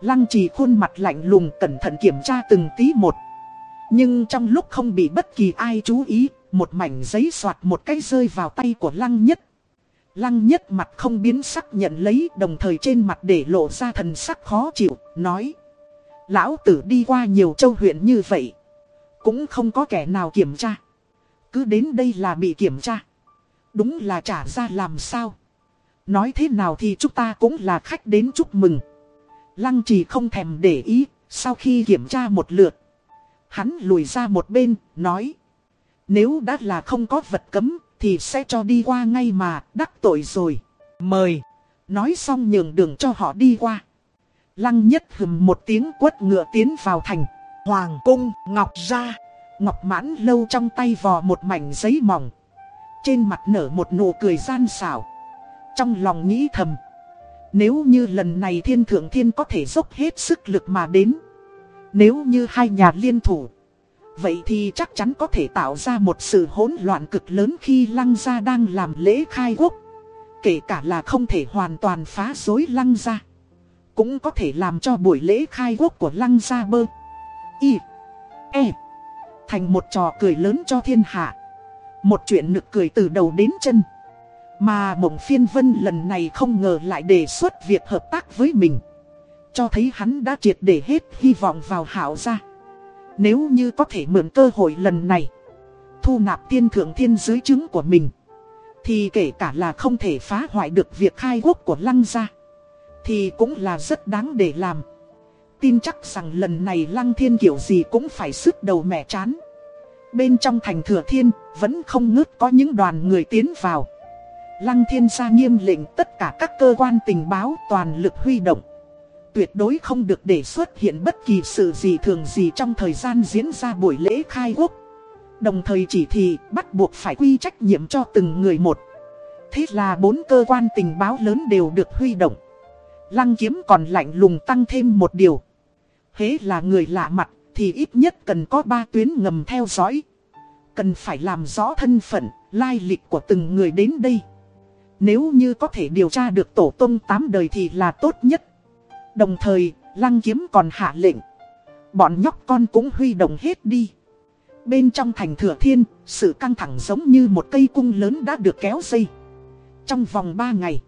Lăng trì khuôn mặt lạnh lùng cẩn thận kiểm tra từng tí một Nhưng trong lúc không bị bất kỳ ai chú ý một mảnh giấy soạt một cái rơi vào tay của lăng nhất. Lăng nhất mặt không biến sắc nhận lấy đồng thời trên mặt để lộ ra thần sắc khó chịu, nói. Lão tử đi qua nhiều châu huyện như vậy. Cũng không có kẻ nào kiểm tra. Cứ đến đây là bị kiểm tra. Đúng là trả ra làm sao. Nói thế nào thì chúng ta cũng là khách đến chúc mừng. Lăng trì không thèm để ý, sau khi kiểm tra một lượt. Hắn lùi ra một bên, nói. Nếu đã là không có vật cấm thì sẽ cho đi qua ngay mà đắc tội rồi. Mời. Nói xong nhường đường cho họ đi qua. Lăng nhất hừm một tiếng quất ngựa tiến vào thành. Hoàng cung, Ngọc ra. Ngọc mãn lâu trong tay vò một mảnh giấy mỏng. Trên mặt nở một nụ cười gian xảo. Trong lòng nghĩ thầm. Nếu như lần này thiên thượng thiên có thể dốc hết sức lực mà đến. Nếu như hai nhà liên thủ. Vậy thì chắc chắn có thể tạo ra một sự hỗn loạn cực lớn khi lăng gia đang làm lễ khai quốc. Kể cả là không thể hoàn toàn phá rối lăng gia. Cũng có thể làm cho buổi lễ khai quốc của lăng gia bơ. Y. E. Thành một trò cười lớn cho thiên hạ. Một chuyện nực cười từ đầu đến chân. Mà mộng phiên vân lần này không ngờ lại đề xuất việc hợp tác với mình. Cho thấy hắn đã triệt để hết hy vọng vào hảo gia. Nếu như có thể mượn cơ hội lần này, Thu nạp tiên thượng thiên dưới chứng của mình, Thì kể cả là không thể phá hoại được việc khai quốc của lăng gia, Thì cũng là rất đáng để làm Tin chắc rằng lần này lăng thiên kiểu gì cũng phải sức đầu mẹ chán Bên trong thành thừa thiên vẫn không ngớt có những đoàn người tiến vào Lăng thiên gia nghiêm lệnh tất cả các cơ quan tình báo toàn lực huy động Tuyệt đối không được để xuất hiện bất kỳ sự gì thường gì trong thời gian diễn ra buổi lễ khai quốc. Đồng thời chỉ thị bắt buộc phải quy trách nhiệm cho từng người một. Thế là bốn cơ quan tình báo lớn đều được huy động. Lăng kiếm còn lạnh lùng tăng thêm một điều. Hế là người lạ mặt thì ít nhất cần có ba tuyến ngầm theo dõi. Cần phải làm rõ thân phận, lai lịch của từng người đến đây. Nếu như có thể điều tra được tổ tông tám đời thì là tốt nhất. Đồng thời, lăng kiếm còn hạ lệnh. Bọn nhóc con cũng huy động hết đi. Bên trong thành thừa thiên, sự căng thẳng giống như một cây cung lớn đã được kéo dây. Trong vòng 3 ngày,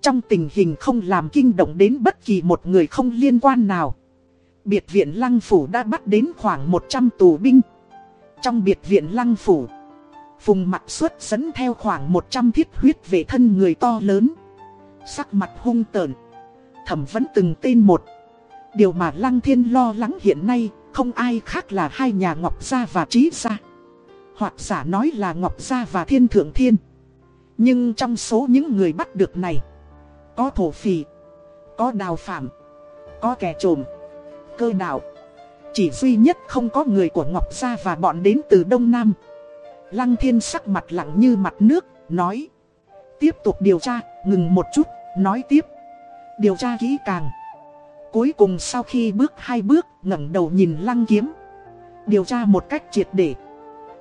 trong tình hình không làm kinh động đến bất kỳ một người không liên quan nào. Biệt viện Lăng Phủ đã bắt đến khoảng 100 tù binh. Trong biệt viện Lăng Phủ, Phùng mặt xuất dẫn theo khoảng 100 thiết huyết về thân người to lớn. Sắc mặt hung tợn thẩm vấn từng tên một. Điều mà Lăng Thiên lo lắng hiện nay không ai khác là hai nhà Ngọc Gia và Trí Gia. Hoặc giả nói là Ngọc Gia và Thiên Thượng Thiên. Nhưng trong số những người bắt được này, có thổ phì có đào phạm, có kẻ trộm, cơ đạo. Chỉ duy nhất không có người của Ngọc Gia và bọn đến từ Đông Nam. Lăng Thiên sắc mặt lặng như mặt nước, nói. Tiếp tục điều tra, ngừng một chút, nói tiếp. Điều tra kỹ càng. Cuối cùng sau khi bước hai bước, ngẩng đầu nhìn lăng kiếm. Điều tra một cách triệt để.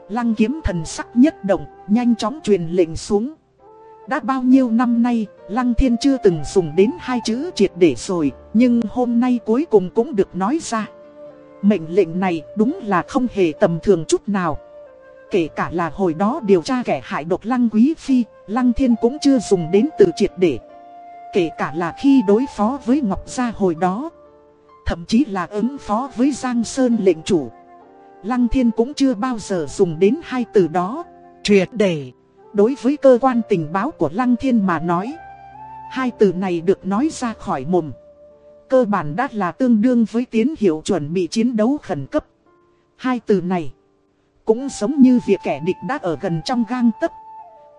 Lăng kiếm thần sắc nhất động, nhanh chóng truyền lệnh xuống. Đã bao nhiêu năm nay, Lăng Thiên chưa từng dùng đến hai chữ triệt để rồi, nhưng hôm nay cuối cùng cũng được nói ra. Mệnh lệnh này đúng là không hề tầm thường chút nào. Kể cả là hồi đó điều tra kẻ hại độc Lăng Quý Phi, Lăng Thiên cũng chưa dùng đến từ triệt để. Kể cả là khi đối phó với Ngọc Gia hồi đó, thậm chí là ứng phó với Giang Sơn lệnh chủ. Lăng Thiên cũng chưa bao giờ dùng đến hai từ đó. Triệt để. Đối với cơ quan tình báo của Lăng Thiên mà nói. Hai từ này được nói ra khỏi mồm. Cơ bản đã là tương đương với tiến hiệu chuẩn bị chiến đấu khẩn cấp. Hai từ này. Cũng giống như việc kẻ địch đã ở gần trong gang tấc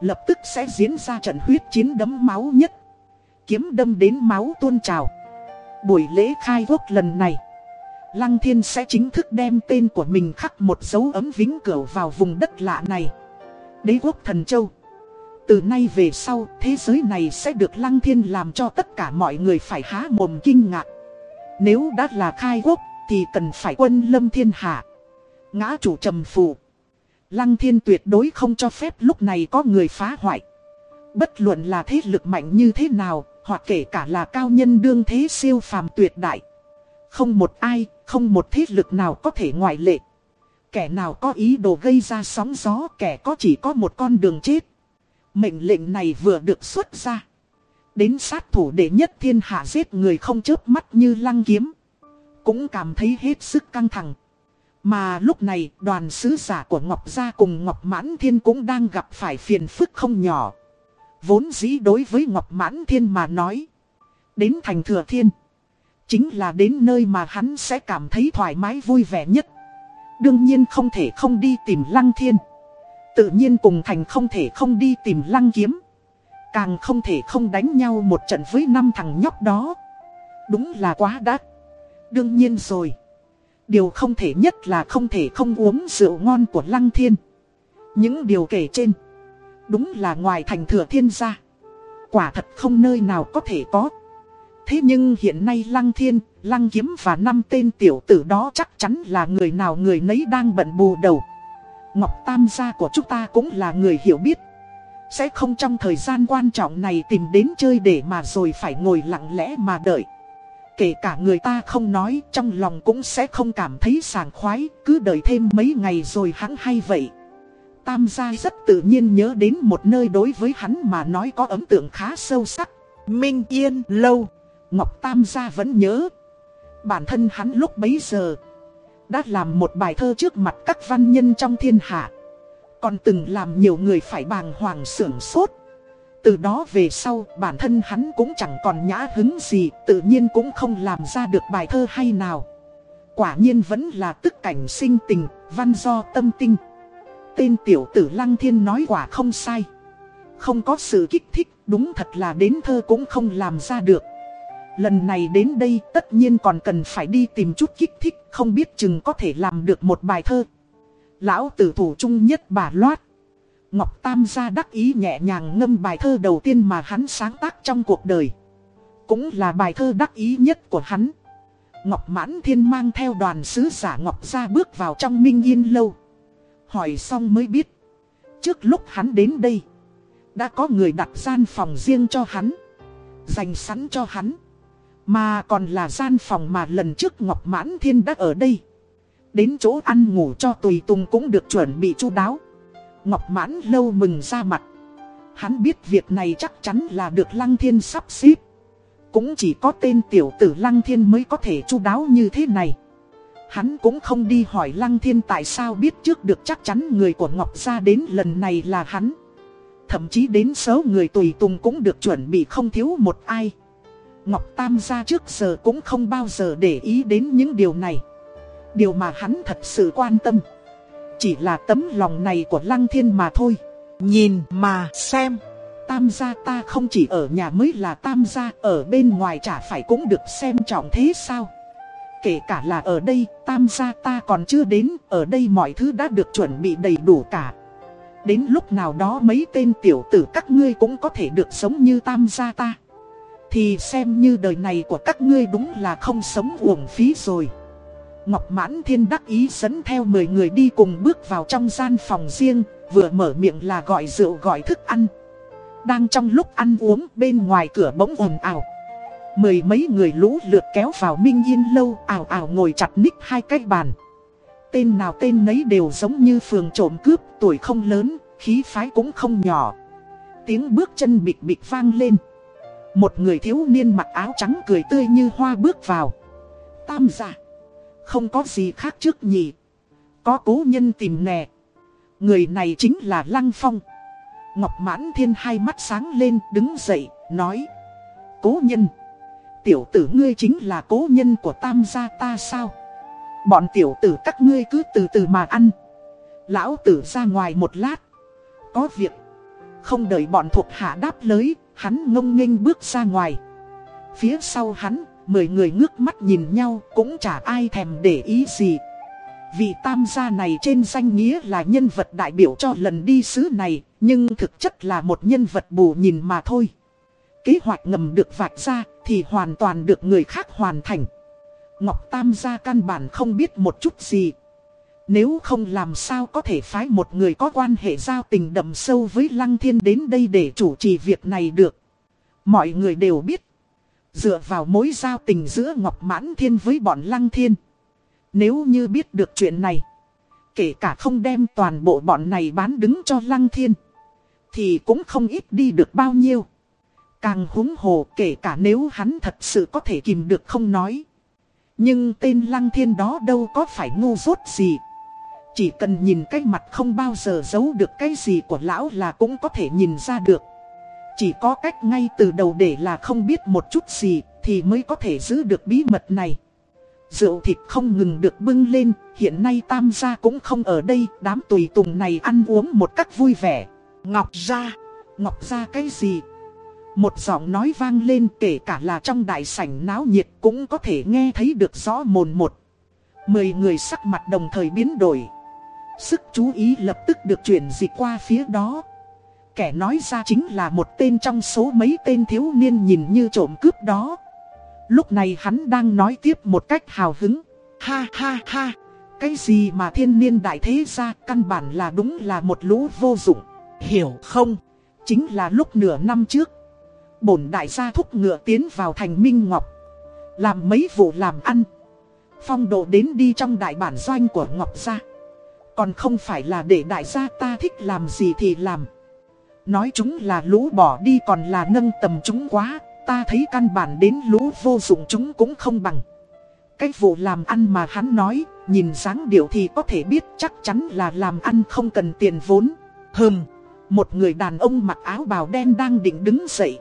Lập tức sẽ diễn ra trận huyết chiến đấm máu nhất. Kiếm đâm đến máu tuôn trào. Buổi lễ khai quốc lần này. Lăng thiên sẽ chính thức đem tên của mình khắc một dấu ấm vĩnh cửu vào vùng đất lạ này. Đế quốc thần châu. Từ nay về sau, thế giới này sẽ được lăng thiên làm cho tất cả mọi người phải há mồm kinh ngạc. Nếu đã là khai quốc, thì cần phải quân lâm thiên hạ. Ngã chủ trầm phù. Lăng thiên tuyệt đối không cho phép lúc này có người phá hoại. Bất luận là thế lực mạnh như thế nào, hoặc kể cả là cao nhân đương thế siêu phàm tuyệt đại. Không một ai, không một thế lực nào có thể ngoại lệ. Kẻ nào có ý đồ gây ra sóng gió, kẻ có chỉ có một con đường chết. Mệnh lệnh này vừa được xuất ra. Đến sát thủ đệ nhất thiên hạ giết người không chớp mắt như lăng kiếm. Cũng cảm thấy hết sức căng thẳng. Mà lúc này, đoàn sứ giả của Ngọc Gia cùng Ngọc Mãn Thiên cũng đang gặp phải phiền phức không nhỏ. Vốn dĩ đối với Ngọc Mãn Thiên mà nói. Đến thành thừa thiên. Chính là đến nơi mà hắn sẽ cảm thấy thoải mái vui vẻ nhất. Đương nhiên không thể không đi tìm Lăng Thiên. Tự nhiên cùng thành không thể không đi tìm Lăng Kiếm. Càng không thể không đánh nhau một trận với năm thằng nhóc đó. Đúng là quá đắt. Đương nhiên rồi. Điều không thể nhất là không thể không uống rượu ngon của Lăng Thiên. Những điều kể trên. Đúng là ngoài thành thừa thiên gia. Quả thật không nơi nào có thể có. Thế nhưng hiện nay Lăng Thiên, Lăng Kiếm và năm tên tiểu tử đó chắc chắn là người nào người nấy đang bận bù đầu. Ngọc Tam gia của chúng ta cũng là người hiểu biết. Sẽ không trong thời gian quan trọng này tìm đến chơi để mà rồi phải ngồi lặng lẽ mà đợi. Kể cả người ta không nói, trong lòng cũng sẽ không cảm thấy sảng khoái, cứ đợi thêm mấy ngày rồi hắn hay vậy. Tam gia rất tự nhiên nhớ đến một nơi đối với hắn mà nói có ấn tượng khá sâu sắc. Minh Yên Lâu. Ngọc Tam gia vẫn nhớ. Bản thân hắn lúc bấy giờ đã làm một bài thơ trước mặt các văn nhân trong thiên hạ. Còn từng làm nhiều người phải bàng hoàng sưởng sốt. Từ đó về sau, bản thân hắn cũng chẳng còn nhã hứng gì, Tự nhiên cũng không làm ra được bài thơ hay nào. Quả nhiên vẫn là tức cảnh sinh tình, Văn do tâm tinh. Tên tiểu tử Lăng Thiên nói quả không sai. Không có sự kích thích, Đúng thật là đến thơ cũng không làm ra được. Lần này đến đây, tất nhiên còn cần phải đi tìm chút kích thích, Không biết chừng có thể làm được một bài thơ. Lão tử thủ trung nhất bà loát. Ngọc Tam gia đắc ý nhẹ nhàng ngâm bài thơ đầu tiên mà hắn sáng tác trong cuộc đời. Cũng là bài thơ đắc ý nhất của hắn. Ngọc Mãn Thiên mang theo đoàn sứ giả Ngọc ra bước vào trong Minh Yên Lâu. Hỏi xong mới biết. Trước lúc hắn đến đây. Đã có người đặt gian phòng riêng cho hắn. Dành sẵn cho hắn. Mà còn là gian phòng mà lần trước Ngọc Mãn Thiên đã ở đây. Đến chỗ ăn ngủ cho tùy tùng cũng được chuẩn bị chu đáo. Ngọc mãn lâu mừng ra mặt. Hắn biết việc này chắc chắn là được Lăng Thiên sắp xếp. Cũng chỉ có tên tiểu tử Lăng Thiên mới có thể chu đáo như thế này. Hắn cũng không đi hỏi Lăng Thiên tại sao biết trước được chắc chắn người của Ngọc Gia đến lần này là hắn. Thậm chí đến số người tùy tùng cũng được chuẩn bị không thiếu một ai. Ngọc Tam gia trước giờ cũng không bao giờ để ý đến những điều này. Điều mà hắn thật sự quan tâm. Chỉ là tấm lòng này của Lăng Thiên mà thôi. Nhìn mà xem. Tam gia ta không chỉ ở nhà mới là tam gia, ở bên ngoài chả phải cũng được xem trọng thế sao. Kể cả là ở đây, tam gia ta còn chưa đến, ở đây mọi thứ đã được chuẩn bị đầy đủ cả. Đến lúc nào đó mấy tên tiểu tử các ngươi cũng có thể được sống như tam gia ta Thì xem như đời này của các ngươi đúng là không sống uổng phí rồi Ngọc Mãn Thiên đắc ý dẫn theo 10 người đi cùng bước vào trong gian phòng riêng Vừa mở miệng là gọi rượu gọi thức ăn. Đang trong lúc ăn uống bên ngoài cửa bỗng ồn ào. Mười mấy người lũ lượt kéo vào Minh Yên lâu ảo ảo ngồi chặt ních hai cái bàn. Tên nào tên nấy đều giống như phường trộm cướp tuổi không lớn, khí phái cũng không nhỏ. Tiếng bước chân bịch bịch vang lên. Một người thiếu niên mặc áo trắng cười tươi như hoa bước vào. Tam giả không có gì khác trước nhỉ Có cố nhân tìm nè Người này chính là Lăng Phong Ngọc Mãn Thiên hai mắt sáng lên đứng dậy nói Cố nhân tiểu tử ngươi chính là cố nhân của tam gia ta sao? Bọn tiểu tử các ngươi cứ từ từ mà ăn. Lão tử ra ngoài một lát. Có việc. Không đợi bọn thuộc hạ đáp lới, hắn ngông nghênh bước ra ngoài. Phía sau hắn, mười người ngước mắt nhìn nhau cũng chả ai thèm để ý gì. Vị tam gia này trên danh nghĩa là nhân vật đại biểu cho lần đi sứ này, nhưng thực chất là một nhân vật bù nhìn mà thôi kế hoạch ngầm được vạch ra thì hoàn toàn được người khác hoàn thành. Ngọc Tam gia căn bản không biết một chút gì. Nếu không làm sao có thể phái một người có quan hệ giao tình đậm sâu với Lăng Thiên đến đây để chủ trì việc này được. Mọi người đều biết. Dựa vào mối giao tình giữa Ngọc Mãn Thiên với bọn Lăng Thiên. Nếu như biết được chuyện này. Kể cả không đem toàn bộ bọn này bán đứng cho Lăng Thiên. Thì cũng không ít đi được bao nhiêu. Càng húng hồ kể cả nếu hắn thật sự có thể kìm được không nói. Nhưng tên lăng thiên đó đâu có phải ngu dốt gì. Chỉ cần nhìn cái mặt không bao giờ giấu được cái gì của lão là cũng có thể nhìn ra được. Chỉ có cách ngay từ đầu để là không biết một chút gì thì mới có thể giữ được bí mật này. Rượu thịt không ngừng được bưng lên, hiện nay tam gia cũng không ở đây, đám tùy tùng này ăn uống một cách vui vẻ. Ngọc gia, Ngọc gia cái gì? Một giọng nói vang lên kể cả là trong đại sảnh náo nhiệt cũng có thể nghe thấy được rõ mồn một. Mười người sắc mặt đồng thời biến đổi. Sức chú ý lập tức được chuyển dịch qua phía đó. Kẻ nói ra chính là một tên trong số mấy tên thiếu niên nhìn như trộm cướp đó. Lúc này hắn đang nói tiếp một cách hào hứng. Ha ha ha, cái gì mà thiên niên đại thế ra căn bản là đúng là một lũ vô dụng. Hiểu không? Chính là lúc nửa năm trước bổn đại gia thúc ngựa tiến vào thành Minh Ngọc. Làm mấy vụ làm ăn. Phong độ đến đi trong đại bản doanh của Ngọc gia. Còn không phải là để đại gia ta thích làm gì thì làm. Nói chúng là lũ bỏ đi còn là nâng tầm chúng quá. Ta thấy căn bản đến lũ vô dụng chúng cũng không bằng. Cái vụ làm ăn mà hắn nói, nhìn dáng điệu thì có thể biết chắc chắn là làm ăn không cần tiền vốn. Hừm, một người đàn ông mặc áo bào đen đang định đứng dậy.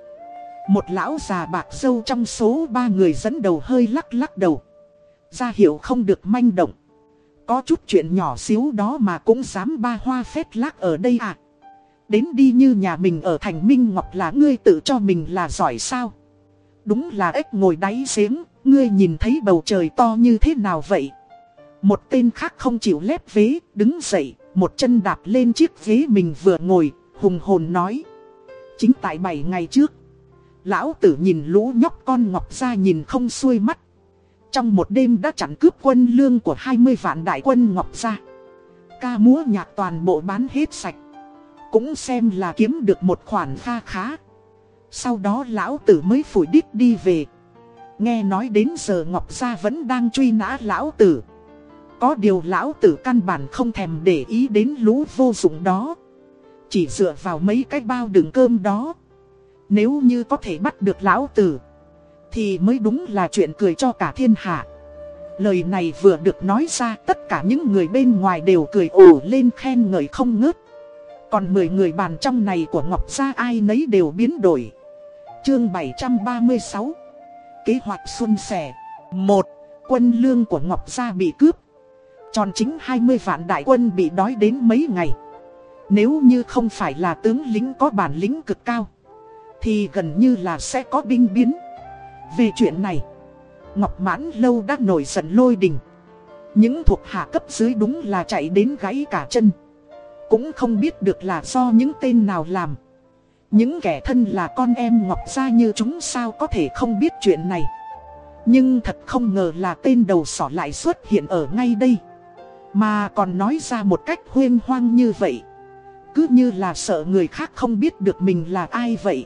Một lão già bạc dâu trong số ba người dẫn đầu hơi lắc lắc đầu. Ra hiệu không được manh động. Có chút chuyện nhỏ xíu đó mà cũng dám ba hoa phét lắc ở đây à. Đến đi như nhà mình ở thành Minh Ngọc là ngươi tự cho mình là giỏi sao. Đúng là ếch ngồi đáy giếng, ngươi nhìn thấy bầu trời to như thế nào vậy. Một tên khác không chịu lép vế, đứng dậy, một chân đạp lên chiếc ghế mình vừa ngồi, hùng hồn nói. Chính tại 7 ngày trước, Lão tử nhìn lũ nhóc con ngọc ra nhìn không xuôi mắt. Trong một đêm đã chặn cướp quân lương của 20 vạn đại quân ngọc ra. Ca múa nhạc toàn bộ bán hết sạch. Cũng xem là kiếm được một khoản kha khá. Sau đó lão tử mới phủi đít đi về. Nghe nói đến giờ Ngọc Gia vẫn đang truy nã lão tử. Có điều lão tử căn bản không thèm để ý đến lũ vô dụng đó. Chỉ dựa vào mấy cái bao đựng cơm đó. Nếu như có thể bắt được lão tử, Thì mới đúng là chuyện cười cho cả thiên hạ Lời này vừa được nói ra, tất cả những người bên ngoài đều cười ồ lên khen ngợi không ngớt còn 10 người bàn trong này của Ngọc Gia ai nấy đều biến đổi. Chương 736 Kế hoạch xuân sẻ. 1. Quân lương của Ngọc Gia bị cướp. Tròn chính 20 vạn đại quân bị đói đến mấy ngày. Nếu như không phải là tướng lính có bản lĩnh cực cao, thì gần như là sẽ có binh biến. Về chuyện này, Ngọc Mãn Lâu đã nổi giận lôi đình. Những thuộc hạ cấp dưới đúng là chạy đến gãy cả chân. Cũng không biết được là do những tên nào làm. Những kẻ thân là con em Ngọc Gia như chúng sao có thể không biết chuyện này. Nhưng thật không ngờ là tên đầu sỏ lại xuất hiện ở ngay đây. Mà còn nói ra một cách huyên hoang như vậy. Cứ như là sợ người khác không biết được mình là ai vậy.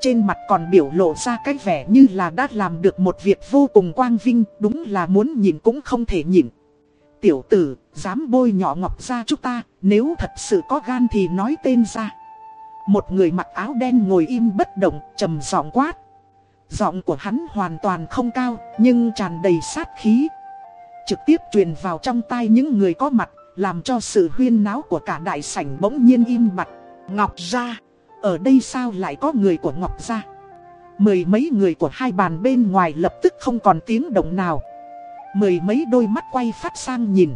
Trên mặt còn biểu lộ ra cái vẻ như là đã làm được một việc vô cùng quang vinh, đúng là muốn nhìn cũng không thể nhìn. Tiểu tử, dám bôi nhỏ ngọc ra chúng ta, nếu thật sự có gan thì nói tên ra. Một người mặc áo đen ngồi im bất động, trầm giọng quát. Giọng của hắn hoàn toàn không cao, nhưng tràn đầy sát khí. Trực tiếp truyền vào trong tai những người có mặt, làm cho sự huyên náo của cả đại sảnh bỗng nhiên im bặt. Ngọc ra. Ở đây sao lại có người của Ngọc Gia Mười mấy người của hai bàn bên ngoài lập tức không còn tiếng động nào Mười mấy đôi mắt quay phát sang nhìn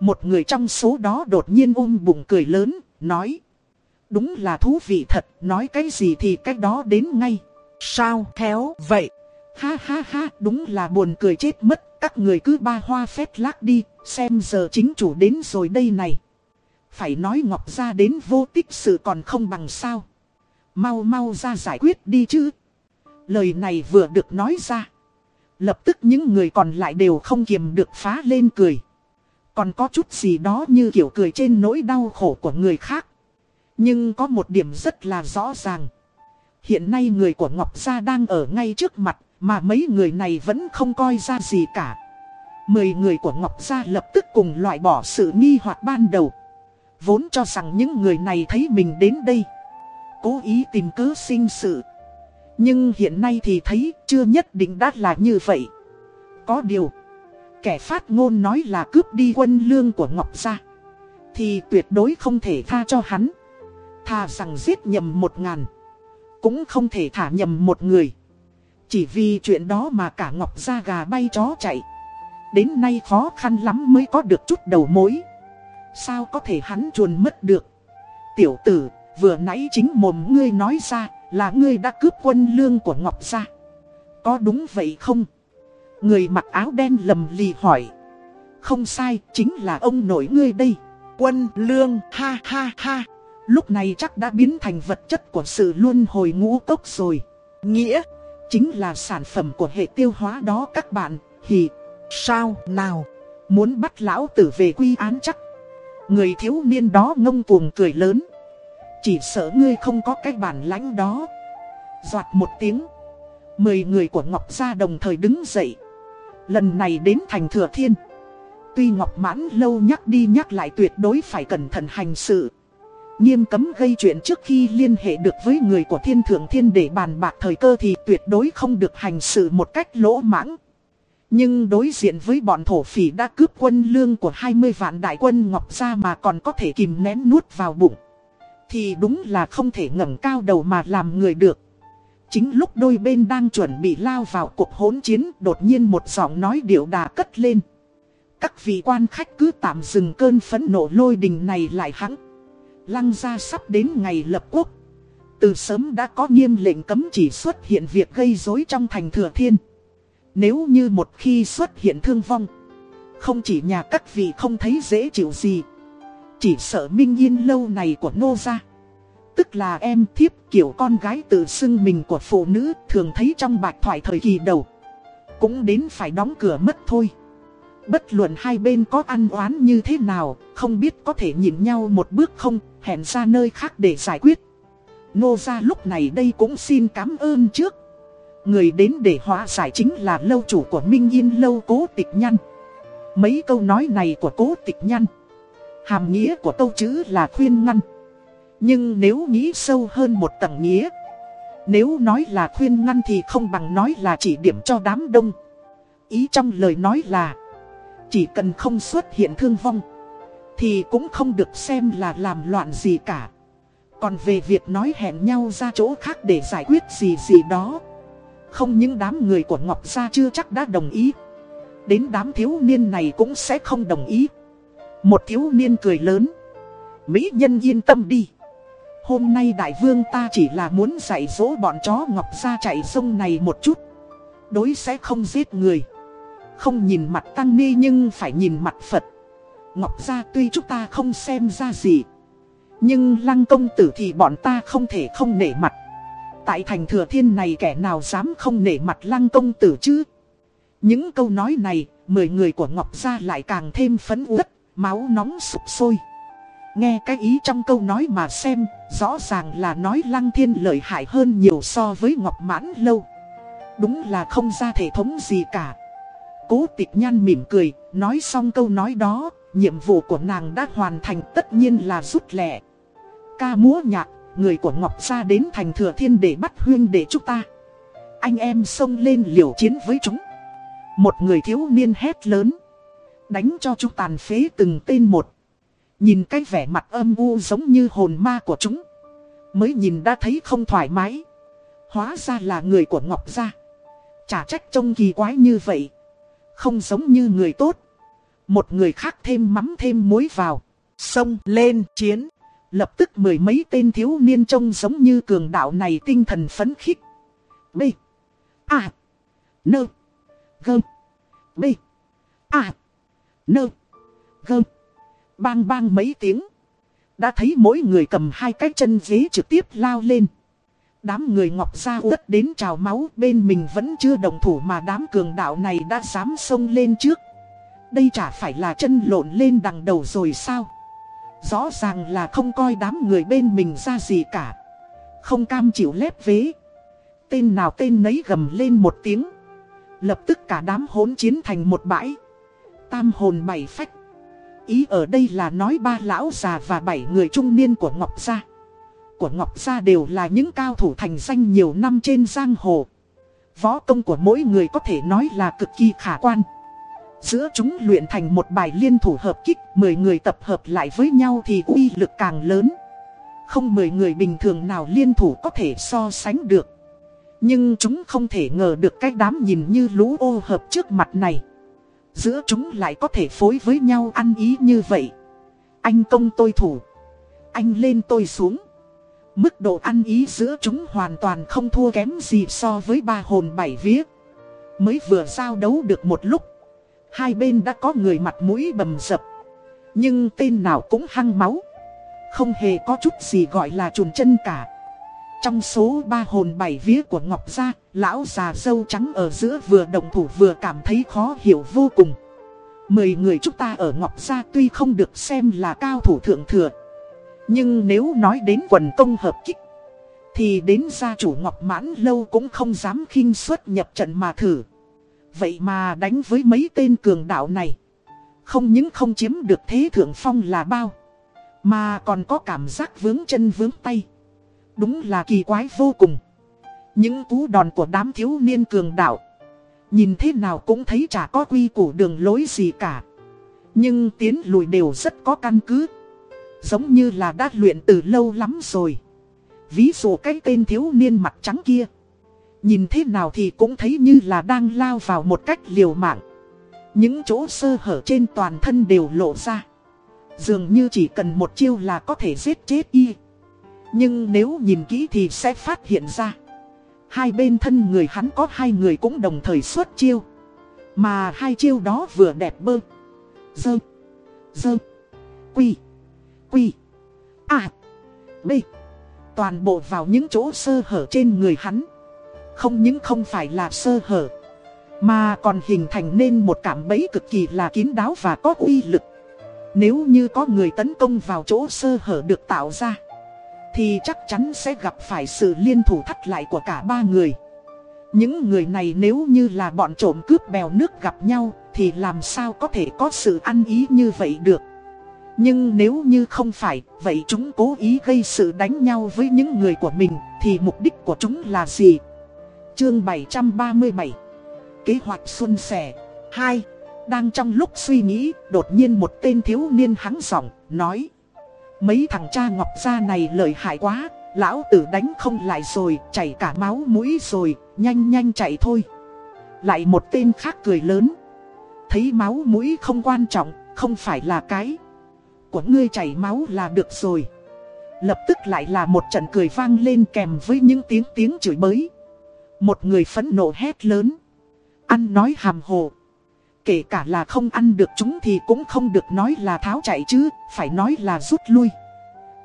Một người trong số đó đột nhiên ôm bụng cười lớn, nói Đúng là thú vị thật, nói cái gì thì cái đó đến ngay Sao khéo vậy Ha ha ha, đúng là buồn cười chết mất Các người cứ ba hoa phét lác đi, xem giờ chính chủ đến rồi đây này phải nói Ngọc ra đến vô tích sự còn không bằng sao. Mau mau ra giải quyết đi chứ. Lời này vừa được nói ra. Lập tức những người còn lại đều không kiềm được phá lên cười. Còn có chút gì đó như kiểu cười trên nỗi đau khổ của người khác. Nhưng có một điểm rất là rõ ràng. Hiện nay người của Ngọc Gia đang ở ngay trước mặt, mà mấy người này vẫn không coi ra gì cả. Mười người của Ngọc Gia lập tức cùng loại bỏ sự nghi hoặc ban đầu. Vốn cho rằng những người này thấy mình đến đây Cố ý tìm cớ sinh sự nhưng hiện nay thì thấy chưa nhất định đã là như vậy. Có điều, Kẻ phát ngôn nói là cướp đi quân lương của Ngọc Gia, Thì tuyệt đối không thể tha cho hắn. Thà rằng giết nhầm một ngàn, Cũng không thể thả nhầm một người. Chỉ vì chuyện đó mà cả Ngọc Gia gà bay chó chạy. Đến nay khó khăn lắm mới có được chút đầu mối. Sao có thể hắn chuồn mất được? Tiểu tử, vừa nãy chính mồm ngươi nói ra là ngươi đã cướp quân lương của Ngọc Gia. Có đúng vậy không? Người mặc áo đen lầm lì hỏi. Không sai chính là ông nội ngươi đây. Quân lương ha ha ha. Lúc này chắc đã biến thành vật chất của sự luân hồi ngũ cốc rồi. Nghĩa Chính là sản phẩm của hệ tiêu hóa đó các bạn. Hì Sao nào? Muốn bắt lão tử về quy án chắc. Người thiếu niên đó ngông cuồng cười lớn chỉ sợ ngươi không có cái bản lãnh đó. Doạt một tiếng, Mười người của Ngọc Gia đồng thời đứng dậy. Lần này đến thành thừa thiên. Tuy Ngọc Mãn lâu nhắc đi nhắc lại tuyệt đối phải cẩn thận hành sự. Nghiêm cấm gây chuyện trước khi liên hệ được với người của thiên thượng thiên để bàn bạc thời cơ thì tuyệt đối không được hành sự một cách lỗ mãng. Nhưng đối diện với bọn thổ phỉ đã cướp quân lương của 20 vạn đại quân Ngọc Gia mà còn có thể kìm nén nuốt vào bụng. Thì đúng là không thể ngẩng cao đầu mà làm người được. Chính lúc đôi bên đang chuẩn bị lao vào cuộc hỗn chiến, đột nhiên một giọng nói điệu đà cất lên. Các vị quan khách cứ tạm dừng cơn phẫn nộ lôi đình này lại hẳn. Lăng gia sắp đến ngày lập quốc. Từ sớm đã có nghiêm lệnh cấm chỉ xuất hiện việc gây rối trong thành thừa thiên. Nếu như một khi xuất hiện thương vong, Không chỉ nhà các vị không thấy dễ chịu gì chỉ sợ minh yên lâu này của nô gia. Tức là em thiếp kiểu con gái tự xưng mình của phụ nữ Thường thấy trong bạch thoại thời kỳ đầu. Cũng đến phải đóng cửa mất thôi. Bất luận hai bên có ăn oán như thế nào, Không biết có thể nhìn nhau một bước không, Hẹn ra nơi khác để giải quyết. Nô gia lúc này đây cũng xin cảm ơn trước. Người đến để hóa giải chính là lâu chủ của Minh Yên, lâu cố tịch nhăn Mấy câu nói này của cố tịch nhăn Hàm nghĩa của câu chữ là khuyên ngăn. Nhưng nếu nghĩ sâu hơn một tầng nghĩa, Nếu nói là khuyên ngăn thì không bằng nói là chỉ điểm cho đám đông. Ý trong lời nói là, Chỉ cần không xuất hiện thương vong, Thì cũng không được xem là làm loạn gì cả. Còn về việc nói hẹn nhau ra chỗ khác để giải quyết gì gì đó, không những đám người của Ngọc Gia chưa chắc đã đồng ý, Đến đám thiếu niên này cũng sẽ không đồng ý. Một thiếu niên cười lớn. Mỹ nhân yên tâm đi. Hôm nay đại vương ta chỉ là muốn dạy dỗ bọn chó Ngọc Gia chạy sông này một chút. Đối sẽ không giết người. Không nhìn mặt tăng ni nhưng phải nhìn mặt Phật. Ngọc gia tuy chúng ta không xem ra gì. Nhưng lăng công tử thì bọn ta không thể không nể mặt. Tại thành thừa thiên này kẻ nào dám không nể mặt lăng công tử chứ? Những câu nói này, Mười người của Ngọc gia lại càng thêm phấn uất. Máu nóng sụp sôi. Nghe cái ý trong câu nói mà xem, Rõ ràng là nói lăng thiên lợi hại hơn nhiều so với Ngọc Mãn Lâu. Đúng là không ra thể thống gì cả. Cố tịch nhan mỉm cười, Nói xong câu nói đó, Nhiệm vụ của nàng đã hoàn thành, tất nhiên là rút lẻ. Ca múa nhạc, Người của Ngọc Gia đến thành thừa thiên để bắt huyên để chúng ta. Anh em xông lên liều chiến với chúng. Một người thiếu niên hét lớn. Đánh cho chúng tàn phế từng tên một. Nhìn cái vẻ mặt âm u giống như hồn ma của chúng. Mới nhìn đã thấy không thoải mái. Hóa ra là người của Ngọc Gia. Chả trách trông kỳ quái như vậy. Không giống như người tốt. Một người khác thêm mắm thêm muối vào. Xông lên chiến. Lập tức mười mấy tên thiếu niên trông giống như cường đạo này tinh thần phấn khích. B A. N. G. B A. Nơ Gơ Bang bang mấy tiếng. Đã thấy mỗi người cầm hai cái chân ghế trực tiếp lao lên. Đám người ngọc ra uất đến trào máu, bên mình vẫn chưa đồng thủ mà đám cường đạo này đã dám xông lên trước. Đây chả phải là chân lộn lên đằng đầu rồi sao? Rõ ràng là không coi đám người bên mình ra gì cả. Không cam chịu lép vế. Tên nào tên nấy gầm lên một tiếng. Lập tức cả đám hỗn chiến thành một bãi. Tam hồn bảy phách. Ý ở đây là nói ba lão già và bảy người trung niên của Ngọc Gia. Của Ngọc Gia đều là những cao thủ thành danh nhiều năm trên giang hồ. Võ công của mỗi người có thể nói là cực kỳ khả quan. Giữa chúng luyện thành một bài liên thủ hợp kích, 10 người tập hợp lại với nhau thì uy lực càng lớn. Không 10 người bình thường nào liên thủ có thể so sánh được. Nhưng chúng không thể ngờ được cái đám nhìn như lũ ô hợp trước mặt này. Giữa chúng lại có thể phối với nhau ăn ý như vậy. Anh công tôi thủ. Anh lên tôi xuống. Mức độ ăn ý giữa chúng hoàn toàn không thua kém gì so với ba hồn bảy vía. Mới vừa giao đấu được một lúc, Hai bên đã có người mặt mũi bầm dập. Nhưng tên nào cũng hăng máu. Không hề có chút gì gọi là trùn chân cả trong số ba hồn bảy vía của Ngọc Gia, lão già dâu trắng ở giữa vừa đồng thủ vừa cảm thấy khó hiểu vô cùng. Mười người chúng ta ở Ngọc Gia tuy không được xem là cao thủ thượng thừa. Nhưng nếu nói đến quần công hợp kích, thì đến gia chủ Ngọc Mãn Lâu cũng không dám khinh suất nhập trận mà thử. Vậy mà đánh với mấy tên cường đạo này, không những không chiếm được thế thượng phong là bao, mà còn có cảm giác vướng chân vướng tay. Đúng là kỳ quái vô cùng. Những cú đòn của đám thiếu niên cường đạo. Nhìn thế nào cũng thấy chả có quy củ đường lối gì cả. Nhưng tiến lùi đều rất có căn cứ. Giống như là đã luyện từ lâu lắm rồi. Ví dụ cái tên thiếu niên mặt trắng kia. Nhìn thế nào thì cũng thấy như là đang lao vào một cách liều mạng. Những chỗ sơ hở trên toàn thân đều lộ ra. Dường như chỉ cần một chiêu là có thể giết chết y. Nhưng nếu nhìn kỹ thì sẽ phát hiện ra. Hai bên thân người hắn có hai người cũng đồng thời xuất chiêu. Mà hai chiêu đó vừa đẹp bơ. Dơ. Dơ. Quy. Quy. À B. Toàn bộ vào những chỗ sơ hở trên người hắn. Không những không phải là sơ hở, Mà còn hình thành nên một cảm bẫy cực kỳ là kín đáo và có uy lực. Nếu như có người tấn công vào chỗ sơ hở được tạo ra thì chắc chắn sẽ gặp phải sự liên thủ thắt lại của cả ba người. Những người này nếu như là bọn trộm cướp bèo nước gặp nhau thì làm sao có thể có sự ăn ý như vậy được. Nhưng nếu như không phải, vậy chúng cố ý gây sự đánh nhau với những người của mình thì mục đích của chúng là gì? Chương 737 Kế hoạch xuân sẻ 2. Đang trong lúc suy nghĩ, đột nhiên một tên thiếu niên hắng giọng, nói Mấy thằng cha ngọc gia này lợi hại quá, lão tử đánh không lại rồi, chảy cả máu mũi rồi, nhanh nhanh chạy thôi. Lại một tên khác cười lớn. Thấy máu mũi không quan trọng, không phải là cái. Của ngươi chảy máu là được rồi. Lập tức lại là một trận cười vang lên kèm với những tiếng tiếng chửi bới. Một người phẫn nộ hét lớn. Ăn nói hàm hồ. Kể cả là không ăn được chúng thì cũng không được nói là tháo chạy chứ, phải nói là rút lui.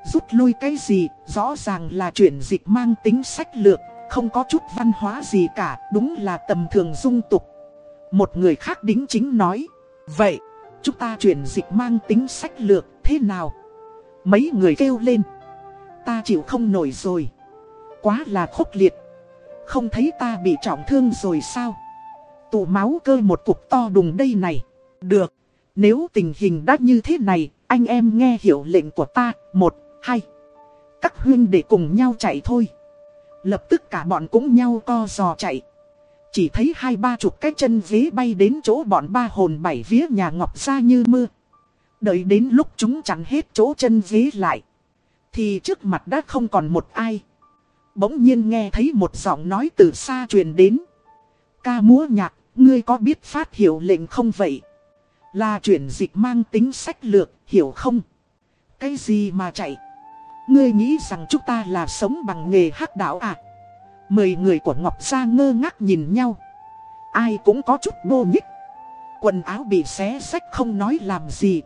Rút lui cái gì, rõ ràng là chuyển dịch mang tính sách lược, không có chút văn hóa gì cả, đúng là tầm thường dung tục. Một người khác đính chính nói, vậy, chúng ta chuyển dịch mang tính sách lược, thế nào? Mấy người kêu lên, ta chịu không nổi rồi, quá là khốc liệt, không thấy ta bị trọng thương rồi sao? Tụ máu cơ một cục to đùng đây này, được, nếu tình hình đã như thế này, anh em nghe hiểu lệnh của ta, một, hai. Các huyên để cùng nhau chạy thôi. Lập tức cả bọn cũng nhau co giò chạy. Chỉ thấy hai ba chục cái chân vế bay đến chỗ bọn ba hồn bảy vía nhà ngọc ra như mưa. Đợi đến lúc chúng chặn hết chỗ chân vế lại. Thì trước mặt đã không còn một ai. Bỗng nhiên nghe thấy một giọng nói từ xa truyền đến. Ca múa nhạc, ngươi có biết phát hiệu lệnh không vậy? Là chuyển dịch mang tính sách lược, hiểu không? Cái gì mà chạy? Ngươi nghĩ rằng chúng ta là sống bằng nghề hắc đạo à? Mười người của Ngọc Gia ngơ ngác nhìn nhau. Ai cũng có chút bô nhích. Quần áo bị xé sách không nói làm gì.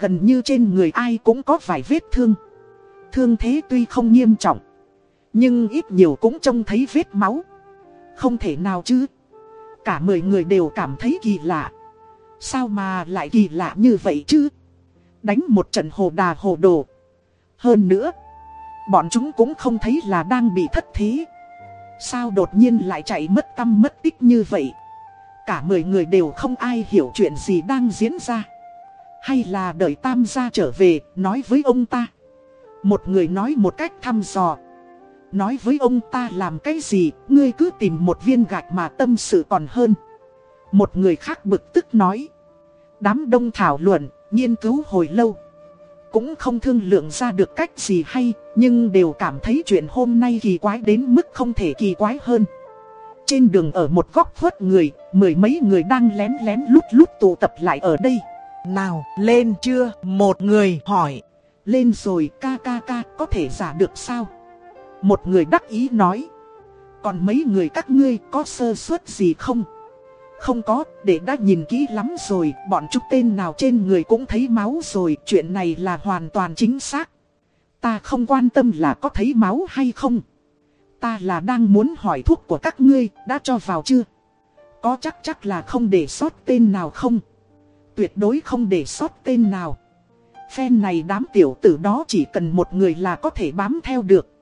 Gần như trên người ai cũng có vài vết thương. Thương thế tuy không nghiêm trọng. Nhưng ít nhiều cũng trông thấy vết máu. Không thể nào chứ. Cả mười người đều cảm thấy kỳ lạ. Sao mà lại kỳ lạ như vậy chứ? Đánh một trận hồ đà hồ đồ. Hơn nữa, bọn chúng cũng không thấy là đang bị thất thí. Sao đột nhiên lại chạy mất tâm mất tích như vậy? Cả mười người đều không ai hiểu chuyện gì đang diễn ra. Hay là đợi Tam gia trở về, nói với ông ta. Một người nói một cách thăm dò. Nói với ông ta làm cái gì, ngươi cứ tìm một viên gạch mà tâm sự còn hơn. Một người khác bực tức nói. Đám đông thảo luận, nghiên cứu hồi lâu cũng không thương lượng ra được cách gì hay, nhưng đều cảm thấy chuyện hôm nay kỳ quái đến mức không thể kỳ quái hơn. Trên đường ở một góc khuất người, mười mấy người đang lén lén lút lút tụ tập lại ở đây. Nào, lên chưa? Một người hỏi. Lên rồi, ca ca ca, có thể giả được sao? Một người đắc ý nói. Còn mấy người các ngươi có sơ suất gì không? Không có, để đã nhìn kỹ lắm rồi, bọn chúng tên nào trên người cũng thấy máu rồi, chuyện này là hoàn toàn chính xác. Ta không quan tâm là có thấy máu hay không. Ta là đang muốn hỏi thuốc của các ngươi, đã cho vào chưa? Có chắc chắc là không để sót tên nào không? Tuyệt đối không để sót tên nào. Phen này đám tiểu tử đó chỉ cần một người là có thể bám theo được.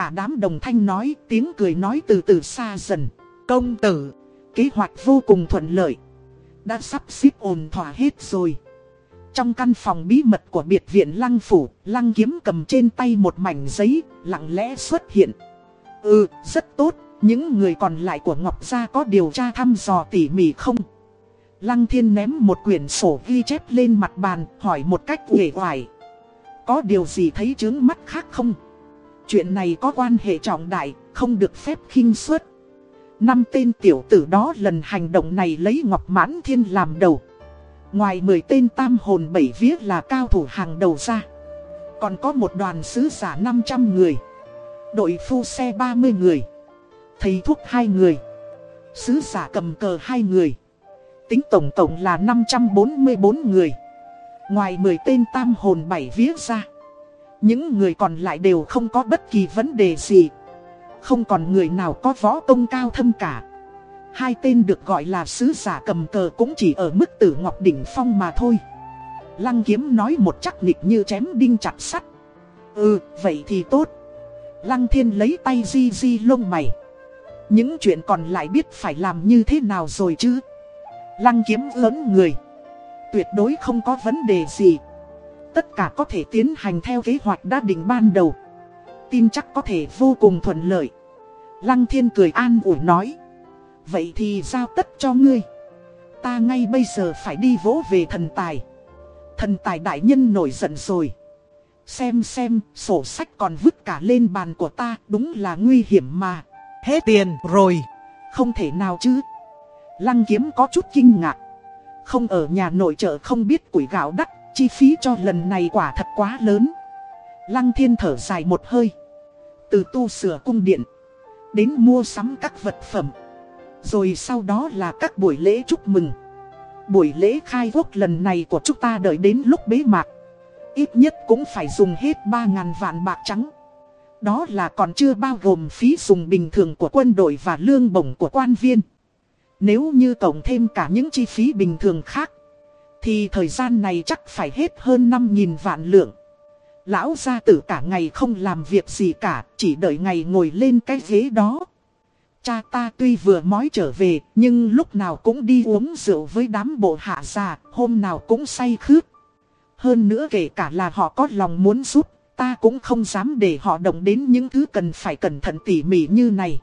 Cả đám đồng thanh nói, tiếng cười nói từ từ xa dần. Công tử! Kế hoạch vô cùng thuận lợi. Đã sắp xếp ổn thỏa hết rồi. Trong căn phòng bí mật của biệt viện lăng phủ, lăng kiếm cầm trên tay một mảnh giấy, lặng lẽ xuất hiện. Ừ, rất tốt, những người còn lại của Ngọc Gia có điều tra thăm dò tỉ mỉ không? Lăng thiên ném một quyển sổ ghi chép lên mặt bàn, hỏi một cách uể oải. Có điều gì thấy chướng mắt khác không? Chuyện này có quan hệ trọng đại, không được phép khinh suất. Năm tên tiểu tử đó lần hành động này lấy Ngọc Mãn Thiên làm đầu. Ngoài 10 tên tam hồn bảy vía là cao thủ hàng đầu ra. Còn có một đoàn sứ giả 500 người. Đội phu xe 30 người. Thầy thuốc 2 người. Sứ giả cầm cờ 2 người. Tính tổng tổng là 544 người. Ngoài 10 tên tam hồn bảy vía ra. Những người còn lại đều không có bất kỳ vấn đề gì. Không còn người nào có võ công cao thâm cả. Hai tên được gọi là sứ giả cầm cờ cũng chỉ ở mức tử ngọc đỉnh phong mà thôi. Lăng kiếm nói một chắc nịch như chém đinh chặt sắt. Ừ, vậy thì tốt. Lăng thiên lấy tay di di lông mày. Những chuyện còn lại biết phải làm như thế nào rồi chứ? Lăng kiếm lớn người. Tuyệt đối không có vấn đề gì. Tất cả có thể tiến hành theo kế hoạch đã định ban đầu tin chắc có thể vô cùng thuận lợi. Lăng thiên cười an ủi nói. Vậy thì giao tất cho ngươi. Ta ngay bây giờ phải đi vỗ về thần tài. Thần tài đại nhân nổi giận rồi. Xem xem, sổ sách còn vứt cả lên bàn của ta, đúng là nguy hiểm mà. Hết tiền rồi. Không thể nào chứ. Lăng kiếm có chút kinh ngạc. Không ở nhà nội trợ không biết quỷ gạo đắt, chi phí cho lần này quả thật quá lớn. Lăng thiên thở dài một hơi. Từ tu sửa cung điện, Đến mua sắm các vật phẩm. Rồi sau đó là các buổi lễ chúc mừng. Buổi lễ khai quốc lần này của chúng ta đợi đến lúc bế mạc. Ít nhất cũng phải dùng hết 3.000 vạn bạc trắng. Đó là còn chưa bao gồm phí dùng bình thường của quân đội và lương bổng của quan viên. Nếu như cộng thêm cả những chi phí bình thường khác thì thời gian này chắc phải hết hơn 5.000 vạn lượng Lão gia tử cả ngày không làm việc gì cả Chỉ đợi ngày ngồi lên cái ghế đó Cha ta tuy vừa mói trở về, nhưng lúc nào cũng đi uống rượu với đám bộ hạ già, hôm nào cũng say khướt. Hơn nữa kể cả là họ có lòng muốn giúp, ta cũng không dám để họ động đến những thứ cần phải cẩn thận tỉ mỉ như này.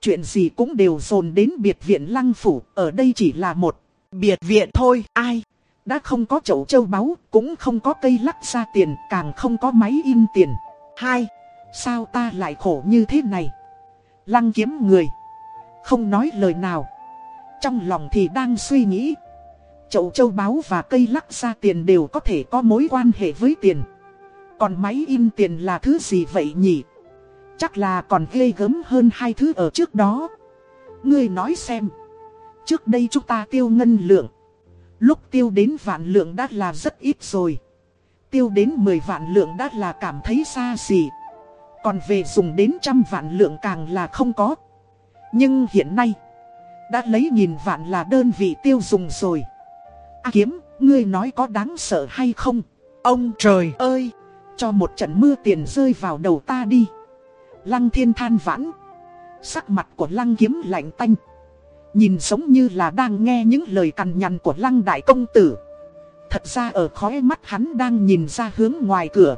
Chuyện gì cũng đều dồn đến biệt viện lăng phủ, ở đây chỉ là một biệt viện thôi, ai? Đã không có chậu châu báu, cũng không có cây lắc ra tiền, càng không có máy in tiền. Hai, sao ta lại khổ như thế này? Lăng kiếm người. Không nói lời nào. Trong lòng thì đang suy nghĩ. Chậu châu báu và cây lắc ra tiền đều có thể có mối quan hệ với tiền. Còn máy in tiền là thứ gì vậy nhỉ? Chắc là còn ghê gớm hơn hai thứ ở trước đó. Ngươi nói xem. Trước đây chúng ta tiêu ngân lượng. Lúc tiêu đến vạn lượng đã là rất ít rồi. Tiêu đến 10 vạn lượng đã là cảm thấy xa xỉ. Còn về dùng đến trăm vạn lượng càng là không có. Nhưng hiện nay, đã lấy nghìn vạn là đơn vị tiêu dùng rồi. A kiếm, ngươi nói có đáng sợ hay không? Ông trời ơi, cho một trận mưa tiền rơi vào đầu ta đi. Lăng thiên than vãn. Sắc mặt của lăng kiếm lạnh tanh. Nhìn giống như là đang nghe những lời cằn nhằn của lăng đại công tử. Thật ra ở khóe mắt hắn đang nhìn ra hướng ngoài cửa.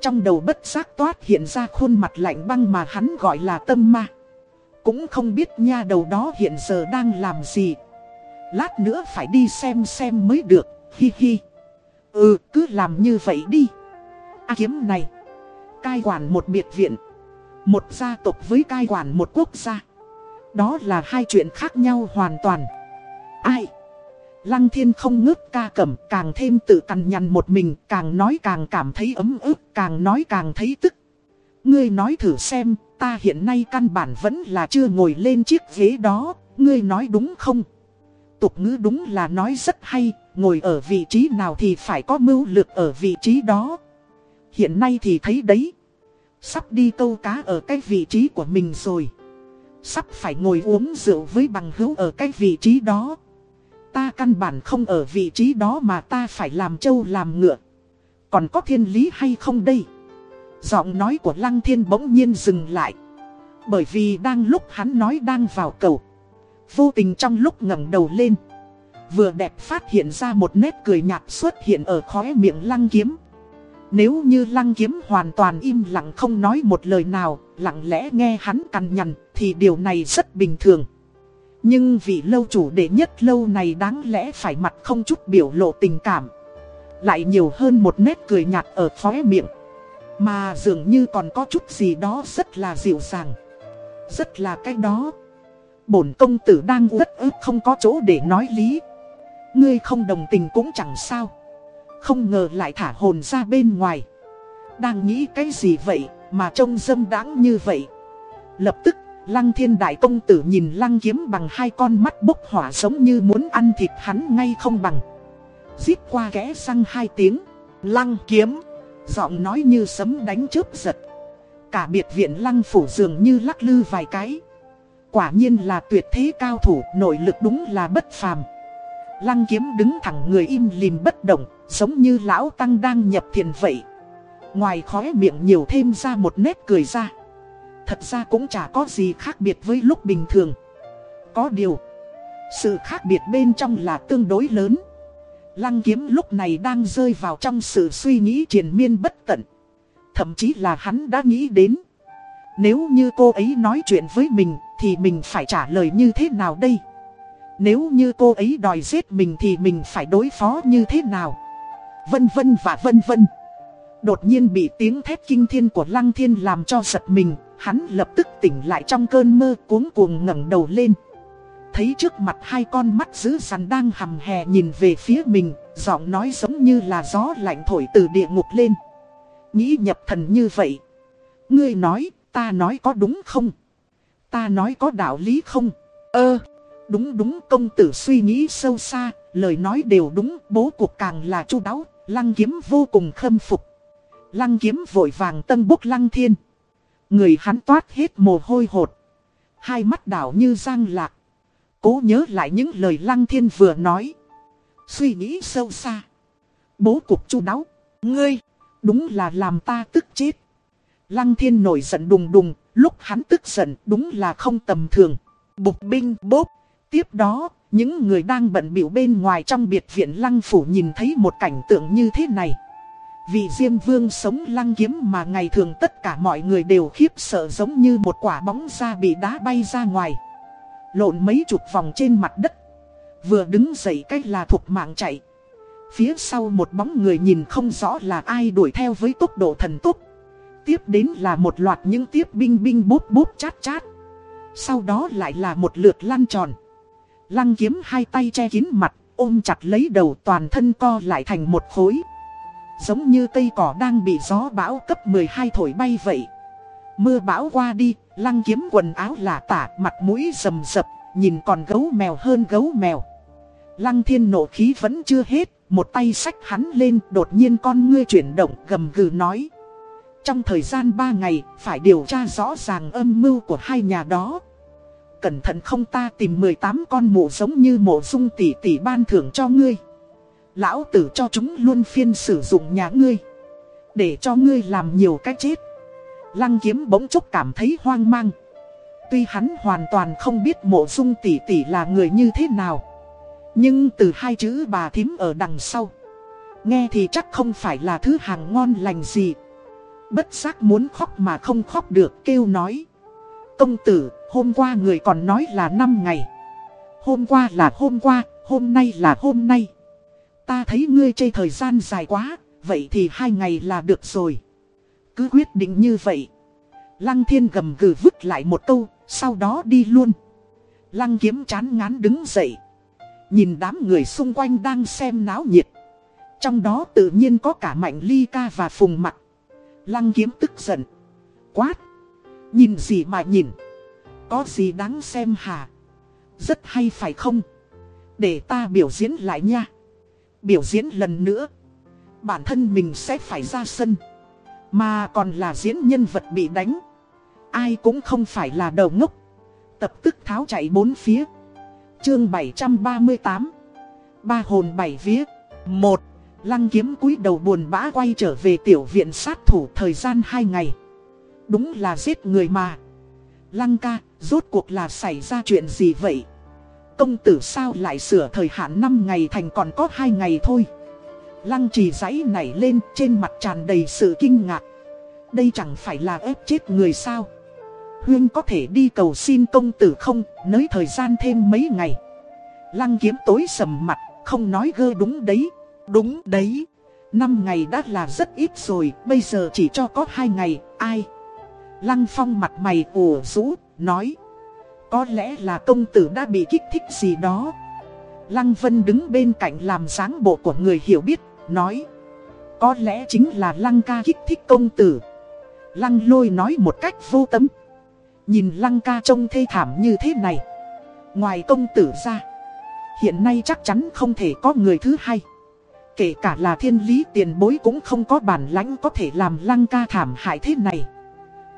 Trong đầu bất giác toát hiện ra khuôn mặt lạnh băng mà hắn gọi là tâm ma. Cũng không biết nha đầu đó hiện giờ đang làm gì. Lát nữa phải đi xem xem mới được, hi hi. Ừ, cứ làm như vậy đi. A kiếm này, cai quản một biệt viện, một gia tộc với cai quản một quốc gia. Đó là hai chuyện khác nhau hoàn toàn. Ai? Lăng thiên không ngước ca cẩm, càng thêm tự cằn nhằn một mình, càng nói càng cảm thấy ấm ức, càng nói càng thấy tức. Ngươi nói thử xem, ta hiện nay căn bản vẫn là chưa ngồi lên chiếc ghế đó, ngươi nói đúng không? Tục ngữ đúng là nói rất hay, ngồi ở vị trí nào thì phải có mưu lược ở vị trí đó. Hiện nay thì thấy đấy, sắp đi câu cá ở cái vị trí của mình rồi. Sắp phải ngồi uống rượu với bằng hữu ở cái vị trí đó. Ta căn bản không ở vị trí đó mà ta phải làm trâu làm ngựa. Còn có thiên lý hay không đây? Giọng nói của Lăng Thiên bỗng nhiên dừng lại. Bởi vì đang lúc hắn nói đang vào cầu. Vô tình trong lúc ngẩng đầu lên. Vừa đẹp phát hiện ra một nét cười nhạt xuất hiện ở khóe miệng Lăng Kiếm. Nếu như Lăng Kiếm hoàn toàn im lặng không nói một lời nào, lặng lẽ nghe hắn cằn nhằn, thì điều này rất bình thường. Nhưng vị lâu chủ đệ nhất lâu này đáng lẽ phải mặt không chút biểu lộ tình cảm Lại nhiều hơn một nét cười nhạt ở khóe miệng. Mà dường như còn có chút gì đó rất là dịu dàng. Rất là cái đó. Bổn công tử đang rất ức không có chỗ để nói lý. Ngươi không đồng tình cũng chẳng sao. Không ngờ lại thả hồn ra bên ngoài. Đang nghĩ cái gì vậy? Mà trông dâm đáng như vậy Lập tức Lăng thiên đại công tử nhìn lăng kiếm bằng hai con mắt bốc hỏa giống như muốn ăn thịt hắn ngay không bằng. Giết qua kẽ răng hai tiếng. Lăng kiếm. Giọng nói như sấm đánh chớp giật. Cả biệt viện lăng phủ dường như lắc lư vài cái. Quả nhiên là tuyệt thế cao thủ, nội lực đúng là bất phàm. Lăng kiếm đứng thẳng người im lìm bất động, giống như lão tăng đang nhập thiền vậy. Ngoài khóe miệng nhiều thêm ra một nét cười ra. Thật ra cũng chả có gì khác biệt với lúc bình thường. Có điều, Sự khác biệt bên trong là tương đối lớn. Lăng kiếm lúc này đang rơi vào trong sự suy nghĩ triền miên bất tận. Thậm chí là hắn đã nghĩ đến, Nếu như cô ấy nói chuyện với mình Thì mình phải trả lời như thế nào đây? Nếu như cô ấy đòi giết mình Thì mình phải đối phó như thế nào? Vân vân và vân vân. Đột nhiên bị tiếng thét kinh thiên của Lăng Thiên làm cho giật mình Hắn lập tức tỉnh lại trong cơn mơ cuống cuồng ngẩng đầu lên Thấy trước mặt hai con mắt dữ dằn đang hầm hè nhìn về phía mình Giọng nói giống như là gió lạnh thổi từ địa ngục lên Nghĩ nhập thần như vậy Ngươi nói, ta nói có đúng không? Ta nói có đạo lý không? Ơ, Đúng đúng công tử suy nghĩ sâu xa, lời nói đều đúng, bố cuộc càng là chu đáo, lăng kiếm vô cùng khâm phục. Lăng kiếm vội vàng tân bốc lăng thiên. Người hắn toát hết mồ hôi hột. Hai mắt đảo như giang lạc. Cố nhớ lại những lời lăng thiên vừa nói. Suy nghĩ sâu xa. Bố cục chu đáo. Ngươi, đúng là làm ta tức chết. Lăng thiên nổi giận đùng đùng, lúc hắn tức giận đúng là không tầm thường. Bục binh bốp. Tiếp đó, những người đang bận biểu bên ngoài trong biệt viện lăng phủ nhìn thấy một cảnh tượng như thế này vì Diêm Vương sống lăng kiếm mà ngày thường tất cả mọi người đều khiếp sợ giống như một quả bóng da bị đá bay ra ngoài. Lộn mấy chục vòng trên mặt đất. Vừa đứng dậy cách là thuộc mạng chạy. Phía sau một bóng người nhìn không rõ là ai đuổi theo với tốc độ thần tốc. Tiếp đến là một loạt những tiếp binh binh bốp bốp chát chát. Sau đó lại là một lượt lăn tròn. Lăng kiếm hai tay che kín mặt, ôm chặt lấy đầu toàn thân co lại thành một khối. Giống như cây cỏ đang bị gió bão cấp 12 thổi bay vậy. Mưa bão qua đi, lăng kiếm quần áo lả tả, mặt mũi rầm rập, nhìn còn gấu mèo hơn gấu mèo. Lăng thiên nộ khí vẫn chưa hết, một tay sách hắn lên, đột nhiên con ngươi chuyển động, gầm gừ nói. Trong thời gian 3 ngày, phải điều tra rõ ràng âm mưu của hai nhà đó. Cẩn thận không ta tìm 18 con mụ giống như mộ dung tỷ tỷ ban thưởng cho ngươi. Lão tử cho chúng luôn phiên sử dụng nhà ngươi. Để cho ngươi làm nhiều cách chết. Lăng kiếm bỗng chốc cảm thấy hoang mang. Tuy hắn hoàn toàn không biết mộ dung tỷ tỷ là người như thế nào. Nhưng từ hai chữ bà thím ở đằng sau. Nghe thì chắc không phải là thứ hàng ngon lành gì. Bất giác muốn khóc mà không khóc được kêu nói. Công tử, hôm qua người còn nói là 5 ngày. Hôm qua là hôm qua, hôm nay là hôm nay. Ta thấy ngươi chê thời gian dài quá, vậy thì hai ngày là được rồi. Cứ quyết định như vậy. Lăng thiên gầm gừ vứt lại một câu, sau đó đi luôn. Lăng kiếm chán ngán đứng dậy. Nhìn đám người xung quanh đang xem náo nhiệt. Trong đó tự nhiên có cả Mạnh Ly Ca và Phùng Mặc. Lăng kiếm tức giận. Quát. Nhìn gì mà nhìn. Có gì đáng xem hả? Rất hay phải không? Để ta biểu diễn lại nha. Biểu diễn lần nữa. Bản thân mình sẽ phải ra sân. Mà còn là diễn nhân vật bị đánh. Ai cũng không phải là đầu ngốc. Tập tức tháo chạy bốn phía. Chương 738 Ba hồn bảy vía một Lăng kiếm cúi đầu buồn bã quay trở về tiểu viện sát thủ thời gian hai ngày. Đúng là giết người mà. Lăng ca, rốt cuộc là xảy ra chuyện gì vậy? Công tử sao lại sửa thời hạn 5 ngày thành còn có 2 ngày thôi? Lăng trì giấy nảy lên trên mặt tràn đầy sự kinh ngạc. Đây chẳng phải là ép chết người sao? Huyên có thể đi cầu xin công tử không, nới thời gian thêm mấy ngày. Lăng kiếm tối sầm mặt, không nói gơ đúng đấy. Đúng đấy. Năm ngày đã là rất ít rồi, bây giờ chỉ cho có hai ngày, ai? Lăng phong mặt mày ủ rũ, nói. Có lẽ là công tử đã bị kích thích gì đó. Lăng Vân đứng bên cạnh làm dáng bộ của người hiểu biết, nói. Có lẽ chính là Lăng ca kích thích công tử. Lăng lôi nói một cách vô tâm. Nhìn Lăng ca trông thê thảm như thế này. Ngoài công tử ra, hiện nay chắc chắn không thể có người thứ hai. Kể cả là thiên lý tiền bối cũng không có bản lãnh có thể làm Lăng ca thảm hại thế này.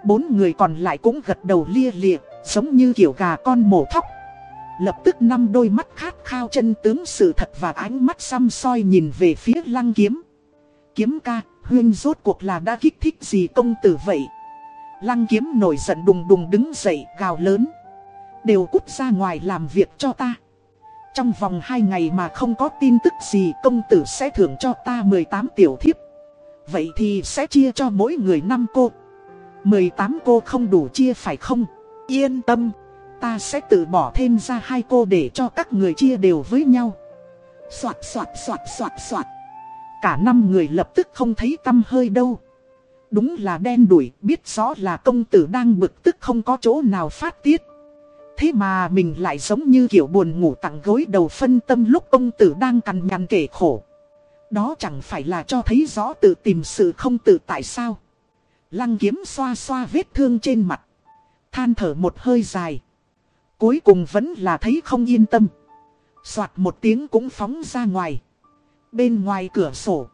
Bốn người còn lại cũng gật đầu lia lịa, giống như kiểu gà con mổ thóc. Lập tức năm đôi mắt khát khao chân tướng sự thật và ánh mắt xăm soi nhìn về phía lăng kiếm. Kiếm ca, huyên rốt cuộc là đã kích thích gì công tử vậy? Lăng kiếm nổi giận đùng đùng đứng dậy gào lớn. Đều cút ra ngoài làm việc cho ta. Trong vòng 2 ngày mà không có tin tức gì công tử sẽ thưởng cho ta 18 tiểu thiếp. Vậy thì sẽ chia cho mỗi người 5 cô. 18 cô không đủ chia phải không? Yên tâm, ta sẽ tự bỏ thêm ra hai cô để cho các người chia đều với nhau. Soạt soạt soạt soạt soạt. Cả năm người lập tức không thấy tâm hơi đâu. Đúng là đen đuổi, biết rõ là công tử đang bực tức không có chỗ nào phát tiết. Thế mà mình lại giống như kiểu buồn ngủ tặng gối đầu phân tâm lúc công tử đang cằn nhằn kể khổ. Đó chẳng phải là cho thấy rõ tự tìm sự không tự tại sao. Lăng kiếm xoa xoa vết thương trên mặt. Than thở một hơi dài. Cuối cùng vẫn là thấy không yên tâm. Xoạt một tiếng cũng phóng ra ngoài. Bên ngoài cửa sổ.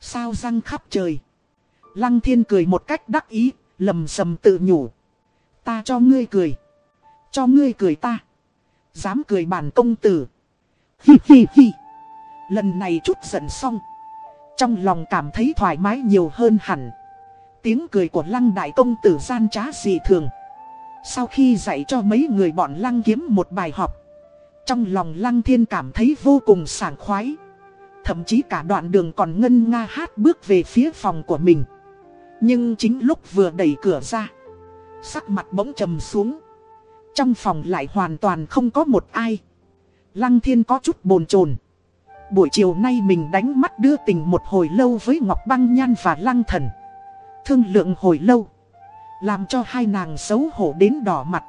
Sao răng khắp trời. Lăng thiên cười một cách đắc ý, lầm sầm tự nhủ. Ta cho ngươi cười. Cho ngươi cười ta. Dám cười bản công tử. Hi hi hi. Lần này chút giận xong. Trong lòng cảm thấy thoải mái nhiều hơn hẳn. Tiếng cười của lăng đại công tử gian trá dị thường. Sau khi dạy cho mấy người bọn lăng kiếm một bài học. Trong lòng lăng thiên cảm thấy vô cùng sảng khoái. Thậm chí cả đoạn đường còn ngân nga hát bước về phía phòng của mình. Nhưng chính lúc vừa đẩy cửa ra. Sắc mặt bỗng trầm xuống. Trong phòng lại hoàn toàn không có một ai. Lăng thiên có chút bồn chồn Buổi chiều nay mình đánh mắt đưa tình một hồi lâu với Ngọc Băng Nhan và Lăng Thần. Thương lượng hồi lâu. Làm cho hai nàng xấu hổ đến đỏ mặt.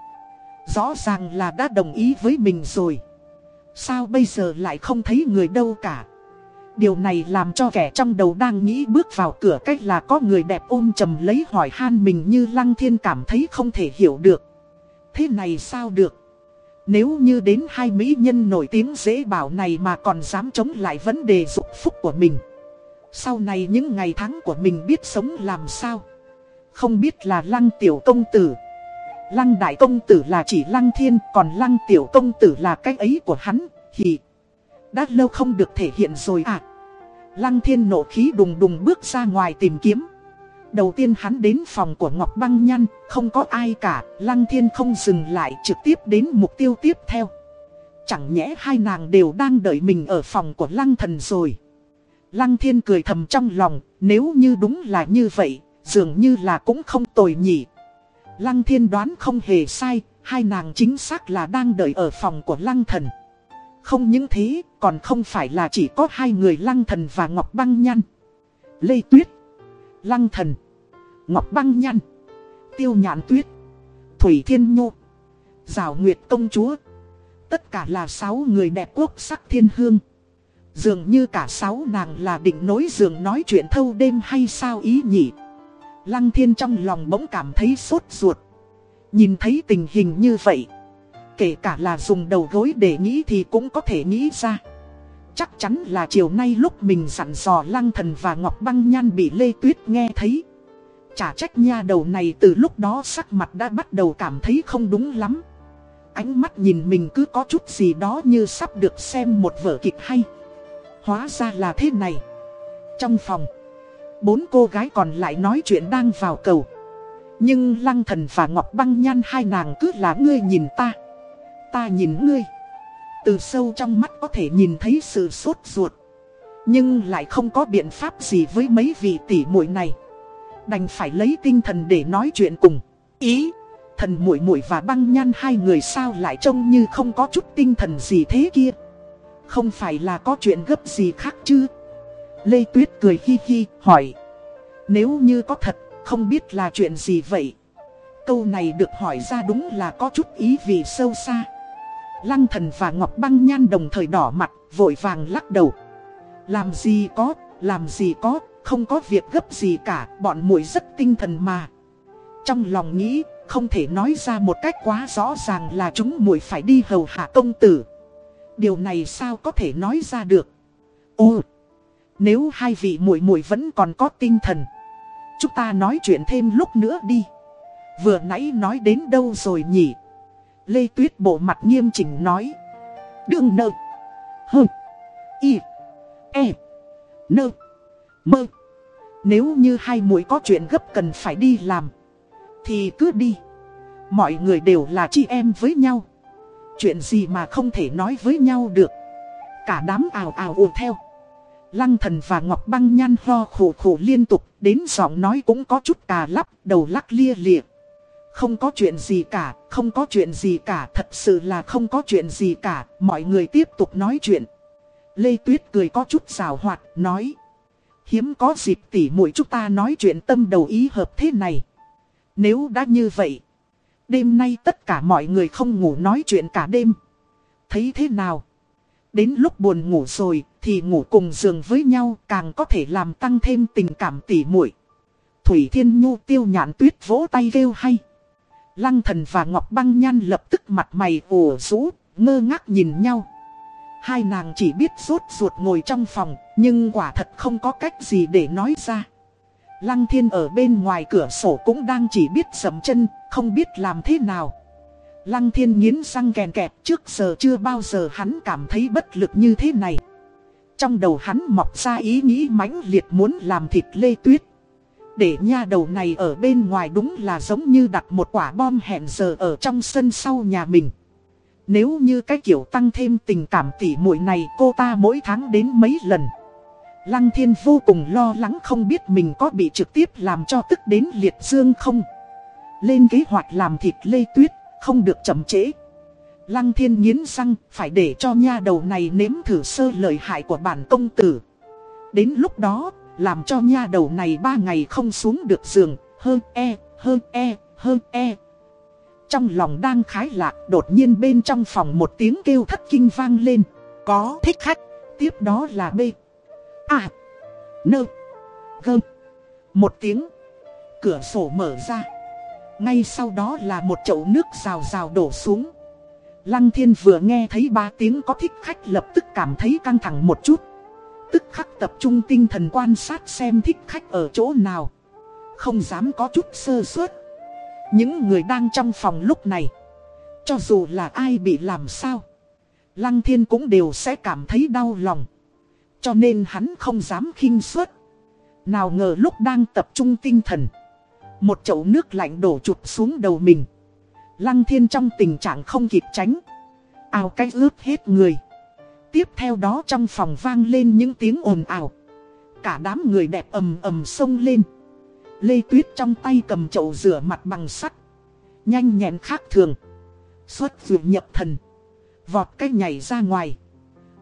Rõ ràng là đã đồng ý với mình rồi. Sao bây giờ lại không thấy người đâu cả. Điều này làm cho kẻ trong đầu đang nghĩ bước vào cửa cách là có người đẹp ôm chầm lấy hỏi han mình như Lăng Thiên cảm thấy không thể hiểu được. Thế này sao được? Nếu như đến hai mỹ nhân nổi tiếng dễ bảo này mà còn dám chống lại vấn đề dục phúc của mình. Sau này những ngày tháng của mình biết sống làm sao? Không biết là lăng tiểu công tử. Lăng đại công tử là chỉ lăng thiên, còn lăng tiểu công tử là cái ấy của hắn, thì đã lâu không được thể hiện rồi à. Lăng thiên nộ khí đùng đùng bước ra ngoài tìm kiếm. Đầu tiên hắn đến phòng của Ngọc Băng Nhăn, không có ai cả, Lăng Thiên không dừng lại trực tiếp đến mục tiêu tiếp theo. Chẳng nhẽ hai nàng đều đang đợi mình ở phòng của Lăng Thần rồi. Lăng Thiên cười thầm trong lòng, nếu như đúng là như vậy, dường như là cũng không tồi nhỉ. Lăng Thiên đoán không hề sai, hai nàng chính xác là đang đợi ở phòng của Lăng Thần. Không những thế, còn không phải là chỉ có hai người Lăng Thần và Ngọc Băng Nhăn. Lê Tuyết, Lăng Thần. Ngọc Băng Nhăn, Tiêu Nhạn Tuyết, Thủy Thiên Nhô, Giảo Nguyệt Công Chúa. Tất cả là sáu người đẹp quốc sắc thiên hương. Dường như cả sáu nàng là định nối giường nói chuyện thâu đêm hay sao ý nhỉ. Lăng thiên trong lòng bỗng cảm thấy sốt ruột. Nhìn thấy tình hình như vậy. Kể cả là dùng đầu gối để nghĩ thì cũng có thể nghĩ ra. Chắc chắn là chiều nay lúc mình dặn dò lăng thần và ngọc băng nhan bị Lê Tuyết nghe thấy. Chả trách nha đầu này từ lúc đó sắc mặt đã bắt đầu cảm thấy không đúng lắm. Ánh mắt nhìn mình cứ có chút gì đó như sắp được xem một vở kịch hay. Hóa ra là thế này. Trong phòng, bốn cô gái còn lại nói chuyện đang vào cầu. Nhưng Lăng Thần và Ngọc Băng Nhan hai nàng cứ là ngươi nhìn ta. Ta nhìn ngươi. Từ sâu trong mắt có thể nhìn thấy sự sốt ruột. Nhưng lại không có biện pháp gì với mấy vị tỷ muội này. Đành phải lấy tinh thần để nói chuyện cùng Ý, Thần muội muội và băng nhan hai người sao lại trông như không có chút tinh thần gì thế kia Không phải là có chuyện gấp gì khác chứ Lê Tuyết cười hi hi hỏi Nếu như có thật không biết là chuyện gì vậy Câu này được hỏi ra đúng là có chút ý vị sâu xa Lăng thần và Ngọc Băng Nhan đồng thời đỏ mặt Vội vàng lắc đầu Làm gì có, làm gì có không có việc gấp gì cả, bọn muội rất tinh thần mà. Trong lòng nghĩ, không thể nói ra một cách quá rõ ràng là chúng muội phải đi hầu hạ công tử. Điều này sao có thể nói ra được? Ô, nếu hai vị muội muội vẫn còn có tinh thần, chúng ta nói chuyện thêm lúc nữa đi. Vừa nãy nói đến đâu rồi nhỉ? Lê Tuyết bộ mặt nghiêm chỉnh nói. Đương nợ. Hơ. Y. E. Nơ. Mơ. Nếu như hai mũi có chuyện gấp cần phải đi làm Thì cứ đi Mọi người đều là chị em với nhau Chuyện gì mà không thể nói với nhau được Cả đám ào ào ùa theo Lăng thần và Ngọc Băng Nhan ho khổ khổ liên tục Đến giọng nói cũng có chút cà lắp Đầu lắc lia lịa Không có chuyện gì cả Không có chuyện gì cả Thật sự là không có chuyện gì cả Mọi người tiếp tục nói chuyện Lê Tuyết cười có chút rào hoạt Nói Hiếm có dịp tỉ mũi chúng ta nói chuyện tâm đầu ý hợp thế này. Nếu đã như vậy, đêm nay tất cả mọi người không ngủ nói chuyện cả đêm. Thấy thế nào? Đến lúc buồn ngủ rồi thì ngủ cùng giường với nhau càng có thể làm tăng thêm tình cảm tỉ muội. Thủy Thiên Nhu tiêu nhãn tuyết vỗ tay kêu hay. Lăng thần và Ngọc Băng Nhan lập tức mặt mày ủ rũ, ngơ ngác nhìn nhau. Hai nàng chỉ biết rốt ruột ngồi trong phòng, nhưng quả thật không có cách gì để nói ra. Lăng thiên ở bên ngoài cửa sổ cũng đang chỉ biết sầm chân, không biết làm thế nào. Lăng thiên nghiến răng kèn kẹt trước giờ chưa bao giờ hắn cảm thấy bất lực như thế này. Trong đầu hắn mọc ra ý nghĩ mãnh liệt muốn làm thịt lê tuyết. Để nha đầu này ở bên ngoài đúng là giống như đặt một quả bom hẹn giờ ở trong sân sau nhà mình. Nếu như cái kiểu tăng thêm tình cảm tỉ muội này cô ta mỗi tháng đến mấy lần. Lăng thiên vô cùng lo lắng không biết mình có bị trực tiếp làm cho tức đến liệt dương không. Lên kế hoạch làm thịt lê tuyết, không được chậm trễ. Lăng thiên nghiến răng, phải để cho nha đầu này nếm thử sơ lợi hại của bản công tử. Đến lúc đó, làm cho nha đầu này ba ngày không xuống được giường, hơn e, hơn e, hơn e. Trong lòng đang khái lạc, đột nhiên bên trong phòng một tiếng kêu thất kinh vang lên. Có thích khách, tiếp đó là B. À, nơ, gơm. Một tiếng, cửa sổ mở ra. Ngay sau đó là một chậu nước rào rào đổ xuống. Lăng thiên vừa nghe thấy ba tiếng có thích khách lập tức cảm thấy căng thẳng một chút. Tức khắc tập trung tinh thần quan sát xem thích khách ở chỗ nào. Không dám có chút sơ suất. Những người đang trong phòng lúc này. Cho dù là ai bị làm sao. Lăng thiên cũng đều sẽ cảm thấy đau lòng. Cho nên hắn không dám khinh suất. Nào ngờ lúc đang tập trung tinh thần. Một chậu nước lạnh đổ chụp xuống đầu mình. Lăng thiên trong tình trạng không kịp tránh. Ào cái ướt hết người. Tiếp theo đó trong phòng vang lên những tiếng ồn ào. Cả đám người đẹp ầm ầm sông lên. Lê Tuyết trong tay cầm chậu rửa mặt bằng sắt. Nhanh nhẹn khác thường. Xuất vượt nhập thần. Vọt cái nhảy ra ngoài.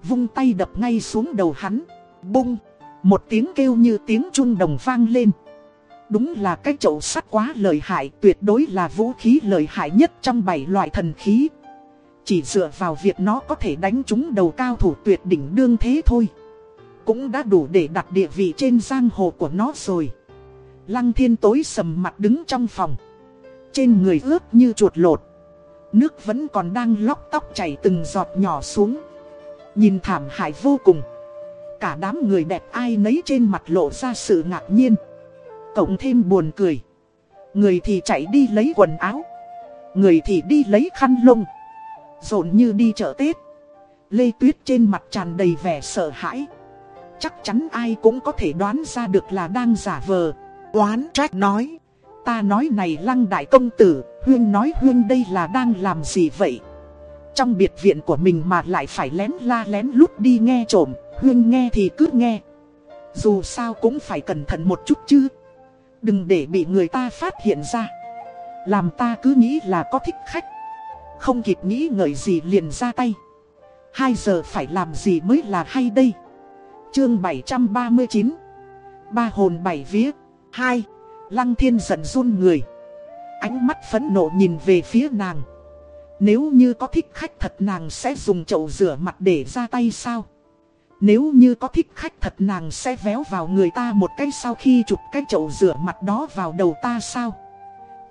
Vung tay đập ngay xuống đầu hắn. Bung. Một tiếng kêu như tiếng trung đồng vang lên. Đúng là cái chậu sắt quá lợi hại, tuyệt đối là vũ khí lợi hại nhất trong bảy loại thần khí. Chỉ dựa vào việc nó có thể đánh trúng đầu cao thủ tuyệt đỉnh đương thế thôi. Cũng đã đủ để đặt địa vị trên giang hồ của nó rồi. Lăng thiên tối sầm mặt đứng trong phòng. Trên người ướt như chuột lột. Nước vẫn còn đang lóc tóc chảy từng giọt nhỏ xuống. Nhìn thảm hại vô cùng. Cả đám người đẹp ai nấy trên mặt lộ ra sự ngạc nhiên. Cộng thêm buồn cười. Người thì chạy đi lấy quần áo. Người thì đi lấy khăn lông. Rộn như đi chợ Tết. Lê Tuyết trên mặt tràn đầy vẻ sợ hãi. Chắc chắn ai cũng có thể đoán ra được là đang giả vờ. Oán trách nói. Ta nói này lăng đại công tử, Huyên nói Huyên đây là đang làm gì vậy? Trong biệt viện của mình mà lại phải lén la lén lút đi nghe trộm, Huyên nghe thì cứ nghe. Dù sao cũng phải cẩn thận một chút chứ. Đừng để bị người ta phát hiện ra. Làm ta cứ nghĩ là có thích khách. Không kịp nghĩ ngợi gì liền ra tay. Hai giờ phải làm gì mới là hay đây? Chương 739 Ba hồn bảy vía. Hai, Lăng thiên giận run người. Ánh mắt phẫn nộ nhìn về phía nàng. Nếu như có thích khách thật nàng sẽ dùng chậu rửa mặt để ra tay sao? Nếu như có thích khách thật nàng sẽ véo vào người ta một cái sau khi chụp cái chậu rửa mặt đó vào đầu ta sao?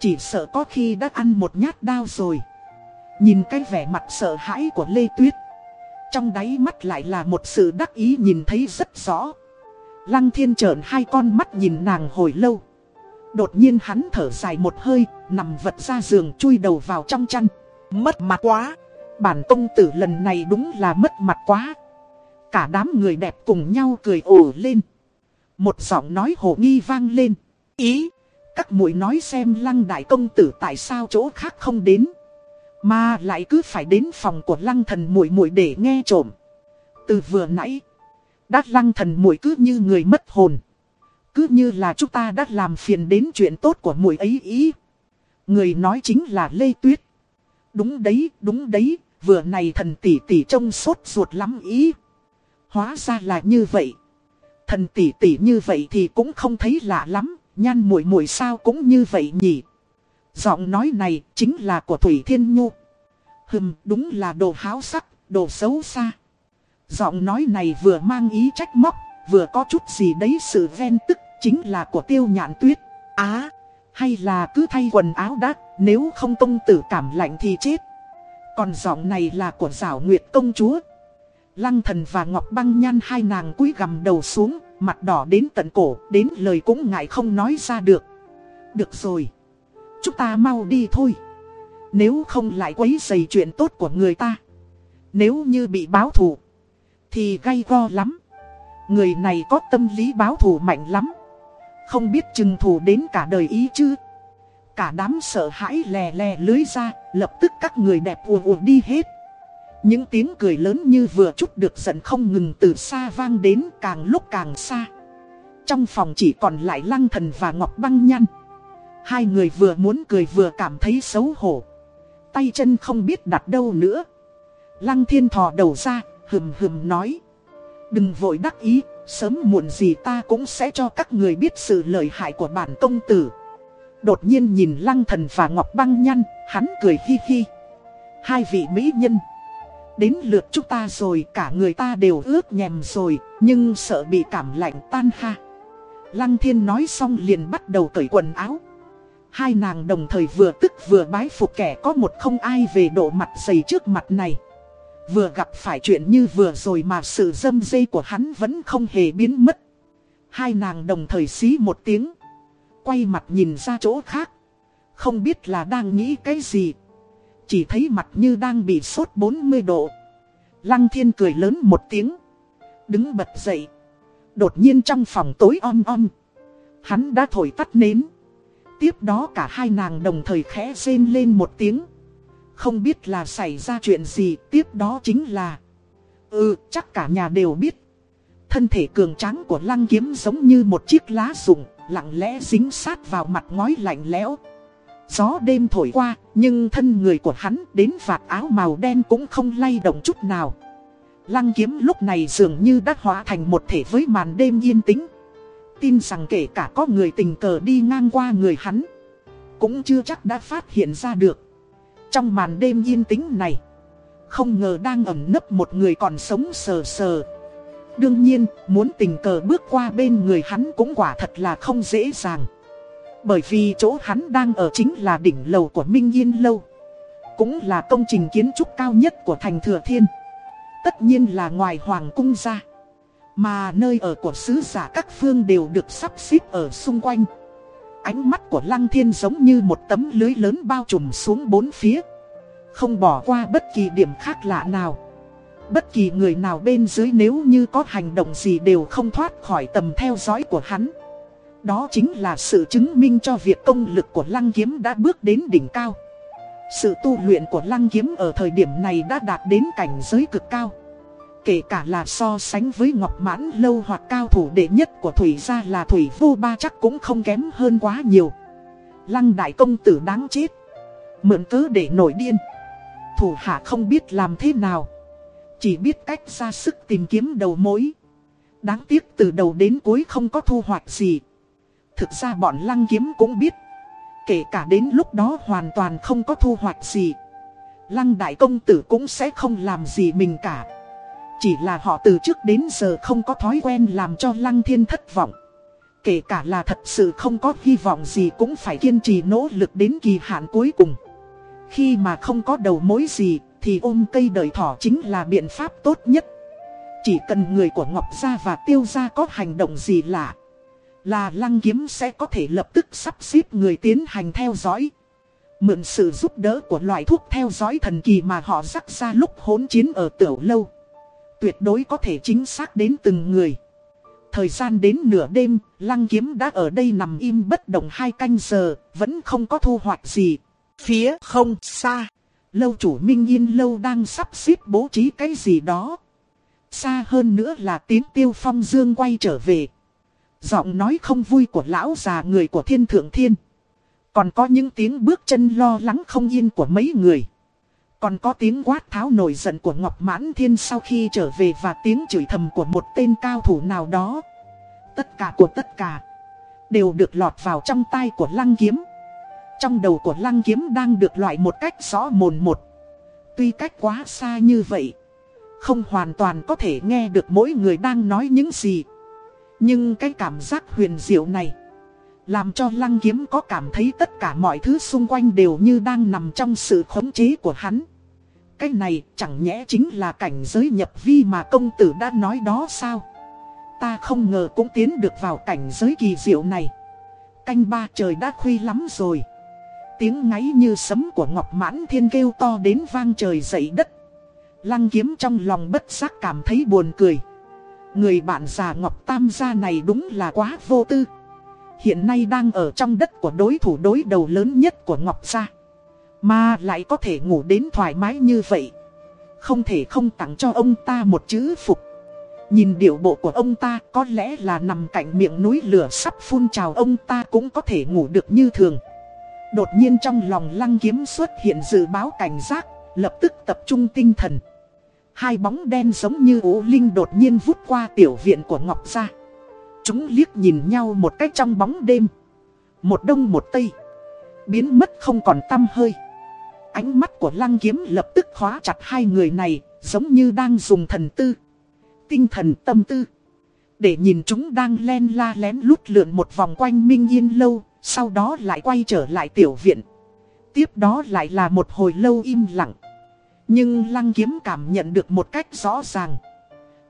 Chỉ sợ có khi đã ăn một nhát đao rồi. Nhìn cái vẻ mặt sợ hãi của Lê Tuyết. Trong đáy mắt lại là một sự đắc ý nhìn thấy rất rõ. Lăng thiên trợn hai con mắt nhìn nàng hồi lâu. Đột nhiên hắn thở dài một hơi, Nằm vật ra giường chui đầu vào trong chăn. Mất mặt quá. Bản công tử lần này đúng là mất mặt quá. Cả đám người đẹp cùng nhau cười ồ lên. Một giọng nói hồ nghi vang lên. Ý, các muội nói xem lăng đại công tử tại sao chỗ khác không đến. Mà lại cứ phải đến phòng của lăng thần muội muội để nghe trộm. Từ vừa nãy, đát lăng thần muội cứ như người mất hồn. Cứ như là chúng ta đã làm phiền đến chuyện tốt của muội ấy ý. Người nói chính là Lê Tuyết. Đúng đấy, đúng đấy, vừa này thần tỷ tỷ trông sốt ruột lắm ý. Hóa ra là như vậy. Thần tỷ tỷ như vậy thì cũng không thấy lạ lắm, nhan muội muội sao cũng như vậy nhỉ. Giọng nói này chính là của Thủy Thiên Nhu. Hừm, đúng là đồ háo sắc, đồ xấu xa. Giọng nói này vừa mang ý trách móc, vừa có chút gì đấy sự ven tức, chính là của tiêu nhạn tuyết. Á, Hay là cứ thay quần áo đã, nếu không công tử cảm lạnh thì chết. Còn giọng này là của giảo nguyệt công chúa. Lăng thần và Ngọc Băng Nhan hai nàng cúi gằm đầu xuống, mặt đỏ đến tận cổ, đến lời cũng ngại không nói ra được. Được rồi, chúng ta mau đi thôi. Nếu không lại quấy dày chuyện tốt của người ta. Nếu như bị báo thù, thì gay go lắm. Người này có tâm lý báo thù mạnh lắm. Không biết chừng thù đến cả đời ý chứ. Cả đám sợ hãi lè lè lưới ra, lập tức các người đẹp ùa ùa đi hết. Những tiếng cười lớn như vừa chút được giận không ngừng từ xa vang đến càng lúc càng xa. Trong phòng chỉ còn lại Lăng Thần và Ngọc Băng Nhăn. Hai người vừa muốn cười vừa cảm thấy xấu hổ. Tay chân không biết đặt đâu nữa. Lăng Thiên thò đầu ra, hừm hừm nói. Đừng vội đắc ý, sớm muộn gì ta cũng sẽ cho các người biết sự lợi hại của bản công tử. Đột nhiên nhìn Lăng Thần và Ngọc Băng Nhăn, hắn cười hi hi. Hai vị mỹ nhân. Đến lượt chúng ta rồi, cả người ta đều ướt nhèm rồi, Nhưng sợ bị cảm lạnh tan ha. Lăng thiên nói xong liền bắt đầu cởi quần áo. Hai nàng đồng thời vừa tức vừa bái phục kẻ có một không ai về độ mặt dày trước mặt này. Vừa gặp phải chuyện như vừa rồi mà sự dâm dây của hắn vẫn không hề biến mất. Hai nàng đồng thời xí một tiếng, Quay mặt nhìn ra chỗ khác. Không biết là đang nghĩ cái gì chỉ thấy mặt như đang bị sốt 40 độ. Lăng thiên cười lớn một tiếng, Đứng bật dậy. Đột nhiên trong phòng tối om om, Hắn đã thổi tắt nến. Tiếp đó cả hai nàng đồng thời khẽ rên lên một tiếng. Không biết là xảy ra chuyện gì, Tiếp đó chính là Ừ chắc cả nhà đều biết. Thân thể cường tráng của lăng kiếm giống như một chiếc lá rụng, Lặng lẽ dính sát vào mặt ngói lạnh lẽo. Gió đêm thổi qua, nhưng thân người của hắn đến vạt áo màu đen cũng không lay động chút nào. Lăng kiếm lúc này dường như đã hóa thành một thể với màn đêm yên tĩnh. Tin rằng kể cả có người tình cờ đi ngang qua người hắn, cũng chưa chắc đã phát hiện ra được. Trong màn đêm yên tĩnh này, không ngờ đang ẩn nấp một người còn sống sờ sờ. Đương nhiên, muốn tình cờ bước qua bên người hắn cũng quả thật là không dễ dàng. Bởi vì chỗ hắn đang ở chính là đỉnh lầu của Minh Yên Lâu. Cũng là công trình kiến trúc cao nhất của thành Thừa Thiên. Tất nhiên là ngoài Hoàng Cung ra. Mà nơi ở của sứ giả các phương đều được sắp xếp ở xung quanh. Ánh mắt của Lăng Thiên giống như một tấm lưới lớn bao trùm xuống bốn phía. Không bỏ qua bất kỳ điểm khác lạ nào. Bất kỳ người nào bên dưới nếu như có hành động gì đều không thoát khỏi tầm theo dõi của hắn đó chính là sự chứng minh cho việc công lực của Lăng Kiếm đã bước đến đỉnh cao. Sự tu luyện của Lăng Kiếm ở thời điểm này đã đạt đến cảnh giới cực cao. Kể cả là so sánh với Ngọc Mãn Lâu hoặc cao thủ đệ nhất của Thủy gia là Thủy Vô Ba chắc cũng không kém hơn quá nhiều. Lăng Đại Công Tử đáng chết. Mượn cớ để nổi điên. Thủ hạ không biết làm thế nào. Chỉ biết cách ra sức tìm kiếm đầu mối. Đáng tiếc từ đầu đến cuối không có thu hoạch gì. Thực ra bọn lăng kiếm cũng biết. Kể cả đến lúc đó hoàn toàn không có thu hoạch gì. Lăng đại công tử cũng sẽ không làm gì mình cả. Chỉ là họ từ trước đến giờ không có thói quen làm cho lăng thiên thất vọng. Kể cả là thật sự không có hy vọng gì cũng phải kiên trì nỗ lực đến kỳ hạn cuối cùng. Khi mà không có đầu mối gì, thì ôm cây đợi thỏ chính là biện pháp tốt nhất. Chỉ cần người của Ngọc Gia và Tiêu Gia có hành động gì lạ là lăng kiếm sẽ có thể lập tức sắp xếp người tiến hành theo dõi. Mượn sự giúp đỡ của loại thuốc theo dõi thần kỳ mà họ rắc ra lúc hỗn chiến ở tiểu lâu. Tuyệt đối có thể chính xác đến từng người. Thời gian đến nửa đêm, lăng kiếm đã ở đây nằm im bất động hai canh giờ, vẫn không có thu hoạch gì. Phía không xa, lâu chủ Minh Yên Lâu đang sắp xếp bố trí cái gì đó. Xa hơn nữa là tiếng tiêu phong dương quay trở về. Giọng nói không vui của lão già người của thiên thượng thiên. Còn có những tiếng bước chân lo lắng không yên của mấy người. Còn có tiếng quát tháo nổi giận của Ngọc Mãn Thiên sau khi trở về và tiếng chửi thầm của một tên cao thủ nào đó. Tất cả của tất cả đều được lọt vào trong tay của Lăng Kiếm. Trong đầu của Lăng Kiếm đang được loại một cách rõ mồn một. Tuy cách quá xa như vậy, không hoàn toàn có thể nghe được mỗi người đang nói những gì. Nhưng cái cảm giác huyền diệu này Làm cho lăng kiếm có cảm thấy tất cả mọi thứ xung quanh đều như đang nằm trong sự khống chế của hắn. Cái này chẳng nhẽ chính là cảnh giới nhập vi mà công tử đã nói đó sao? Ta không ngờ cũng tiến được vào cảnh giới kỳ diệu này. Canh ba trời đã khuya lắm rồi. Tiếng ngáy như sấm của Ngọc Mãn Thiên kêu to đến vang trời dậy đất. Lăng kiếm trong lòng bất giác cảm thấy buồn cười. Người bạn già Ngọc Tam gia này đúng là quá vô tư. Hiện nay đang ở trong đất của đối thủ đối đầu lớn nhất của Ngọc gia. Mà lại có thể ngủ đến thoải mái như vậy. Không thể không tặng cho ông ta một chữ phục. Nhìn điệu bộ của ông ta có lẽ là nằm cạnh miệng núi lửa sắp phun trào ông ta cũng có thể ngủ được như thường. Đột nhiên trong lòng lăng kiếm xuất hiện dự báo cảnh giác, lập tức tập trung tinh thần. Hai bóng đen giống như ố linh đột nhiên vút qua tiểu viện của Ngọc Gia. Chúng liếc nhìn nhau một cách trong bóng đêm. Một đông một tây. Biến mất không còn tâm hơi. Ánh mắt của lăng kiếm lập tức khóa chặt hai người này, giống như đang dùng thần tư. Tinh thần tâm tư. Để nhìn chúng đang len la lén lút lượn một vòng quanh Minh Yên lâu, sau đó lại quay trở lại tiểu viện. Tiếp đó lại là một hồi lâu im lặng. Nhưng lăng kiếm cảm nhận được một cách rõ ràng.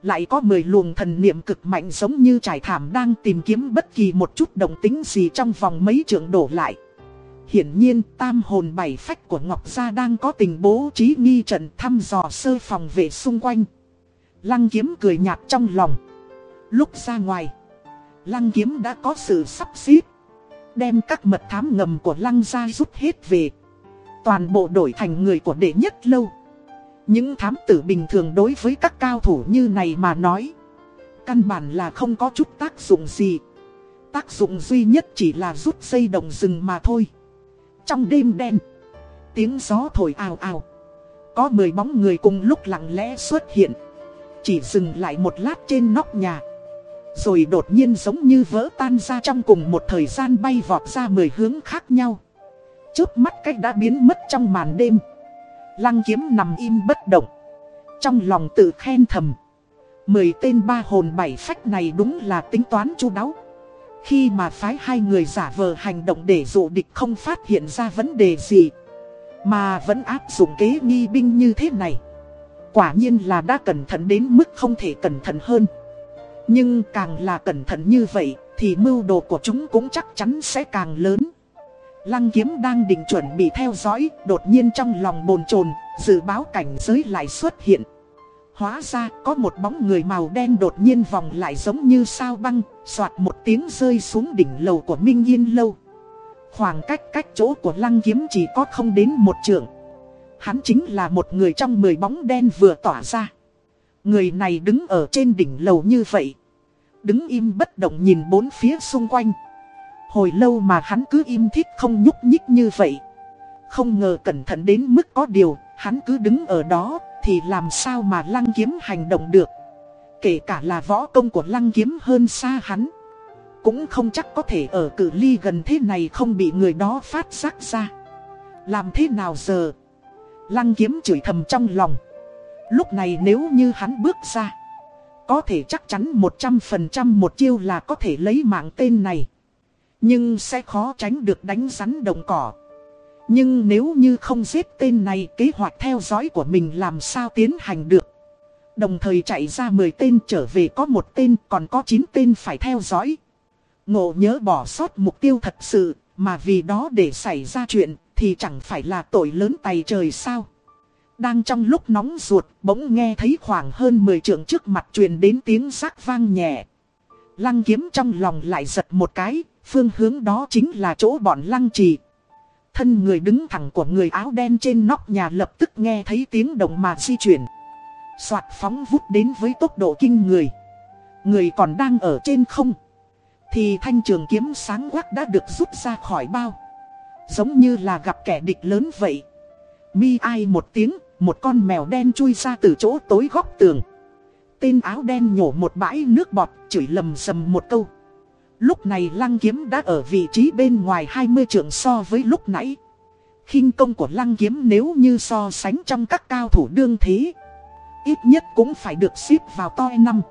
Lại có 10 luồng thần niệm cực mạnh giống như trải thảm đang tìm kiếm bất kỳ một chút động tính gì trong vòng mấy trường đổ lại. Hiển nhiên tam hồn bảy phách của Ngọc Gia đang có tình bố trí nghi trận thăm dò sơ phòng vệ xung quanh. Lăng kiếm cười nhạt trong lòng. Lúc ra ngoài, lăng kiếm đã có sự sắp xếp. Đem các mật thám ngầm của lăng gia rút hết về. Toàn bộ đổi thành người của đệ nhất lâu. Những thám tử bình thường đối với các cao thủ như này mà nói, Căn bản là không có chút tác dụng gì. Tác dụng duy nhất chỉ là rút dây đồng rừng mà thôi. Trong đêm đen, Tiếng gió thổi ào ào. Có 10 bóng người cùng lúc lặng lẽ xuất hiện, Chỉ dừng lại một lát trên nóc nhà. Rồi đột nhiên giống như vỡ tan ra trong cùng một thời gian bay vọt ra 10 hướng khác nhau. Trước mắt cách đã biến mất trong màn đêm. Lăng kiếm nằm im bất động. Trong lòng tự khen thầm. Mười tên ba hồn bảy phách này đúng là tính toán chu đáo. Khi mà phái hai người giả vờ hành động để dụ địch không phát hiện ra vấn đề gì. Mà vẫn áp dụng kế nghi binh như thế này. Quả nhiên là đã cẩn thận đến mức không thể cẩn thận hơn. Nhưng càng là cẩn thận như vậy, thì mưu đồ của chúng cũng chắc chắn sẽ càng lớn. Lăng kiếm đang định chuẩn bị theo dõi, đột nhiên trong lòng bồn chồn dự báo cảnh giới lại xuất hiện. Hóa ra có một bóng người màu đen đột nhiên vòng lại giống như sao băng, soạt một tiếng rơi xuống đỉnh lầu của Minh Yên Lâu. Khoảng cách cách chỗ của lăng kiếm chỉ có không đến một trượng. Hắn chính là một người trong mười bóng đen vừa tỏa ra. Người này đứng ở trên đỉnh lầu như vậy. Đứng im bất động nhìn bốn phía xung quanh. Hồi lâu mà hắn cứ im thít không nhúc nhích như vậy. Không ngờ cẩn thận đến mức có điều, hắn cứ đứng ở đó, thì làm sao mà lăng kiếm hành động được. Kể cả là võ công của lăng kiếm hơn xa hắn. Cũng không chắc có thể ở cự ly gần thế này không bị người đó phát giác ra. Làm thế nào giờ? Lăng kiếm chửi thầm trong lòng. Lúc này nếu như hắn bước ra, có thể chắc chắn 100% một chiêu là có thể lấy mạng tên này. Nhưng sẽ khó tránh được đánh rắn đồng cỏ. Nhưng nếu như không giết tên này, kế hoạch theo dõi của mình làm sao tiến hành được? Đồng thời chạy ra 10 tên, trở về có một tên, còn có 9 tên phải theo dõi. Ngộ nhớ bỏ sót mục tiêu thật sự, Mà vì đó để xảy ra chuyện, thì chẳng phải là tội lớn tày trời sao? Đang trong lúc nóng ruột, bỗng nghe thấy khoảng hơn 10 trượng trước mặt truyền đến tiếng rác vang nhẹ. Lăng kiếm trong lòng lại giật một cái Phương hướng đó chính là chỗ bọn lăng trì. Thân người đứng thẳng của người áo đen trên nóc nhà lập tức nghe thấy tiếng động mà di chuyển. Soạt phóng vút đến với tốc độ kinh người. Người còn đang ở trên không. Thì thanh trường kiếm sáng quắc đã được rút ra khỏi bao. Giống như là gặp kẻ địch lớn vậy. Mi ai một tiếng, một con mèo đen chui ra từ chỗ tối góc tường. Tên áo đen nhổ một bãi nước bọt, chửi lầm sầm một câu. Lúc này lăng kiếm đã ở vị trí bên ngoài 20 trượng so với lúc nãy. khinh công của lăng kiếm nếu như so sánh trong các cao thủ đương thế. Ít nhất cũng phải được xếp vào toi năm.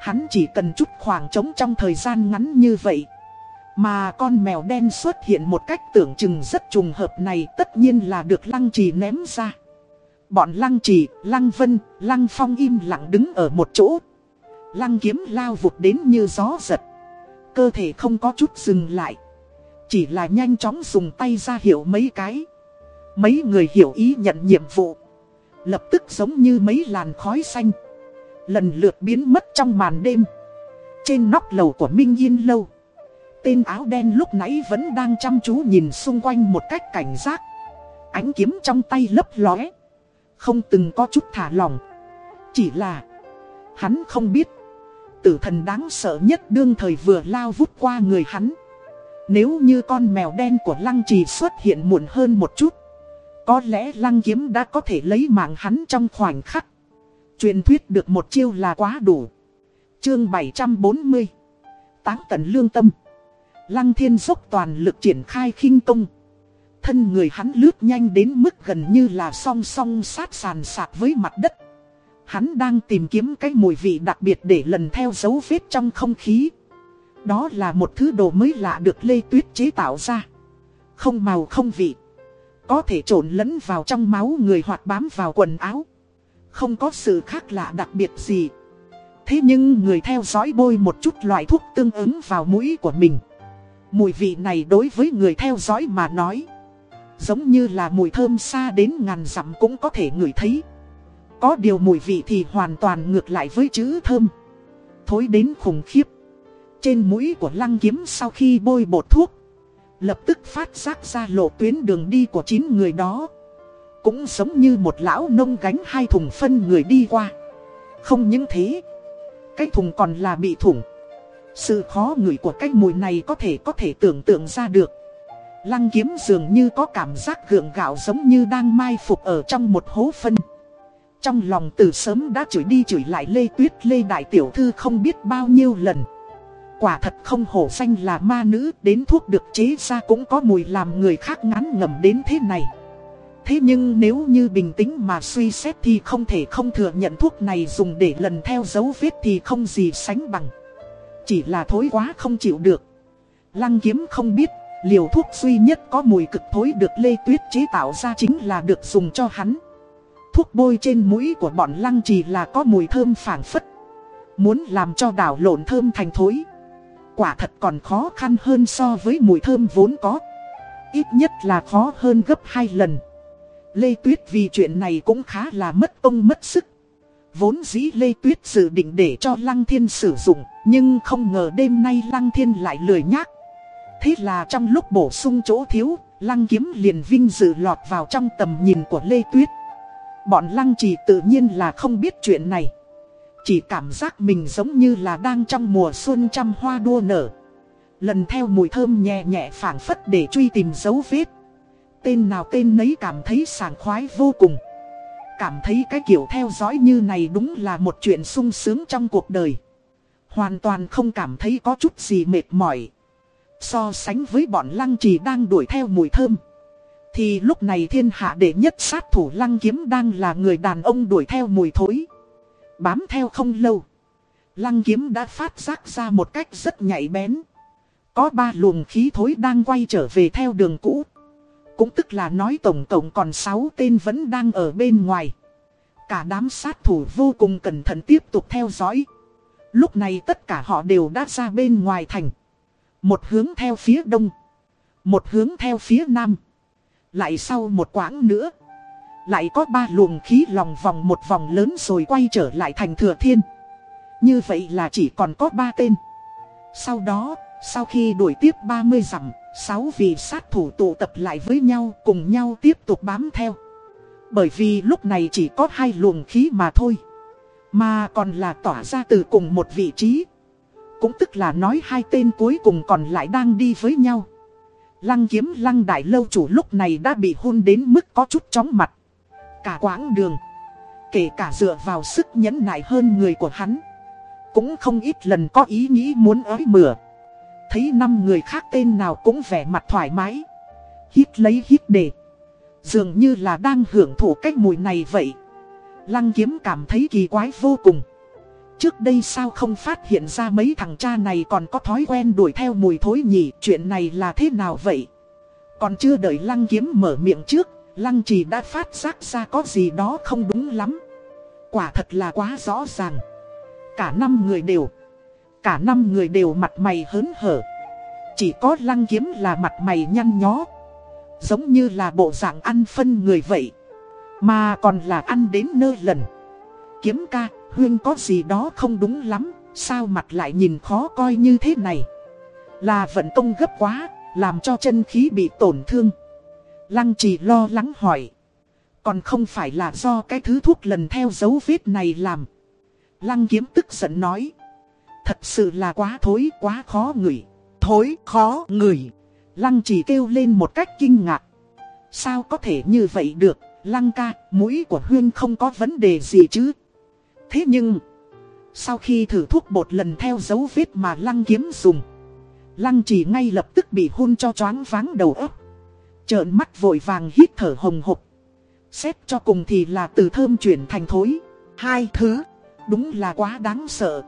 Hắn chỉ cần chút khoảng trống trong thời gian ngắn như vậy. Mà con mèo đen xuất hiện một cách tưởng chừng rất trùng hợp này tất nhiên là được lăng trì ném ra. Bọn lăng trì, lăng vân, lăng phong im lặng đứng ở một chỗ. Lăng kiếm lao vụt đến như gió giật. Cơ thể không có chút dừng lại. Chỉ là nhanh chóng dùng tay ra hiểu mấy cái. Mấy người hiểu ý nhận nhiệm vụ. Lập tức giống như mấy làn khói xanh. Lần lượt biến mất trong màn đêm. Trên nóc lầu của Minh Yên Lâu. Tên áo đen lúc nãy vẫn đang chăm chú nhìn xung quanh một cách cảnh giác. Ánh kiếm trong tay lấp lóe. Không từng có chút thả lỏng. Chỉ là, Hắn không biết Tử thần đáng sợ nhất đương thời vừa lao vút qua người hắn. Nếu như con mèo đen của lăng trì xuất hiện muộn hơn một chút, Có lẽ lăng kiếm đã có thể lấy mạng hắn trong khoảnh khắc. Truyền thuyết được một chiêu là quá đủ. Chương 740 Táng tận lương tâm. Lăng thiên dốc toàn lực triển khai khinh công. Thân người hắn lướt nhanh đến mức gần như là song song sát sàn sạc với mặt đất. Hắn đang tìm kiếm cái mùi vị đặc biệt để lần theo dấu vết trong không khí. Đó là một thứ đồ mới lạ được Lê Tuyết chế tạo ra. Không màu không vị. Có thể trộn lẫn vào trong máu người hoặc bám vào quần áo. Không có sự khác lạ đặc biệt gì. Thế nhưng người theo dõi bôi một chút loại thuốc tương ứng vào mũi của mình. Mùi vị này đối với người theo dõi mà nói, Giống như là mùi thơm xa đến ngàn dặm cũng có thể ngửi thấy. Có điều mùi vị thì hoàn toàn ngược lại với chữ thơm. Thối đến khủng khiếp. Trên mũi của lăng kiếm sau khi bôi bột thuốc, Lập tức phát giác ra lộ tuyến đường đi của 9 người đó. Cũng giống như một lão nông gánh hai thùng phân người đi qua. Không những thế, Cái thùng còn là bị thủng. Sự khó ngửi của cái mùi này có thể có thể tưởng tượng ra được. Lăng kiếm dường như có cảm giác gượng gạo giống như đang mai phục ở trong một hố phân. Trong lòng từ sớm đã chửi đi chửi lại Lê Tuyết, Lê Đại Tiểu Thư không biết bao nhiêu lần. Quả thật không hổ danh là ma nữ, đến thuốc được chế ra cũng có mùi làm người khác ngán ngẩm đến thế này. Thế nhưng nếu như bình tĩnh mà suy xét thì không thể không thừa nhận thuốc này dùng để lần theo dấu vết thì không gì sánh bằng. Chỉ là thối quá không chịu được. Lăng kiếm không biết, Liều thuốc duy nhất có mùi cực thối được Lê Tuyết chế tạo ra chính là được dùng cho hắn. Thuốc bôi trên mũi của bọn lăng trì là có mùi thơm phảng phất. Muốn làm cho đảo lộn thơm thành thối. Quả thật còn khó khăn hơn so với mùi thơm vốn có. Ít nhất là khó hơn gấp hai lần. Lê Tuyết vì chuyện này cũng khá là mất công mất sức. Vốn dĩ Lê Tuyết dự định để cho Lăng Thiên sử dụng, nhưng không ngờ đêm nay Lăng Thiên lại lười nhác. Thế là trong lúc bổ sung chỗ thiếu, lăng kiếm liền vinh dự lọt vào trong tầm nhìn của Lê Tuyết. Bọn lăng trì tự nhiên là không biết chuyện này. Chỉ cảm giác mình giống như là đang trong mùa xuân trăm hoa đua nở. Lần theo mùi thơm nhẹ nhẹ phảng phất để truy tìm dấu vết. Tên nào tên nấy cảm thấy sảng khoái vô cùng. Cảm thấy cái kiểu theo dõi như này đúng là một chuyện sung sướng trong cuộc đời. Hoàn toàn không cảm thấy có chút gì mệt mỏi. So sánh với bọn lăng trì đang đuổi theo mùi thơm thì lúc này thiên hạ đệ nhất sát thủ lăng kiếm đang là người đàn ông đuổi theo mùi thối. Bám theo không lâu. Lăng kiếm đã phát giác ra một cách rất nhạy bén. Có ba luồng khí thối đang quay trở về theo đường cũ. Cũng tức là nói tổng tổng còn 6 tên vẫn đang ở bên ngoài. Cả đám sát thủ vô cùng cẩn thận tiếp tục theo dõi. Lúc này tất cả họ đều đã ra bên ngoài thành. Một hướng theo phía đông. Một hướng theo phía nam. Lại sau một quãng nữa. Lại có ba luồng khí lòng vòng một vòng lớn rồi quay trở lại thành thừa thiên. Như vậy là chỉ còn có ba tên. Sau đó, sau khi đuổi tiếp 30 dặm, sáu vị sát thủ tụ tập lại với nhau cùng nhau tiếp tục bám theo. Bởi vì lúc này chỉ có hai luồng khí mà thôi. Mà còn là tỏa ra từ cùng một vị trí. Cũng tức là nói hai tên cuối cùng còn lại đang đi với nhau. Lăng kiếm lăng đại lâu chủ lúc này đã bị hôn đến mức có chút chóng mặt. Cả quãng đường. Kể cả dựa vào sức nhẫn nại hơn người của hắn. Cũng không ít lần có ý nghĩ muốn ới mửa. Thấy năm người khác tên nào cũng vẻ mặt thoải mái. Hít lấy hít để. Dường như là đang hưởng thụ cách mùi này vậy. Lăng kiếm cảm thấy kỳ quái vô cùng. Trước đây sao không phát hiện ra mấy thằng cha này còn có thói quen đuổi theo mùi thối nhỉ? Chuyện này là thế nào vậy? Còn chưa đợi lăng kiếm mở miệng trước Lăng trì đã phát giác ra có gì đó không đúng lắm. Quả thật là quá rõ ràng. Cả năm người đều Cả năm người đều mặt mày hớn hở. Chỉ có lăng kiếm là mặt mày nhăn nhó Giống như là bộ dạng ăn phân người vậy Mà còn là ăn đến nơi lần. Kiếm ca, Huyên có gì đó không đúng lắm Sao mặt lại nhìn khó coi như thế này? Là vận công gấp quá Làm cho chân khí bị tổn thương. Lăng trì lo lắng hỏi. Còn không phải là do cái thứ thuốc lần theo dấu vết này làm? Lăng kiếm tức giận nói. Thật sự là quá thối quá khó ngửi. Thối khó ngửi. Lăng chỉ kêu lên một cách kinh ngạc. Sao có thể như vậy được? Lăng ca, mũi của Huyên không có vấn đề gì chứ? Thế nhưng, Sau khi thử thuốc bột lần theo dấu vết mà Lăng kiếm dùng, Lăng chỉ ngay lập tức bị hôn cho choáng váng đầu óc. Trợn mắt vội vàng hít thở hồng hộc. Xét cho cùng thì là từ thơm chuyển thành thối. Hai thứ, Đúng là quá đáng sợ.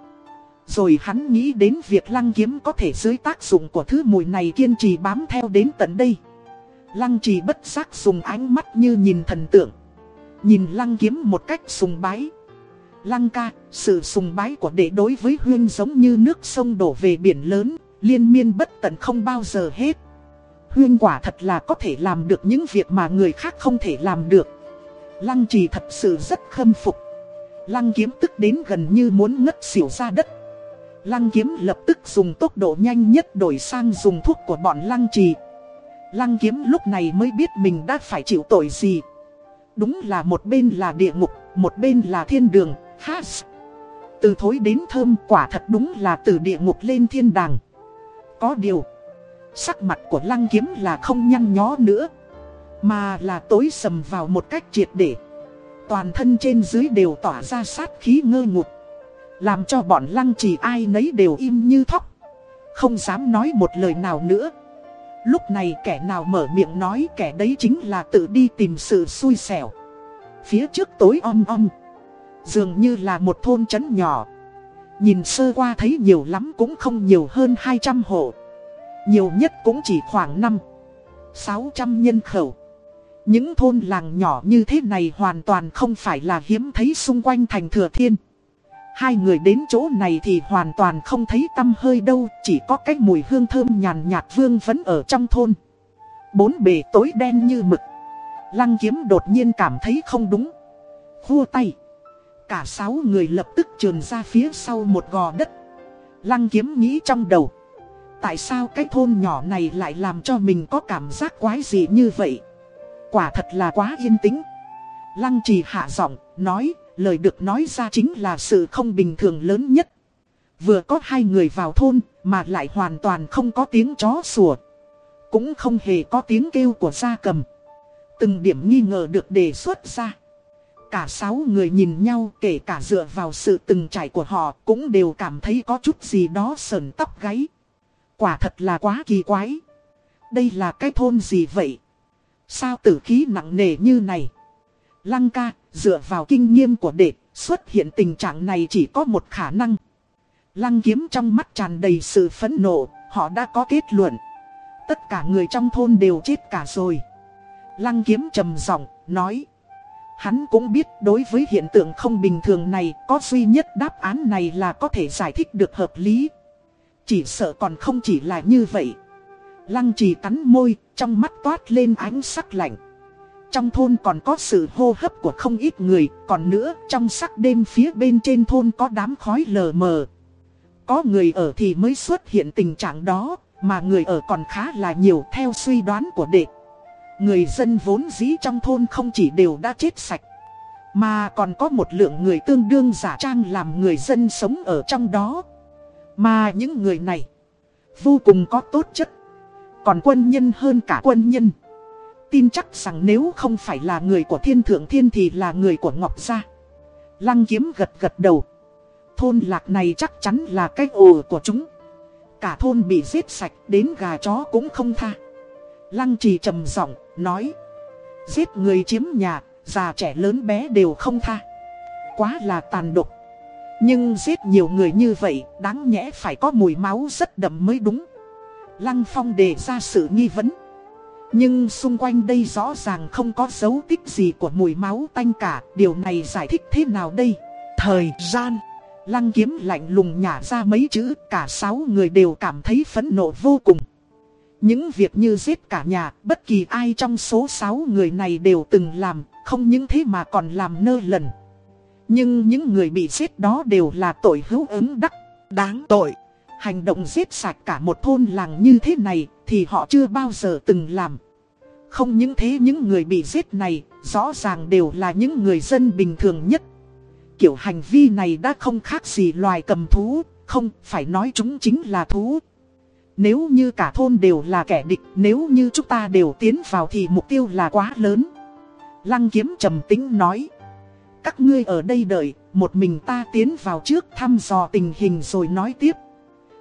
Rồi hắn nghĩ đến việc lăng kiếm có thể dưới tác dụng của thứ mùi này kiên trì bám theo đến tận đây. Lăng trì bất giác dùng ánh mắt như nhìn thần tượng. Nhìn lăng kiếm một cách sùng bái. Lăng ca, sự sùng bái của đệ đối với huyên giống như nước sông đổ về biển lớn Liên miên bất tận không bao giờ hết. Huyên quả thật là có thể làm được những việc mà người khác không thể làm được. Lăng trì thật sự rất khâm phục. Lăng kiếm tức đến gần như muốn ngất xỉu ra đất. Lăng kiếm lập tức dùng tốc độ nhanh nhất đổi sang dùng thuốc của bọn lăng trì. Lăng kiếm lúc này mới biết mình đã phải chịu tội gì. Đúng là một bên là địa ngục, một bên là thiên đường, Has. Từ thối đến thơm quả thật đúng là từ địa ngục lên thiên đàng. Có điều Sắc mặt của lăng kiếm là không nhăn nhó nữa Mà là tối sầm vào một cách triệt để. Toàn thân trên dưới đều tỏa ra sát khí ngơ ngục, Làm cho bọn lăng trì ai nấy đều im như thóc Không dám nói một lời nào nữa. Lúc này kẻ nào mở miệng nói kẻ đấy chính là tự đi tìm sự xui xẻo. Phía trước tối om om Dường như là một thôn trấn nhỏ Nhìn sơ qua thấy nhiều lắm cũng không nhiều hơn 200 hộ Nhiều nhất cũng chỉ khoảng 5 600 nhân khẩu những thôn làng nhỏ như thế này hoàn toàn không phải là hiếm thấy xung quanh thành thừa thiên. Hai người đến chỗ này thì hoàn toàn không thấy tâm hơi đâu, chỉ có cái mùi hương thơm nhàn nhạt vương vẫn ở trong thôn. Bốn bề tối đen như mực. Lăng kiếm đột nhiên cảm thấy không đúng. Khua tay. Cả sáu người lập tức trườn ra phía sau một gò đất. Lăng kiếm nghĩ trong đầu. Tại sao cái thôn nhỏ này lại làm cho mình có cảm giác quái gì như vậy? Quả thật là quá yên tĩnh. Lăng trì hạ giọng, nói, lời được nói ra chính là sự không bình thường lớn nhất. Vừa có hai người vào thôn, mà lại hoàn toàn không có tiếng chó sủa. Cũng không hề có tiếng kêu của gia cầm. Từng điểm nghi ngờ được đề xuất ra. Cả sáu người nhìn nhau kể cả dựa vào sự từng trải của họ cũng đều cảm thấy có chút gì đó sờn tóc gáy. Quả thật là quá kỳ quái. Đây là cái thôn gì vậy? Sao tử khí nặng nề như này? Lăng ca, dựa vào kinh nghiệm của đệ, xuất hiện tình trạng này chỉ có một khả năng. Lăng kiếm trong mắt tràn đầy sự phẫn nộ, họ đã có kết luận. Tất cả người trong thôn đều chết cả rồi. Lăng kiếm trầm giọng nói. Hắn cũng biết đối với hiện tượng không bình thường này, có duy nhất đáp án này là có thể giải thích được hợp lý. Chỉ sợ còn không chỉ là như vậy. Lăng trì cắn môi, trong mắt toát lên ánh sắc lạnh. Trong thôn còn có sự hô hấp của không ít người, còn nữa trong sắc đêm phía bên trên thôn có đám khói lờ mờ. Có người ở thì mới xuất hiện tình trạng đó, mà người ở còn khá là nhiều theo suy đoán của đệ. Người dân vốn dĩ trong thôn không chỉ đều đã chết sạch, mà còn có một lượng người tương đương giả trang làm người dân sống ở trong đó. Mà những người này vô cùng có tốt chất còn quân nhân hơn cả quân nhân. Tin chắc rằng nếu không phải là người của thiên thượng thiên thì là người của Ngọc Gia. Lăng kiếm gật gật đầu. Thôn lạc này chắc chắn là cái ồ của chúng. Cả thôn bị giết sạch đến gà chó cũng không tha. Lăng trì trầm giọng nói Giết người chiếm nhà, già trẻ lớn bé đều không tha Quá là tàn độc Nhưng giết nhiều người như vậy, đáng nhẽ phải có mùi máu rất đậm mới đúng. Lăng Phong đề ra sự nghi vấn. Nhưng xung quanh đây rõ ràng không có dấu tích gì của mùi máu tanh cả, điều này giải thích thế nào đây? Thời gian Lăng kiếm lạnh lùng nhả ra mấy chữ, cả sáu người đều cảm thấy phẫn nộ vô cùng. Những việc như giết cả nhà, bất kỳ ai trong số sáu người này đều từng làm, không những thế mà còn làm nơ lần. Nhưng những người bị giết đó đều là tội hữu ứng đắc, đáng tội. Hành động giết sạch cả một thôn làng như thế này thì họ chưa bao giờ từng làm. Không những thế những người bị giết này rõ ràng đều là những người dân bình thường nhất. Kiểu hành vi này đã không khác gì loài cầm thú, không phải nói chúng chính là thú. Nếu như cả thôn đều là kẻ địch, nếu như chúng ta đều tiến vào thì mục tiêu là quá lớn. Lăng kiếm trầm tính nói. Các ngươi ở đây đợi, một mình ta tiến vào trước thăm dò tình hình rồi nói tiếp.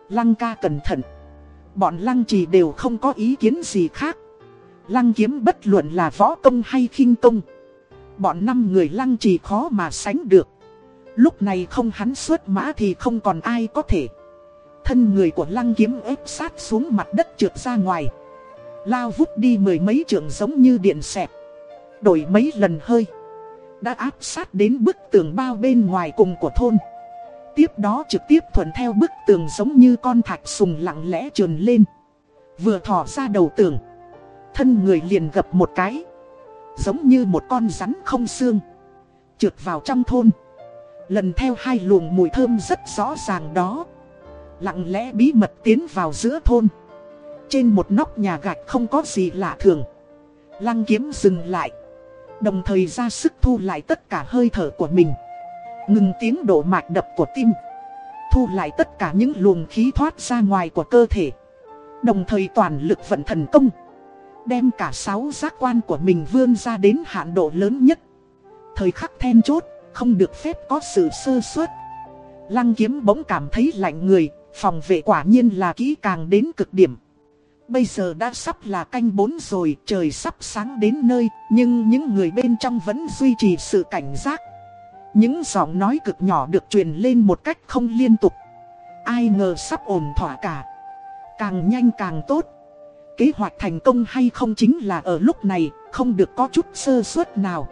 Lăng ca cẩn thận. Bọn lăng trì đều không có ý kiến gì khác. Lăng kiếm bất luận là võ công hay khinh công. Bọn năm người lăng trì khó mà sánh được. Lúc này không hắn xuất mã thì không còn ai có thể. Thân người của lăng kiếm ép sát xuống mặt đất trượt ra ngoài. Lao vút đi mười mấy trường giống như điện xẹp. Đổi mấy lần hơi. Đã áp sát đến bức tường bao bên ngoài cùng của thôn. Tiếp đó trực tiếp thuận theo bức tường giống như con thạch sùng lặng lẽ trườn lên. Vừa thỏ ra đầu tường. Thân người liền gập một cái. Giống như một con rắn không xương. Trượt vào trong thôn. Lần theo hai luồng mùi thơm rất rõ ràng đó Lặng lẽ bí mật tiến vào giữa thôn. Trên một nóc nhà gạch không có gì lạ thường. Lăng kiếm dừng lại. Đồng thời ra sức thu lại tất cả hơi thở của mình. Ngừng tiếng độ mạch đập của tim. Thu lại tất cả những luồng khí thoát ra ngoài của cơ thể. Đồng thời toàn lực vận thần công. Đem cả sáu giác quan của mình vươn ra đến hạn độ lớn nhất. Thời khắc then chốt không được phép có sự sơ suất. Lăng kiếm bỗng cảm thấy lạnh người, phòng vệ quả nhiên là kỹ càng đến cực điểm. Bây giờ đã sắp là canh bốn rồi, trời sắp sáng đến nơi, nhưng những người bên trong vẫn duy trì sự cảnh giác. Những giọng nói cực nhỏ được truyền lên một cách không liên tục. Ai ngờ sắp ổn thỏa cả. Càng nhanh càng tốt. Kế hoạch thành công hay không chính là ở lúc này, không được có chút sơ suất nào.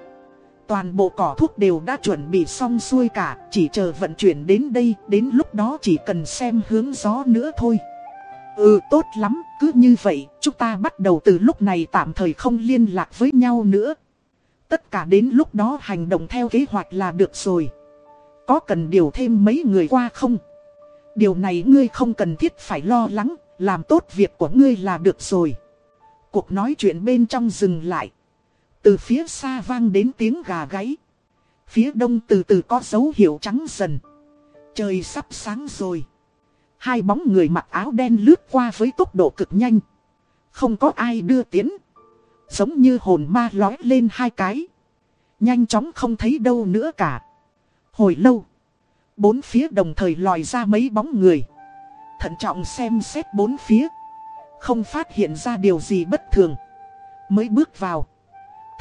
Toàn bộ cỏ thuốc đều đã chuẩn bị xong xuôi cả, chỉ chờ vận chuyển đến đây, đến lúc đó chỉ cần xem hướng gió nữa thôi. Ừ tốt lắm, cứ như vậy, chúng ta bắt đầu từ lúc này tạm thời không liên lạc với nhau nữa. Tất cả đến lúc đó hành động theo kế hoạch là được rồi. Có cần điều thêm mấy người qua không? Điều này ngươi không cần thiết phải lo lắng, làm tốt việc của ngươi là được rồi. Cuộc nói chuyện bên trong dừng lại. Từ phía xa vang đến tiếng gà gáy. Phía đông từ từ có dấu hiệu trắng dần. Trời sắp sáng rồi. Hai bóng người mặc áo đen lướt qua với tốc độ cực nhanh. Không có ai đưa tiến. Giống như hồn ma lói lên hai cái. Nhanh chóng không thấy đâu nữa cả. Hồi lâu. Bốn phía đồng thời lòi ra mấy bóng người. Thận trọng xem xét bốn phía. Không phát hiện ra điều gì bất thường. Mới bước vào.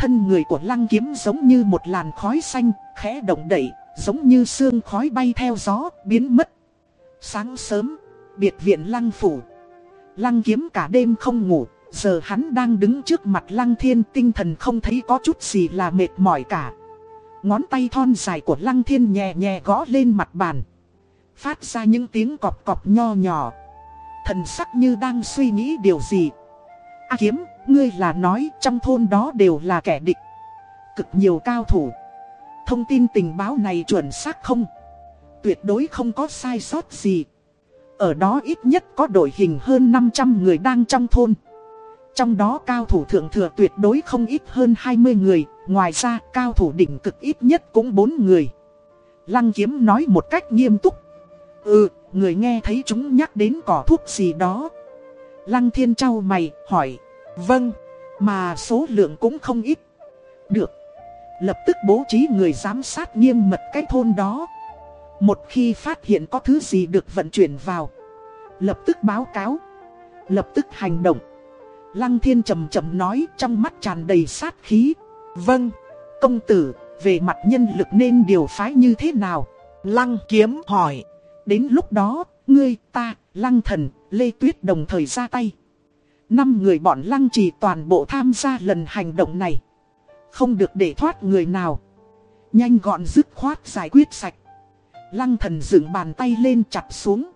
Thân người của lăng kiếm giống như một làn khói xanh, khẽ động đẩy, giống như sương khói bay theo gió, biến mất. Sáng sớm, biệt viện lăng phủ. Lăng kiếm cả đêm không ngủ, giờ hắn đang đứng trước mặt lăng thiên tinh thần không thấy có chút gì là mệt mỏi cả. Ngón tay thon dài của lăng thiên nhẹ nhẹ gõ lên mặt bàn. Phát ra những tiếng cọp cọp nho nhỏ. Thần sắc như đang suy nghĩ điều gì. A kiếm, ngươi là nói trong thôn đó đều là kẻ địch. Cực nhiều cao thủ. Thông tin tình báo này chuẩn xác không? Tuyệt đối không có sai sót gì. Ở đó ít nhất có đội hình hơn 500 người đang trong thôn. Trong đó cao thủ thượng thừa tuyệt đối không ít hơn 20 người, ngoài ra cao thủ đỉnh cực ít nhất cũng 4 người. Lăng kiếm nói một cách nghiêm túc. Ừ, người nghe thấy chúng nhắc đến cỏ thuốc gì đó. Lăng thiên trao mày, hỏi. Vâng, mà số lượng cũng không ít. Được. Lập tức bố trí người giám sát nghiêm mật cái thôn đó. Một khi phát hiện có thứ gì được vận chuyển vào. Lập tức báo cáo. Lập tức hành động. Lăng thiên trầm trầm nói trong mắt tràn đầy sát khí. Vâng, công tử, về mặt nhân lực nên điều phái như thế nào? Lăng kiếm hỏi. Đến lúc đó, ngươi, ta, lăng thần, Lê Tuyết đồng thời ra tay. Năm người bọn lăng trì toàn bộ tham gia lần hành động này. Không được để thoát người nào. Nhanh gọn dứt khoát giải quyết sạch. Lăng thần dựng bàn tay lên chặt xuống.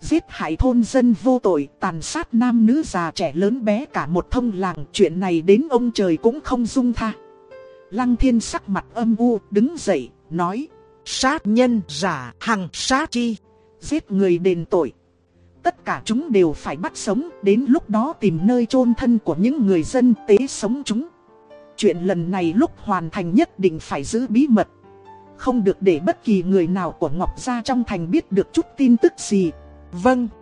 Giết hại thôn dân vô tội, tàn sát nam nữ già trẻ lớn bé cả một thông làng. Chuyện này đến ông trời cũng không dung tha. Lăng thiên sắc mặt âm u, đứng dậy, nói. Sát nhân giả hằng sát chi. Giết người đền tội. Tất cả chúng đều phải bắt sống, đến lúc đó tìm nơi chôn thân của những người dân tế sống chúng. Chuyện lần này lúc hoàn thành nhất định phải giữ bí mật. Không được để bất kỳ người nào của Ngọc Gia trong thành biết được chút tin tức gì. Vâng.